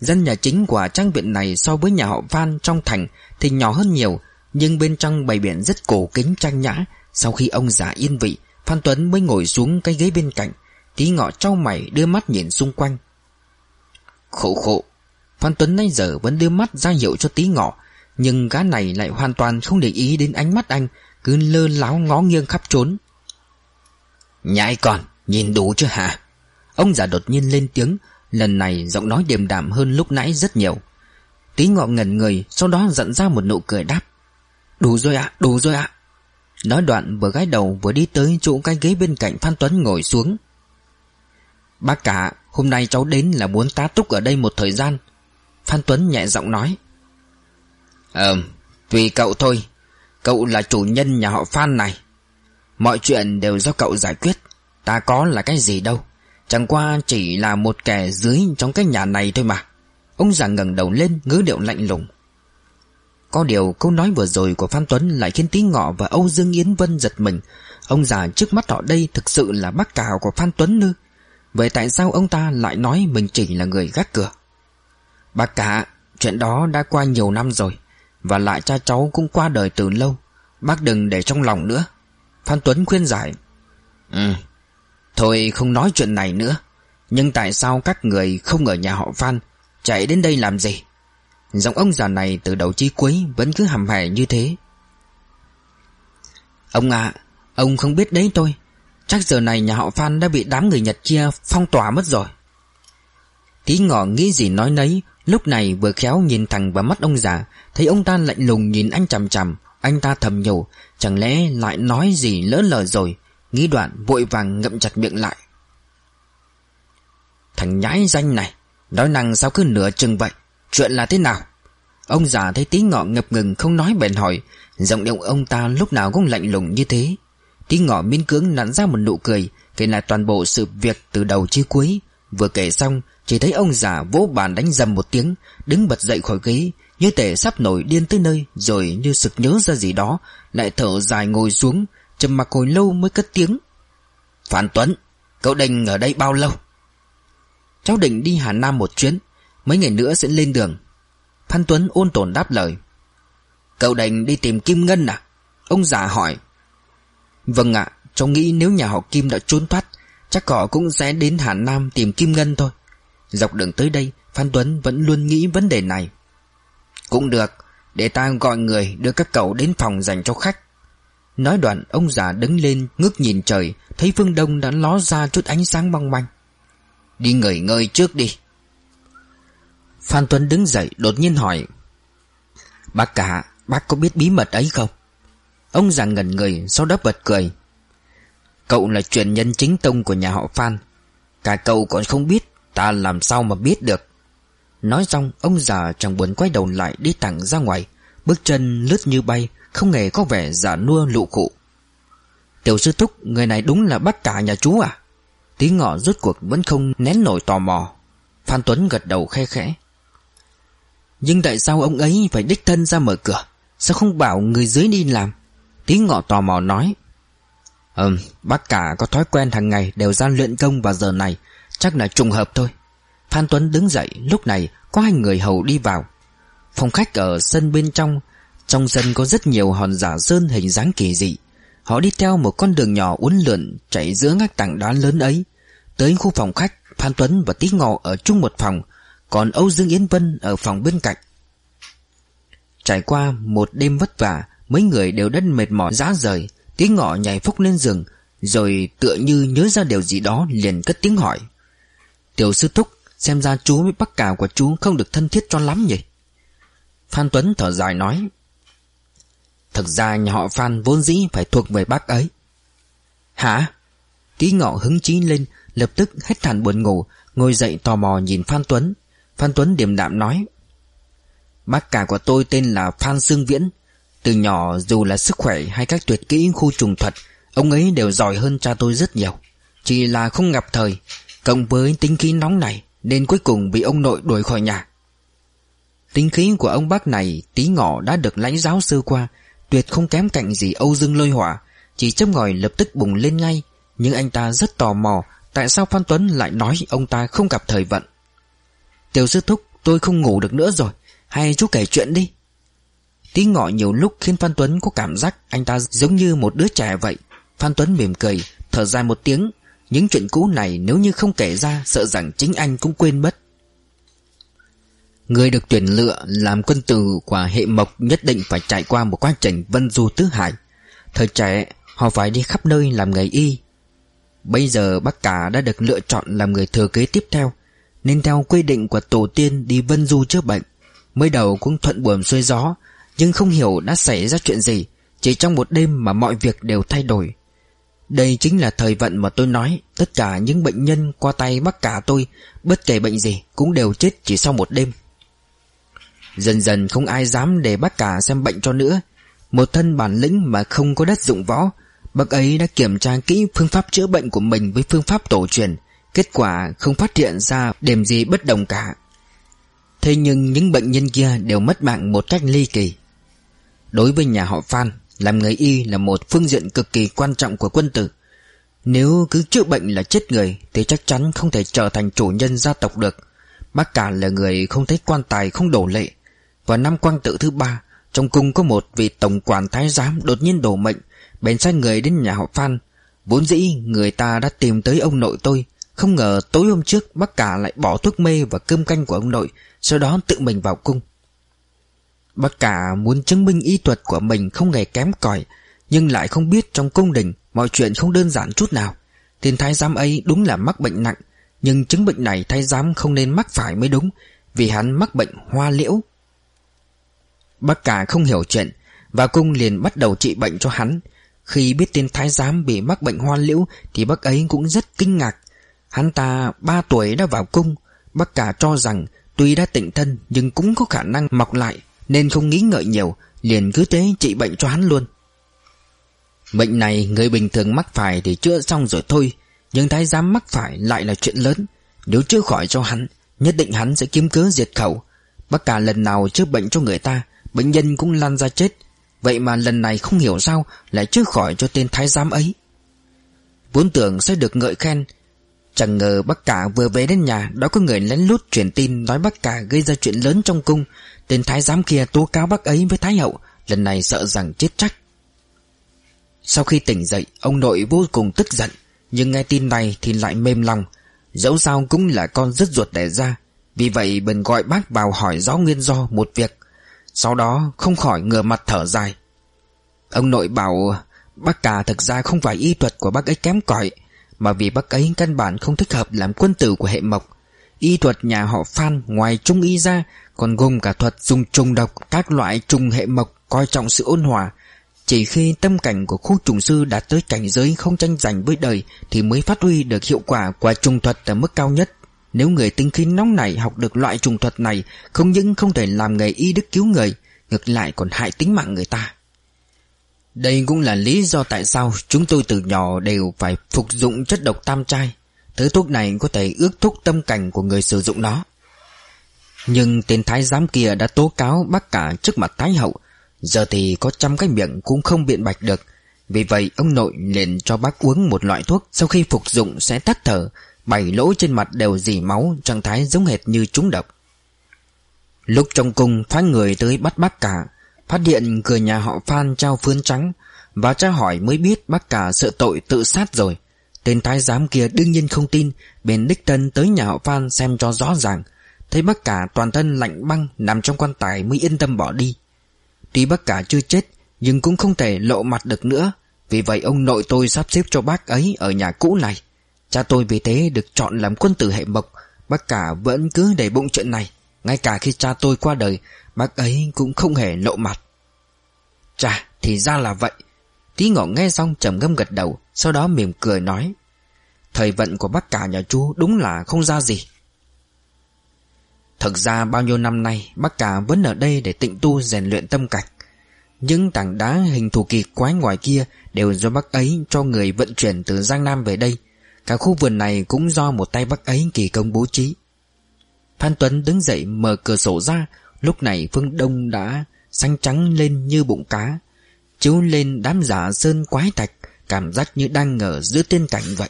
Dân nhà chính của trang viện này so với nhà họ Phan trong thành thì nhỏ hơn nhiều, Nhưng bên trong bày biển rất cổ kính trang nhã. Sau khi ông già yên vị, Phan Tuấn mới ngồi xuống cái ghế bên cạnh. Tí ngọ trao mày đưa mắt nhìn xung quanh. Khổ khổ. Phan Tuấn nay giờ vẫn đưa mắt ra hiệu cho tí ngọ, Nhưng gã này lại hoàn toàn không để ý đến ánh mắt anh, Cứ lơ láo ngó nghiêng khắp trốn. Nhãi con, Nhìn đủ chưa hả? Ông già đột nhiên lên tiếng Lần này giọng nói điềm đạm hơn lúc nãy rất nhiều. Tí ngọ ngẩn người Sau đó dặn ra một nụ cười đáp. Đủ rồi ạ, đủ rồi ạ. Nói đoạn vừa gái đầu vừa đi tới chỗ cái ghế bên cạnh Phan Tuấn ngồi xuống. Bác cả Hôm nay cháu đến là muốn tá túc ở đây một thời gian. Phan Tuấn nhẹ giọng nói. Ờ Tùy cậu thôi. Cậu là chủ nhân nhà họ Phan này. Mọi chuyện đều do cậu giải quyết. Ta có là cái gì đâu. Chẳng qua chỉ là một kẻ dưới trong cái nhà này thôi mà. Ông già ngẩng đầu lên, ngữ điệu lạnh lùng. Có điều câu nói vừa rồi của Phan Tuấn lại khiến Tí Ngọ và Âu Dương Yến Vân giật mình. Ông già trước mắt họ đây thực sự là bác cào của Phan Tuấn nữa Vậy tại sao ông ta lại nói mình chỉ là người gác cửa? Bác cả, Chuyện đó đã qua nhiều năm rồi, Và lại cha cháu cũng qua đời từ lâu. Bác đừng để trong lòng nữa. Phan Tuấn khuyên giải. Ừ Thôi không nói chuyện này nữa. Nhưng tại sao các người không ở nhà họ Phan, Chạy đến đây làm gì? Giọng ông già này từ đầu chí cuối Vẫn cứ hầm hẻ như thế. Ông ạ Ông không biết đấy tôi Chắc giờ này nhà họ Phan đã bị đám người Nhật kia phong tỏa mất rồi. Tí ngọ nghĩ gì nói nấy, Lúc này vừa khéo nhìn thẳng vào mắt ông già, Thấy ông ta lạnh lùng nhìn anh chằm chằm, Anh ta thầm nhủ, Chẳng lẽ lại nói gì lỡ lời rồi Nghĩ đoạn vội vàng ngậm chặt miệng lại. Thằng nhãi danh này, Nói năng sao cứ nửa chừng vậy? Chuyện là thế nào? Ông già thấy tí ngọ ngập ngừng không nói bèn hỏi. Giọng điệu ông ta lúc nào cũng lạnh lùng như thế. Tí ngọ miên cưỡng nặn ra một nụ cười, Kể lại toàn bộ sự việc từ đầu chí cuối. Vừa kể xong, Chỉ thấy ông già vỗ bàn đánh dầm một tiếng, Đứng bật dậy khỏi ghế, Như thể sắp nổi điên tới nơi, Rồi như sực nhớ ra gì đó, Lại thở dài ngồi xuống trầm mặc hồi lâu mới cất tiếng. Phan Tuấn Cậu định ở đây bao lâu? Cháu định đi Hà Nam một chuyến Mấy ngày nữa sẽ lên đường. Phan Tuấn ôn tồn đáp lời. Cậu định đi tìm Kim Ngân à? Ông già hỏi. Vâng ạ Cháu nghĩ nếu nhà họ Kim đã trốn thoát Chắc họ cũng sẽ đến Hà Nam tìm Kim Ngân thôi. Dọc đường tới đây Phan Tuấn vẫn luôn nghĩ vấn đề này. Cũng được Để ta gọi người đưa các cậu đến phòng dành cho khách Nói đoạn, ông già đứng lên, ngước nhìn trời, Thấy phương đông đã ló ra chút ánh sáng mong manh. Đi nghỉ ngơi trước đi. Phan Tuấn đứng dậy, đột nhiên hỏi, Bác cả, Bác có biết bí mật ấy không? Ông già ngẩn người, sau đó bật cười, Cậu là truyền nhân chính tông của nhà họ Phan. Cả cậu còn không biết, Ta làm sao mà biết được? Nói xong, ông già chẳng buồn quay đầu lại Đi thẳng ra ngoài, Bước chân lướt như bay không hề có vẻ giả nua lụ cụ. Tiểu sư thúc, Người này đúng là bác cả nhà chú à? Tí ngọ rốt cuộc vẫn không nén nổi tò mò. Phan Tuấn gật đầu khe khẽ. Nhưng tại sao ông ấy phải đích thân ra mở cửa? Sao không bảo người dưới đi làm? Tí ngọ tò mò nói. Ừm, bác cả có thói quen hàng ngày Đều ra luyện công vào giờ này, Chắc là trùng hợp thôi. Phan Tuấn đứng dậy, lúc này có hai người hầu đi vào. Phòng khách ở sân bên trong trong sân có rất nhiều hòn giả sơn hình dáng kỳ dị. Họ đi theo một con đường nhỏ uốn lượn, Chạy giữa các tảng đá lớn ấy. Tới khu phòng khách, Phan Tuấn và Tí Ngọ ở chung một phòng, Còn Âu Dương Yến Vân ở phòng bên cạnh. Trải qua một đêm vất vả, Mấy người đều đất mệt mỏi, rã rời. Tí Ngọ nhảy phúc lên giường, Rồi tựa như nhớ ra điều gì đó Liền cất tiếng hỏi. Tiểu sư thúc, Xem ra chú với bác cả của chú không được thân thiết cho lắm nhỉ? Phan Tuấn thở dài nói Thực ra nhà họ Phan vốn dĩ phải thuộc về bác ấy. Hả? Tí ngọ hứng chí lên, Lập tức hết thản buồn ngủ, Ngồi dậy tò mò nhìn Phan Tuấn. Phan Tuấn điềm đạm nói, Bác cả của tôi tên là Phan Sương Viễn. Từ nhỏ dù là sức khỏe hay các tuyệt kỹ khu trùng thuật, Ông ấy đều giỏi hơn cha tôi rất nhiều. Chỉ là không gặp thời, Cộng với tính khí nóng này Nên cuối cùng bị ông nội đuổi khỏi nhà. Tính khí của ông bác này Tí ngọ đã được lãnh giáo sư qua Tuyệt không kém cạnh gì Âu Dương lôi hỏa. Chỉ châm ngòi lập tức bùng lên ngay, Nhưng anh ta rất tò mò, Tại sao Phan Tuấn lại nói ông ta không gặp thời vận. Tiểu sư thúc, Tôi không ngủ được nữa rồi, Hay chú kể chuyện đi. Tí ngọ nhiều lúc khiến Phan Tuấn có cảm giác Anh ta giống như một đứa trẻ vậy. Phan Tuấn mỉm cười, Thở dài một tiếng, Những chuyện cũ này nếu như không kể ra, Sợ rằng chính anh cũng quên mất. Người được tuyển lựa làm quân tử của hệ mộc nhất định phải trải qua một quá trình vân du tứ hải. Thời trẻ, họ phải đi khắp nơi làm nghề y. Bây giờ bác cả đã được lựa chọn làm người thừa kế tiếp theo, nên theo quy định của tổ tiên đi vân du chữa bệnh. Mới đầu cũng thuận buồm xuôi gió, nhưng không hiểu đã xảy ra chuyện gì, chỉ trong một đêm mà mọi việc đều thay đổi. Đây chính là thời vận mà tôi nói Tất cả những bệnh nhân qua tay bác cả tôi Bất kể bệnh gì cũng đều chết chỉ sau một đêm Dần dần không ai dám để bác cả xem bệnh cho nữa. Một thân bản lĩnh mà không có đất dụng võ, Bác ấy đã kiểm tra kỹ phương pháp chữa bệnh của mình với phương pháp tổ truyền. Kết quả không phát hiện ra điểm gì bất đồng cả. Thế nhưng những bệnh nhân kia đều mất mạng một cách ly kỳ. Đối với nhà họ Phan, Làm người y là một phương diện cực kỳ quan trọng của quân tử. Nếu cứ chữa bệnh là chết người, Thì chắc chắn không thể trở thành chủ nhân gia tộc được. Bác cả là người không thấy quan tài, không đổ lệ vào năm quang tự thứ ba, Trong cung có một vị tổng quản thái giám Đột nhiên đổ mệnh, Bèn sai người đến nhà họ Phan. Vốn dĩ người ta đã tìm tới ông nội tôi, Không ngờ tối hôm trước Bác cả lại bỏ thuốc mê và cơm canh của ông nội, Sau đó tự mình vào cung. Bác cả muốn chứng minh y thuật của mình không hề kém cỏi, Nhưng lại không biết trong cung đình Mọi chuyện không đơn giản chút nào. Tiền thái giám ấy đúng là mắc bệnh nặng, Nhưng chứng bệnh này thái giám không nên mắc phải mới đúng, Vì hắn mắc bệnh hoa liễu. Bác cả không hiểu chuyện, Và cung liền bắt đầu trị bệnh cho hắn. Khi biết tên thái giám bị mắc bệnh hoa liễu, Thì bác ấy cũng rất kinh ngạc. Hắn ta ba tuổi đã vào cung, Bác cả cho rằng Tuy đã tịnh thân nhưng cũng có khả năng mọc lại, Nên không nghĩ ngợi nhiều, Liền cứ thế trị bệnh cho hắn luôn. Bệnh này người bình thường mắc phải thì chữa xong rồi thôi, Nhưng thái giám mắc phải lại là chuyện lớn. Nếu chữa khỏi cho hắn, Nhất định hắn sẽ kiếm cớ diệt khẩu. Bác cả lần nào chữa bệnh cho người ta Bệnh nhân cũng lăn ra chết. Vậy mà lần này không hiểu sao Lại chữa khỏi cho tên thái giám ấy. Vốn tưởng sẽ được ngợi khen. Chẳng ngờ bác cả vừa về đến nhà, Đã có người lén lút truyền tin Nói bác cả gây ra chuyện lớn trong cung. Tên thái giám kia tố cáo bác ấy với thái hậu, Lần này sợ rằng chết chắc. Sau khi tỉnh dậy, Ông nội vô cùng tức giận, Nhưng nghe tin này thì lại mềm lòng. Dẫu sao cũng là con rất ruột đẻ ra. Vì vậy bần gọi bác vào hỏi rõ nguyên do một việc. Sau đó không khỏi ngửa mặt thở dài. Ông nội bảo, Bác cả thực ra không phải y thuật của bác ấy kém cỏi, Mà vì bác ấy căn bản không thích hợp làm quân tử của hệ mộc. Y thuật nhà họ Phan ngoài trung y ra, Còn gồm cả thuật dùng trùng độc Các loại trùng hệ mộc coi trọng sự ôn hòa. Chỉ khi tâm cảnh của khu trùng sư đạt tới cảnh giới không tranh giành với đời Thì mới phát huy được hiệu quả của trùng thuật ở mức cao nhất. Nếu người tinh khí nóng này học được loại trùng thuật này, Không những không thể làm nghề y đức cứu người, Ngược lại còn hại tính mạng người ta đây cũng là lý do tại sao chúng tôi từ nhỏ đều phải phục dụng chất độc tam trai. Thứ thuốc này có thể ước thúc tâm cảnh của người sử dụng nó. Nhưng tên thái giám kia đã tố cáo bác cả trước mặt thái hậu. Giờ thì có trăm cái miệng cũng không biện bạch được. Vì vậy, ông nội liền cho bác uống một loại thuốc, sau khi phục dụng sẽ tắt thở. Bảy lỗ trên mặt đều dì máu, trạng thái giống hệt như trúng độc. Lúc trong cung, phái người tới bắt bác cả Phát hiện cửa nhà họ Phan trao phương trắng, Và tra hỏi mới biết bác cả sợ tội tự sát rồi. Tên thái giám kia đương nhiên không tin, Bèn đích thân tới nhà họ Phan xem cho rõ ràng. Thấy bác cả toàn thân lạnh băng, Nằm trong quan tài mới yên tâm bỏ đi. Tuy bác cả chưa chết, Nhưng cũng không thể lộ mặt được nữa. Vì vậy ông nội tôi sắp xếp cho bác ấy Ở nhà cũ này. Cha tôi vì thế được chọn làm quân tử hệ mộc, Bác cả vẫn cứ để bụng chuyện này, Ngay cả khi cha tôi qua đời, Bác ấy cũng không hề lộ mặt. Chà, thì ra là vậy. Tí ngọ nghe xong trầm ngâm gật đầu, Sau đó mỉm cười nói, Thời vận của bác cả nhà chú đúng là không ra gì. Thực ra bao nhiêu năm nay, Bác cả vẫn ở đây để tịnh tu rèn luyện tâm cảnh. Những tảng đá hình thù kỳ quái ngoài kia Đều do bác ấy cho người vận chuyển từ Giang Nam về đây Cả khu vườn này cũng do một tay bác ấy kỳ công bố trí. Phan Tuấn đứng dậy mở cửa sổ ra. Lúc này phương đông đã xanh trắng lên như bụng cá Chiếu lên đám giả sơn quái thạch Cảm giác như đang ngờ giữa tiên cảnh vậy.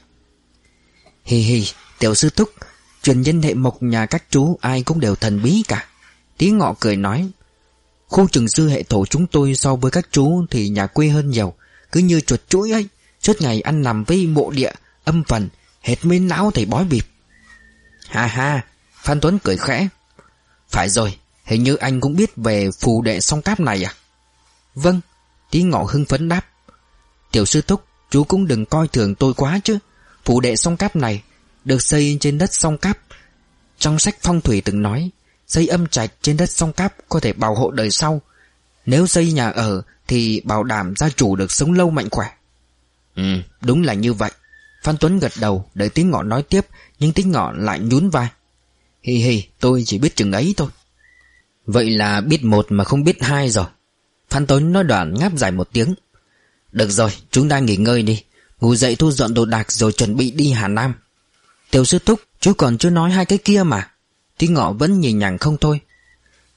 Hì hì, Tiểu sư thúc Truyền nhân hệ mộc nhà các chú Ai cũng đều thần bí cả. Tí ngọ cười nói Khu trường sư hệ thổ chúng tôi so với các chú Thì nhà quê hơn nhiều Cứ như chuột chuỗi ấy Suốt ngày ăn nằm với mộ địa Âm phần Hệt mến não thầy bói bịp. Ha ha Phan Tuấn cười khẽ. Phải rồi Hình như anh cũng biết về phù đệ song cáp này à? Vâng Tí ngọ hưng phấn đáp. Tiểu sư thúc Chú cũng đừng coi thường tôi quá chứ. Phù đệ song cáp này Được xây trên đất song cáp. Trong sách phong thủy từng nói Xây âm trạch trên đất song cáp Có thể bảo hộ đời sau. Nếu xây nhà ở Thì bảo đảm gia chủ được sống lâu mạnh khỏe. Ừ. Đúng là như vậy Phan Tuấn gật đầu, Đợi tiếng ngọ nói tiếp, Nhưng tiếng ngọ lại nhún vai. Hi hi, tôi chỉ biết chừng ấy thôi. Vậy là biết một mà không biết hai rồi. Phan Tuấn nói đoạn ngáp dài một tiếng. Được rồi, chúng ta nghỉ ngơi đi. Ngủ dậy thu dọn đồ đạc rồi chuẩn bị đi Hà Nam. Tiểu sư thúc, Chú còn chưa nói hai cái kia mà. Tí ngọ vẫn nhìn nhằng không thôi.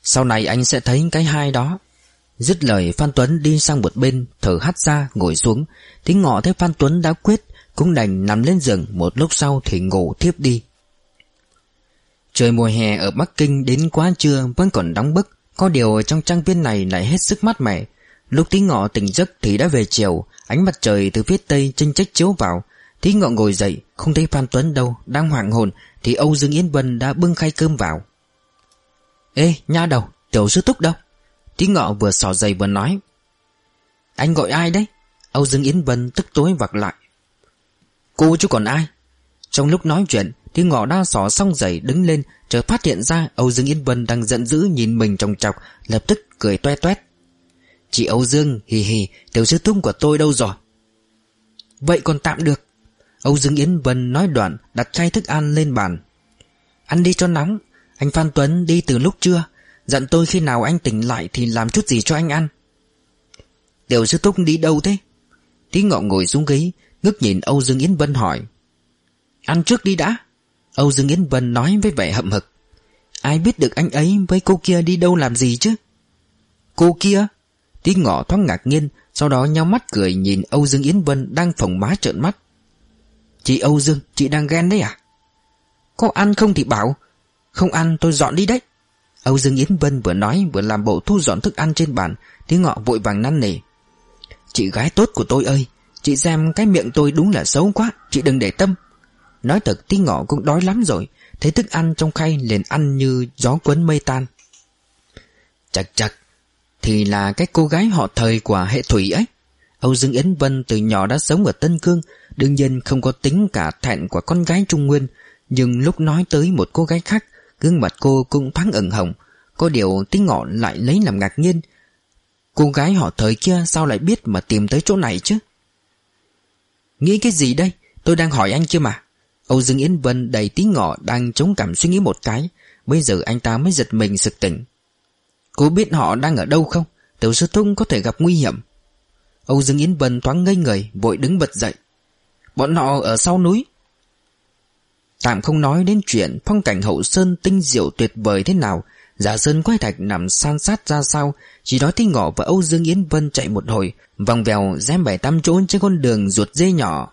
Sau này anh sẽ thấy cái hai đó. Dứt lời, Phan Tuấn đi sang một bên, Thở hắt ra, ngồi xuống. Tí ngọ thấy Phan Tuấn đã quyết cũng đành nằm lên giường, Một lúc sau thì ngủ thiếp đi. Trời mùa hè ở Bắc Kinh đến quá trưa vẫn còn đóng bức, Có điều trong trang viên này lại hết sức mát mẻ. Lúc tí ngọ tỉnh giấc thì đã về chiều, Ánh mặt trời từ phía tây chênh trách chiếu vào. Tí ngọ ngồi dậy, Không thấy Phan Tuấn đâu, Đang hoảng hồn, Thì Âu Dương Yến Vân đã bưng khay cơm vào. Ê, nha đầu, Tiểu sư túc đâu? Tí ngọ vừa xỏ giày vừa nói. Anh gọi ai đấy? Âu Dương Yến Vân tức tối vặc lại. Cô chứ còn ai? Trong lúc nói chuyện thì ngọ đa sỏ xong giày đứng lên, Chợt phát hiện ra Âu Dương Yên Vân đang giận dữ nhìn mình trong chọc, Lập tức cười toe toét. Chị Âu Dương, hì hì, Tiểu sư thúc của tôi đâu rồi? Vậy còn tạm được. Âu Dương Yến Vân nói đoạn, Đặt chai thức ăn lên bàn. Ăn đi cho nóng, Anh Phan Tuấn đi từ lúc trưa, Dặn tôi khi nào anh tỉnh lại Thì làm chút gì cho anh ăn. Tiểu sư thúc đi đâu thế? Tí ngọ ngồi xuống ghế Ngước nhìn Âu Dương Yến Vân hỏi. Ăn trước đi đã. Âu Dương Yến Vân nói với vẻ hậm hực. Ai biết được anh ấy với cô kia đi đâu làm gì chứ? Cô kia? Tí ngọ thoáng ngạc nhiên, Sau đó nhau mắt cười nhìn Âu Dương Yến Vân Đang phồng má trợn mắt. Chị Âu Dương, chị đang ghen đấy à? Có ăn không thì bảo. Không ăn, tôi dọn đi đấy. Âu Dương Yến Vân vừa nói vừa làm bộ thu dọn thức ăn trên bàn. Tí ngọ vội vàng năn nỉ. Chị gái tốt của tôi ơi Chị xem cái miệng tôi đúng là xấu quá, Chị đừng để tâm. Nói thật, tí ngọ cũng đói lắm rồi. Thấy thức ăn trong khay liền ăn như gió cuốn mây tan. Chặt chặt Thì là cái cô gái họ thời của hệ thủy ấy. Âu Dương Yến Vân từ nhỏ đã sống ở Tân Cương, Đương nhiên không có tính cả thẹn của con gái Trung Nguyên. Nhưng lúc nói tới một cô gái khác, Gương mặt cô cũng thoáng ửng hồng. Có điều tí ngọ lại lấy làm ngạc nhiên. Cô gái họ thời kia sao lại biết mà tìm tới chỗ này chứ? Nghĩ cái gì đây? Tôi đang hỏi anh chưa mà. Âu Dương Yến Vân đầy tí ngọ đang chống cảm suy nghĩ một cái. Bây giờ anh ta mới giật mình sực tỉnh. Cô biết họ đang ở đâu không? Tiểu sư thúc có thể gặp nguy hiểm. Âu Dương Yến Vân thoáng ngây người, Vội đứng bật dậy. Bọn họ ở sau núi. Tạm không nói đến chuyện phong cảnh hậu sơn tinh diệu tuyệt vời thế nào. Giả sơn quái thạch nằm san sát ra sau, Chỉ đó Tinh ngọ và Âu Dương Yến Vân chạy một hồi Vòng vèo dém bảy tăm chỗ trên con đường ruột dê nhỏ.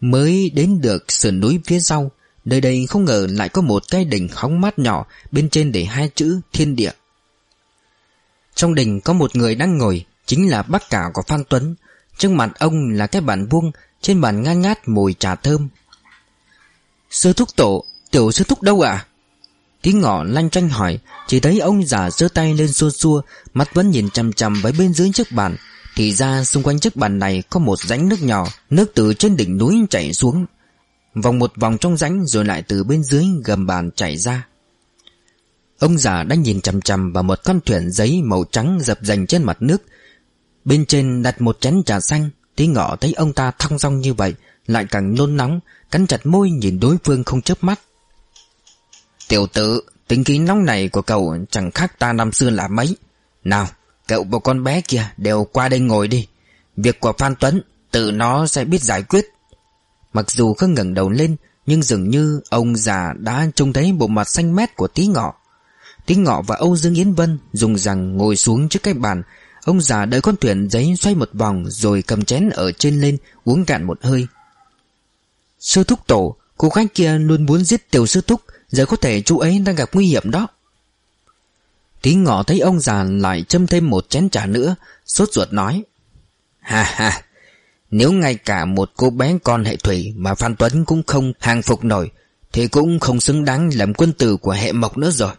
Mới đến được sườn núi phía sau Nơi đây không ngờ lại có một cái đỉnh hóng mát nhỏ Bên trên để hai chữ thiên địa. Trong đình có một người đang ngồi Chính là bác cả của Phan Tuấn. Trước mặt ông là cái bàn vuông Trên bàn ngang ngát mùi trà thơm. Sư thúc tổ Tiểu sư thúc đâu à tí ngọ lanh tranh hỏi, Chỉ thấy ông già giơ tay lên xua xua, Mắt vẫn nhìn chằm chằm với bên dưới chiếc bàn. Thì ra xung quanh chiếc bàn này Có một rãnh nước nhỏ, Nước từ trên đỉnh núi chảy xuống. Vòng một vòng trong rãnh Rồi lại từ bên dưới gầm bàn chảy ra. Ông già đang nhìn chằm chằm vào một con thuyền giấy màu trắng dập dành trên mặt nước. Bên trên đặt một chén trà xanh Tí ngọ thấy ông ta thong dong như vậy, Lại càng nôn nóng, Cắn chặt môi nhìn đối phương không chớp mắt. Tiểu tử, Tính khí nóng này của cậu chẳng khác ta năm xưa là mấy. Nào, Cậu và con bé kia đều qua đây ngồi đi. Việc của Phan Tuấn, Tự nó sẽ biết giải quyết. Mặc dù không ngẩng đầu lên, Nhưng dường như ông già đã trông thấy bộ mặt xanh mét của tí ngọ. Tí ngọ và Âu Dương Yến Vân Dùng rằng ngồi xuống trước cái bàn. Ông già đợi con thuyền giấy xoay một vòng Rồi cầm chén ở trên lên Uống cạn một hơi. Sư thúc tổ, Cô khách kia luôn muốn giết tiểu sư thúc. Giờ có thể chú ấy đang gặp nguy hiểm đó. Tí ngọ thấy ông già lại châm thêm một chén trà nữa, Sốt ruột nói. Ha ha, Nếu ngay cả một cô bé con hệ thủy Mà Phan Tuấn cũng không hàng phục nổi, Thì cũng không xứng đáng làm quân tử của hệ mộc nữa rồi.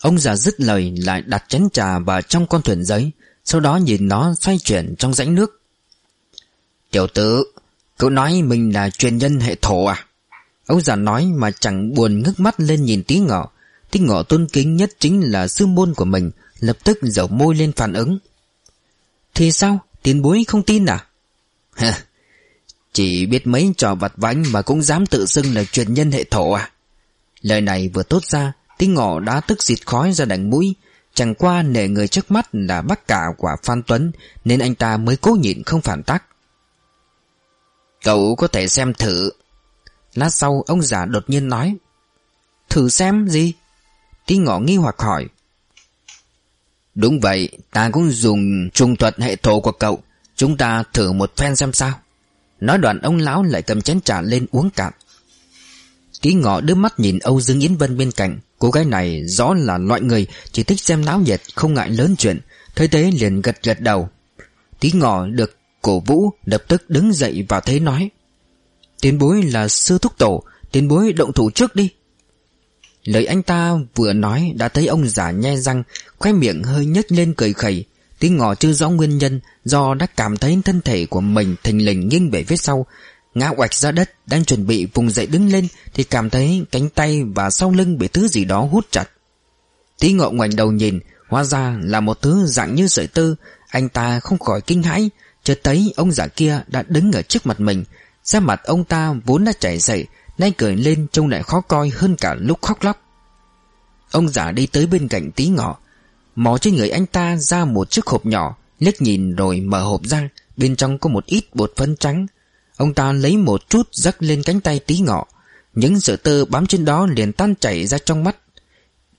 Ông già dứt lời lại đặt chén trà vào trong con thuyền giấy, Sau đó nhìn nó xoay chuyển trong rãnh nước. Tiểu tử, Cậu nói mình là truyền nhân hệ thổ à? Ông già nói mà chẳng buồn ngước mắt lên nhìn tí ngọ. Tí ngọ tôn kính nhất chính là sư môn của mình, Lập tức dầu môi lên phản ứng. Thì sao? Tiền bối không tin à? Hả Chỉ biết mấy trò vặt vãnh Mà cũng dám tự xưng là truyền nhân hệ thổ à? Lời này vừa tốt ra, Tí ngọ đã tức xịt khói ra đằng mũi. Chẳng qua nể người trước mắt là bác cả của Phan Tuấn, Nên anh ta mới cố nhịn không phản tác. Cậu có thể xem thử. Lát sau, ông già đột nhiên nói, Thử xem gì? Tí ngọ nghi hoặc hỏi, Đúng vậy, Ta cũng dùng trung thuật hệ thổ của cậu. Chúng ta thử một phen xem sao. Nói đoạn, ông lão lại cầm chén trà lên uống cạn. Tí ngọ đưa mắt nhìn Âu Dương Yến Vân bên cạnh. Cô gái này rõ là loại người, Chỉ thích xem náo nhiệt, không ngại lớn chuyện. Thế thế liền gật gật đầu. Tí ngọ được cổ vũ Đập tức đứng dậy và thế nói Tiến bối là sư thúc tổ, Tiến bối động thủ trước đi. Lời anh ta vừa nói Đã thấy ông già nhe răng Khoe miệng hơi nhếch lên cười khẩy. Tiếng ngỏ chưa rõ nguyên nhân, Do đã cảm thấy thân thể của mình thình lình nghiêng về phía sau. Ngã oạch ra đất, Đang chuẩn bị vùng dậy đứng lên, Thì cảm thấy cánh tay và sau lưng Bị thứ gì đó hút chặt. Tí ngọ ngoảnh đầu nhìn, Hóa ra là một thứ dạng như sợi tơ. Anh ta không khỏi kinh hãi, Chợt thấy ông già kia đã đứng ở trước mặt mình Da mặt ông ta vốn đã chảy dậy, Nay cười lên trông lại khó coi hơn cả lúc khóc lóc. Ông già đi tới bên cạnh tí ngọ, Mò trên người anh ta ra một chiếc hộp nhỏ, liếc nhìn rồi mở hộp ra, Bên trong có một ít bột phấn trắng. Ông ta lấy một chút rắc lên cánh tay tí ngọ, Những sợi tơ bám trên đó liền tan chảy ra trong mắt.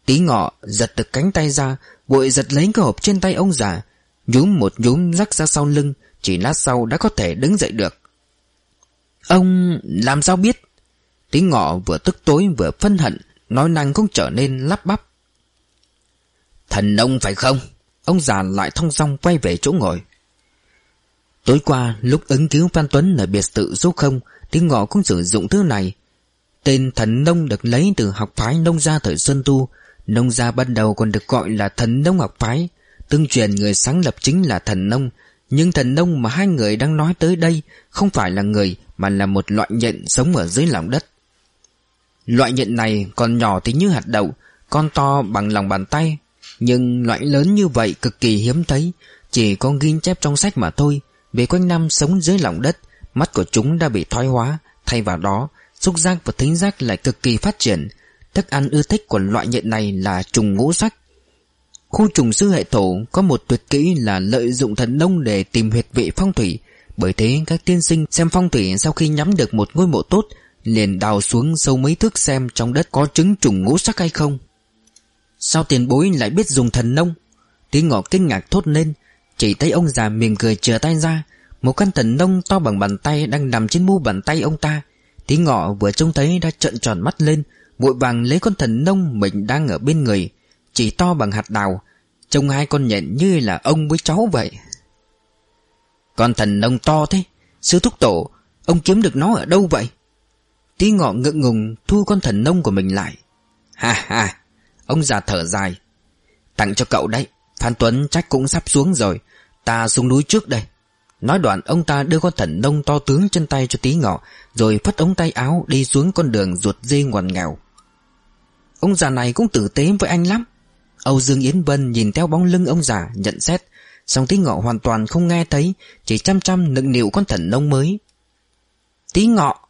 Tí ngọ giật được cánh tay ra, Vội giật lấy cái hộp trên tay ông già, Nhúm một nhúm rắc ra sau lưng, Chỉ lát sau đã có thể đứng dậy được. Ông làm sao biết? Tí ngọ vừa tức tối vừa phân hận, Nói năng cũng trở nên lắp bắp. Thần ông phải không? Ông già lại thong song quay về chỗ ngồi. Tối qua, lúc ứng cứu Phan Tuấn ở biệt tự số 0 tiếng ngọ cũng sử dụng thứ này. Tên thần nông được lấy từ học phái nông gia thời Xuân Tu. Nông gia ban đầu còn được gọi là thần nông học phái, Tương truyền người sáng lập chính là thần nông nhưng thần nông mà hai người đang nói tới đây Không phải là người, Mà là một loại nhện sống ở dưới lòng đất. Loại nhện này còn nhỏ thì như hạt đậu, Con to bằng lòng bàn tay, Nhưng loại lớn như vậy cực kỳ hiếm thấy, Chỉ có ghi chép trong sách mà thôi. Về quanh năm sống dưới lòng đất, Mắt của chúng đã bị thoái hóa, Thay vào đó, Xúc giác và thính giác lại cực kỳ phát triển. Thức ăn ưa thích của loại nhện này là trùng ngũ sắc Khu trùng sư hệ thổ có một tuyệt kỹ là lợi dụng thần nông để tìm huyệt vị phong thủy. Bởi thế, các tiên sinh xem phong thủy sau khi nhắm được một ngôi mộ tốt, Liền đào xuống sâu mấy thước xem trong đất có trứng trùng ngũ sắc hay không. Sao tiền bối lại biết dùng thần nông? Tiếng ngọ kinh ngạc thốt lên, Chỉ thấy ông già mỉm cười chừa tay ra. Một căn thần nông to bằng bàn tay đang nằm trên mu bàn tay ông ta. Tí ngọ vừa trông thấy đã trợn tròn mắt lên, Vội vàng lấy con thần nông mình đang ở bên người. Chỉ to bằng hạt đào, Trông hai con nhện như là ông với cháu vậy. Con thần nông to thế, Sư thúc tổ, Ông kiếm được nó ở đâu vậy? Tí ngọ ngượng ngùng thu con thần nông của mình lại. Ha ha, Ông già thở dài. Tặng cho cậu đấy, Phan Tuấn chắc cũng sắp xuống rồi, Ta xuống núi trước đây. Nói đoạn, ông ta đưa con thần nông to tướng trên tay cho tí ngọ, Rồi phất ống tay áo đi xuống con đường ruột dê ngoằn nghèo. Ông già này cũng tử tế với anh lắm. Âu Dương Yến Vân nhìn theo bóng lưng ông già nhận xét. Xong tí ngọ hoàn toàn không nghe thấy Chỉ chăm chăm nựng nịu con thần nông mới. Tí ngọ!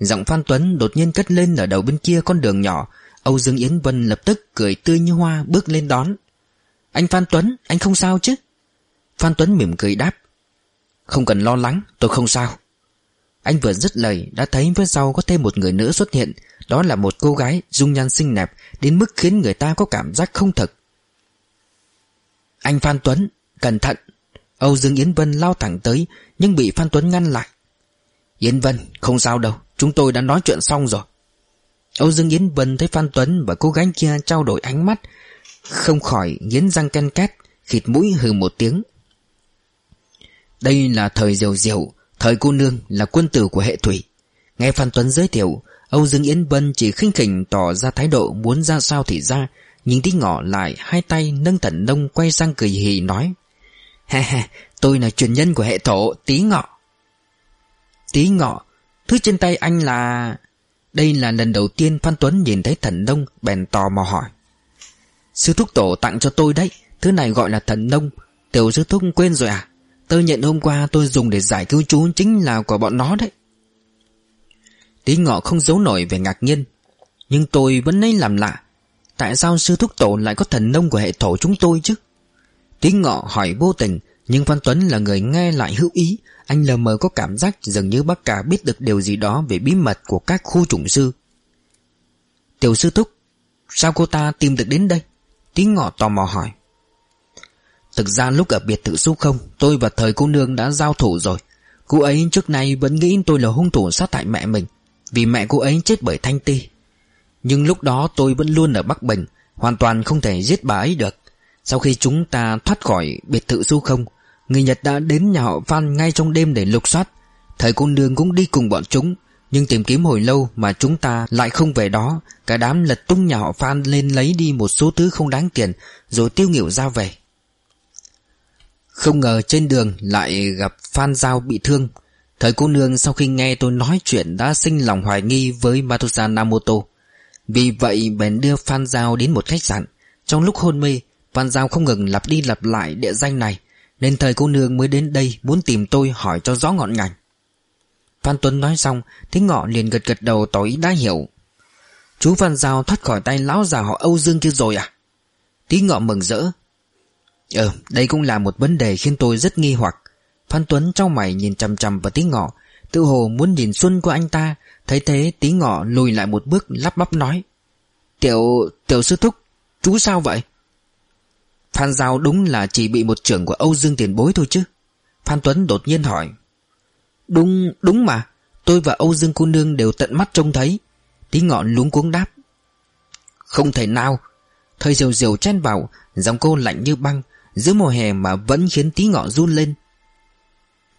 Giọng Phan Tuấn đột nhiên cất lên ở đầu bên kia con đường nhỏ. Âu Dương Yến Vân lập tức cười tươi như hoa bước lên đón. Anh Phan Tuấn, anh không sao chứ? Phan Tuấn mỉm cười đáp. Không cần lo lắng, tôi không sao. Anh vừa dứt lời đã thấy phía sau có thêm một người nữa xuất hiện. Đó là một cô gái dung nhan xinh đẹp Đến mức khiến người ta có cảm giác không thật. Anh Phan Tuấn, cẩn thận. Âu Dương Yến Vân lao thẳng tới Nhưng bị Phan Tuấn ngăn lại. Yến Vân, không sao đâu Chúng tôi đã nói chuyện xong rồi. Âu Dương Yến Vân thấy Phan Tuấn và cô gái kia trao đổi ánh mắt Không khỏi nghiến răng ken két Khịt mũi hừ một tiếng. Đây là thời diều diều Thời cô nương là quân tử của hệ thủy. Nghe Phan Tuấn giới thiệu Âu Dương Yến Vân chỉ khinh khỉnh tỏ ra thái độ muốn ra sao thì ra Nhưng tí ngọ lại hai tay nâng thần nông quay sang cười hì nói Ha ha, tôi là truyền nhân của hệ thổ tí ngọ. Tí ngọ? Thứ trên tay anh là... Đây là lần đầu tiên Phan Tuấn nhìn thấy thần nông Bèn tò mò hỏi Sư thúc tổ tặng cho tôi đấy Thứ này gọi là thần nông Tiểu sư thúc quên rồi à? Tôi nhận hôm qua tôi dùng để giải cứu chú Chính là của bọn nó đấy. Tí ngọ không giấu nổi về ngạc nhiên Nhưng tôi vẫn lấy làm lạ Tại sao sư thúc tổ lại có thần nông của hệ thổ chúng tôi chứ Tí ngọ hỏi vô tình Nhưng Phan Tuấn là người nghe lại hữu ý anh lờ mờ có cảm giác dường như bác cả biết được điều gì đó về bí mật của các khu chủng sư. Tiểu sư thúc, sao cô ta tìm được đến đây? Tí ngọ tò mò hỏi. Thực ra lúc ở biệt thự số không, tôi và thời cô nương đã giao thủ rồi. Cô ấy trước nay vẫn nghĩ tôi là hung thủ sát hại mẹ mình, vì mẹ cô ấy chết bởi thanh ti. Nhưng lúc đó tôi vẫn luôn ở Bắc Bình, hoàn toàn không thể giết bà ấy được. Sau khi chúng ta thoát khỏi biệt thự du không, Người Nhật đã đến nhà họ Phan ngay trong đêm để lục soát Thầy cô nương cũng đi cùng bọn chúng Nhưng tìm kiếm hồi lâu mà chúng ta lại không về đó Cả đám lật tung nhà họ Phan lên lấy đi một số thứ không đáng tiền Rồi tiêu nghỉu ra về Không ngờ trên đường lại gặp Phan Giao bị thương Thời cô nương sau khi nghe tôi nói chuyện đã sinh lòng hoài nghi với Matusa Namoto Vì vậy, bèn đưa Phan Giao đến một khách sạn. Trong lúc hôn mê, Phan Giao không ngừng lặp đi lặp lại địa danh này, nên thời cô nương mới đến đây muốn tìm tôi hỏi cho rõ ngọn ngành. Phan Tuấn nói xong Thế ngọ liền gật gật đầu tỏ ý đã hiểu. Chú Phan Giao thoát khỏi tay lão già họ Âu Dương kia rồi à? Tí ngọ mừng rỡ. Ờ đây cũng là một vấn đề khiến tôi rất nghi hoặc. Phan Tuấn trong mày nhìn chằm chằm vào tí ngọ. Tự hồ muốn nhìn xuân của anh ta Thấy thế tí ngọ lùi lại một bước lắp bắp nói. Tiểu... tiểu sư thúc Chú sao vậy? Phan Giao đúng là chỉ bị một trưởng của Âu Dương tiền bối thôi chứ. Phan Tuấn đột nhiên hỏi. Đúng, đúng mà. Tôi và Âu Dương cô nương đều tận mắt trông thấy. Tí ngọn luống cuống đáp. Không thể nào. Thời diều diều chen vào Dòng cô lạnh như băng Giữa mùa hè mà vẫn khiến tí ngọ run lên.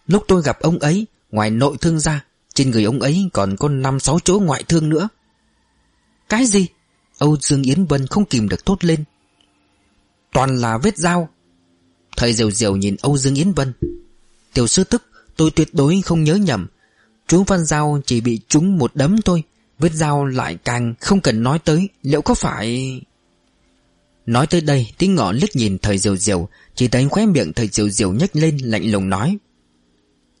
Lúc tôi gặp ông ấy, Ngoài nội thương ra, Trên người ông ấy còn có 5-6 chỗ ngoại thương nữa. Cái gì? Âu Dương Yến Vân không kìm được thốt lên. Toàn là vết dao. Thầy diều diều nhìn Âu Dương Yến Vân Tiểu sư tức, Tôi tuyệt đối không nhớ nhầm. Chú Văn Giao chỉ bị trúng một đấm thôi. Vết dao lại càng không cần nói tới. Liệu có phải... Nói tới đây, tí ngọ liếc nhìn thời diều diều Chỉ thấy khóe miệng thời diều diều nhếch lên, lạnh lùng nói.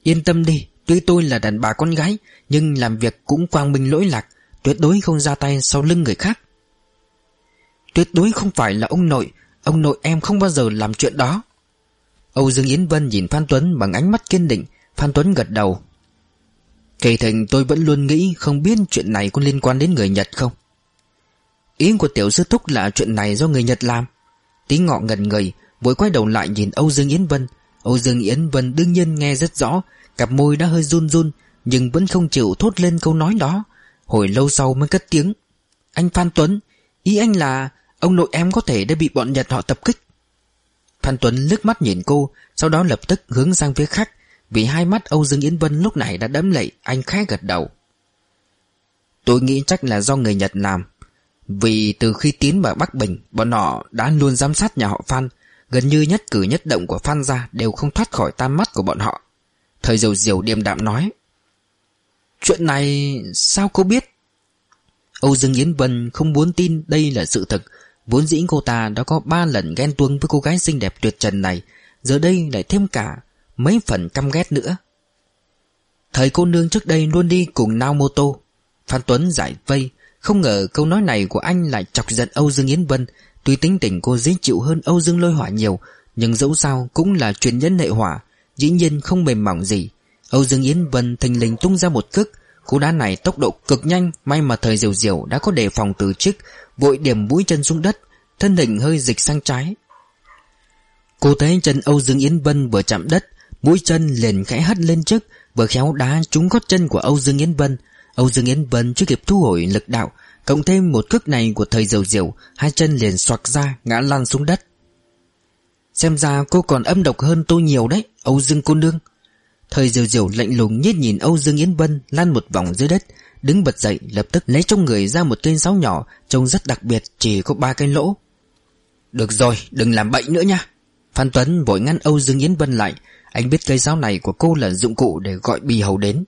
Yên tâm đi, Tuy tôi là đàn bà con gái, Nhưng làm việc cũng quang minh lỗi lạc, Tuyệt đối không ra tay sau lưng người khác. Tuyệt đối không phải là ông nội Ông nội em không bao giờ làm chuyện đó. Âu Dương Yến Vân nhìn Phan Tuấn bằng ánh mắt kiên định, Phan Tuấn gật đầu. Kỳ thành tôi vẫn luôn nghĩ Không biết chuyện này có liên quan đến người Nhật không. Ý của tiểu sư thúc là chuyện này do người Nhật làm. Tí ngọ ngần người, Vội quay đầu lại nhìn Âu Dương Yến Vân Âu Dương Yến Vân đương nhiên nghe rất rõ, Cặp môi đã hơi run run, Nhưng vẫn không chịu thốt lên câu nói đó. Hồi lâu sau mới cất tiếng, Anh Phan Tuấn, Ý anh là Ông nội em có thể đã bị bọn Nhật họ tập kích. Phan Tuấn lướt mắt nhìn cô, Sau đó lập tức hướng sang phía khác, Vì hai mắt Âu Dương Yến Vân lúc này đã đấm lệ, Anh khẽ gật đầu. Tôi nghĩ chắc là do người Nhật làm, Vì từ khi tiến vào Bắc Bình, Bọn họ đã luôn giám sát nhà họ Phan Gần như nhất cử nhất động của Phan gia Đều không thoát khỏi tam mắt của bọn họ. Thời dầu diều điềm đạm nói, Chuyện này sao cô biết? Âu Dương Yến Vân không muốn tin đây là sự thật. Vốn dĩ cô ta đã có ba lần ghen tuông với cô gái xinh đẹp tuyệt trần này, Giờ đây lại thêm cả mấy phần căm ghét nữa. Thời cô nương trước đây luôn đi cùng Naomoto. Phan Tuấn giải vây, Không ngờ câu nói này của anh lại chọc giận Âu Dương Yến Vân Tuy tính tình cô dễ chịu hơn Âu Dương Lôi Hỏa nhiều, Nhưng dẫu sao cũng là truyền nhân hệ hỏa, Dĩ nhiên không mềm mỏng gì. Âu Dương Yến Vân thình lình tung ra một cước Cú đá này tốc độ cực nhanh, May mà thời diều diều đã có đề phòng từ trước Vội điểm mũi chân xuống đất, Thân hình hơi dịch sang trái. Cô thấy chân Âu Dương Yến Vân vừa chạm đất, Mũi chân liền khẽ hất lên trước, Vừa khéo đá trúng gót chân của Âu Dương Yến Vân. Âu Dương Yến Vân chưa kịp thu hồi lực đạo Cộng thêm một cước này của thời diều diều Hai chân liền xoạc ra, ngã lăn xuống đất. Xem ra cô còn âm độc hơn tôi nhiều đấy, Âu Dương cô nương. Thời diều diều lạnh lùng nhét nhìn Âu Dương Yến Vân, Lăn một vòng dưới đất, Đứng bật dậy, lập tức lấy trong người ra một cây sáo nhỏ, Trông rất đặc biệt, chỉ có ba cái lỗ. Được rồi, đừng làm bậy nữa nha. Phan Tuấn vội ngăn Âu Dương Yến Vân lại. Anh biết cây sáo này của cô là dụng cụ để gọi bì hầu đến.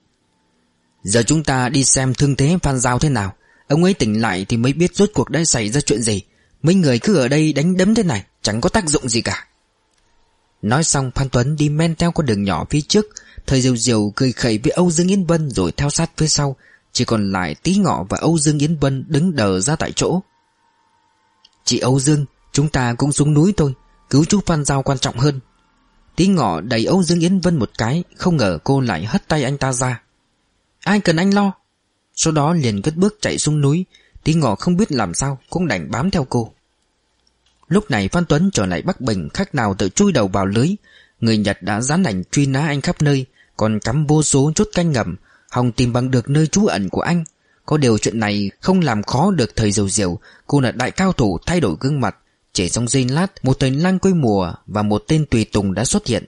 Giờ chúng ta đi xem thương thế Phan Giao thế nào. Ông ấy tỉnh lại thì mới biết rốt cuộc đã xảy ra chuyện gì. Mấy người cứ ở đây đánh đấm thế này, Chẳng có tác dụng gì cả. Nói xong, Phan Tuấn đi men theo con đường nhỏ phía trước. Thời diều diều cười khẩy với Âu Dương Yến Vân Rồi theo sát phía sau. Chỉ còn lại Tí Ngọ và Âu Dương Yến Vân Đứng đờ ra tại chỗ. Chị Âu Dương, Chúng ta cũng xuống núi thôi. Cứu chú Phan Giao quan trọng hơn. Tí Ngọ đẩy Âu Dương Yến Vân một cái, Không ngờ cô lại hất tay anh ta ra. Ai cần anh lo? Sau đó liền cất bước chạy xuống núi. Tí Ngọ không biết làm sao, Cũng đành bám theo cô. Lúc này Phan Tuấn trở lại Bắc Bình, Khác nào tự chui đầu vào lưới. Người Nhật đã dán ảnh truy nã anh khắp nơi, Còn cắm vô số chốt canh ngầm, Hòng tìm bằng được nơi trú ẩn của anh. Có điều chuyện này không làm khó được thời diều diều Cô là đại cao thủ thay đổi gương mặt. Chỉ trong giây lát, Một tên lang quê mùa Và một tên tùy tùng đã xuất hiện.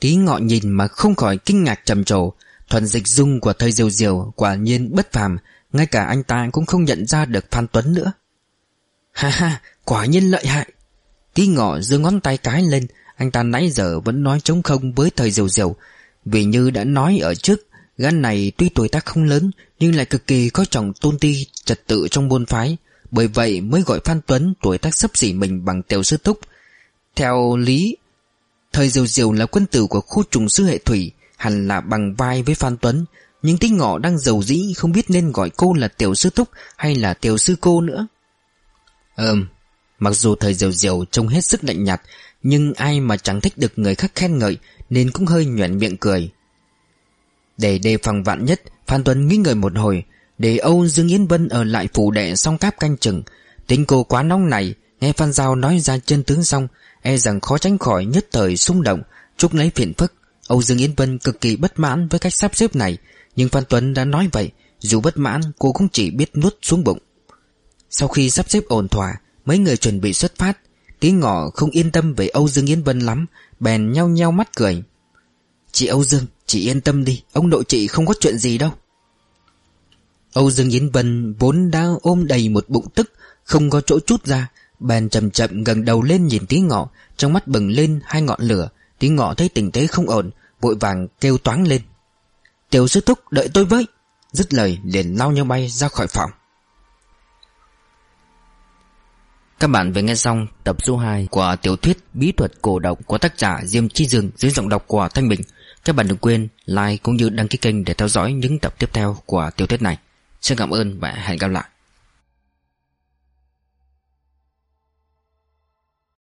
Tí ngọ nhìn mà không khỏi kinh ngạc trầm trồ. Thuần dịch dung của thời diều diều Quả nhiên bất phàm, Ngay cả anh ta cũng không nhận ra được Phan Tuấn nữa. Ha ha, Quả nhiên lợi hại. Tí ngọ giơ ngón tay cái lên, Anh ta nãy giờ vẫn nói trống không với thời diều diều Vì như đã nói ở trước, Gã này tuy tuổi tác không lớn, Nhưng lại cực kỳ có trọng tôn ti, Trật tự trong môn phái, Bởi vậy mới gọi Phan Tuấn tuổi tác sấp xỉ mình bằng tiểu sư túc. Theo lý Thời diều diều là quân tử của khu trùng sư hệ thủy hẳn là bằng vai với Phan Tuấn. Nhưng tí ngọ đang giàu dĩ, Không biết nên gọi cô là tiểu sư thúc Hay là tiểu sư cô nữa. Ừm, Mặc dù thời diều diều trông hết sức lạnh nhạt, Nhưng ai mà chẳng thích được người khác khen ngợi, Nên cũng hơi nhuyễn miệng cười. Để đề phòng vạn nhất, Phan Tuấn nghĩ ngợi một hồi, Để Âu Dương Yến Vân ở lại phủ đệ song cáp canh chừng. Tính cô quá nóng này Nghe Phan Giao nói ra chân tướng xong E rằng khó tránh khỏi nhất thời xung động, Chúc lấy phiền phức. Âu Dương Yến Vân cực kỳ bất mãn với cách sắp xếp này, Nhưng Phan Tuấn đã nói vậy, Dù bất mãn, cô cũng chỉ biết nuốt xuống bụng. Sau khi sắp xếp ổn thỏa, Mấy người chuẩn bị xuất phát Tí ngọ không yên tâm về Âu Dương Yến Vân lắm, Bèn nhau nhau mắt cười. Chị Âu Dương, Chị yên tâm đi, Ông nội chị không có chuyện gì đâu. Âu Dương Yến Vân vốn đã ôm đầy một bụng tức, Không có chỗ chút ra, Bèn chậm chậm gần đầu lên nhìn tí ngọ Trong mắt bừng lên hai ngọn lửa Tí ngọ thấy tình thế không ổn, Vội vàng kêu toán lên Tiểu sư thúc, đợi tôi với Dứt lời, liền lao nhau bay ra khỏi phòng Các bạn vừa nghe xong tập số 2 của tiểu thuyết Bí thuật cổ độc của tác giả Diêm Chi Dương dưới giọng đọc của Thanh Bình. Các bạn đừng quên like cũng như đăng ký kênh để theo dõi những tập tiếp theo của tiểu thuyết này. Xin cảm ơn và hẹn gặp lại.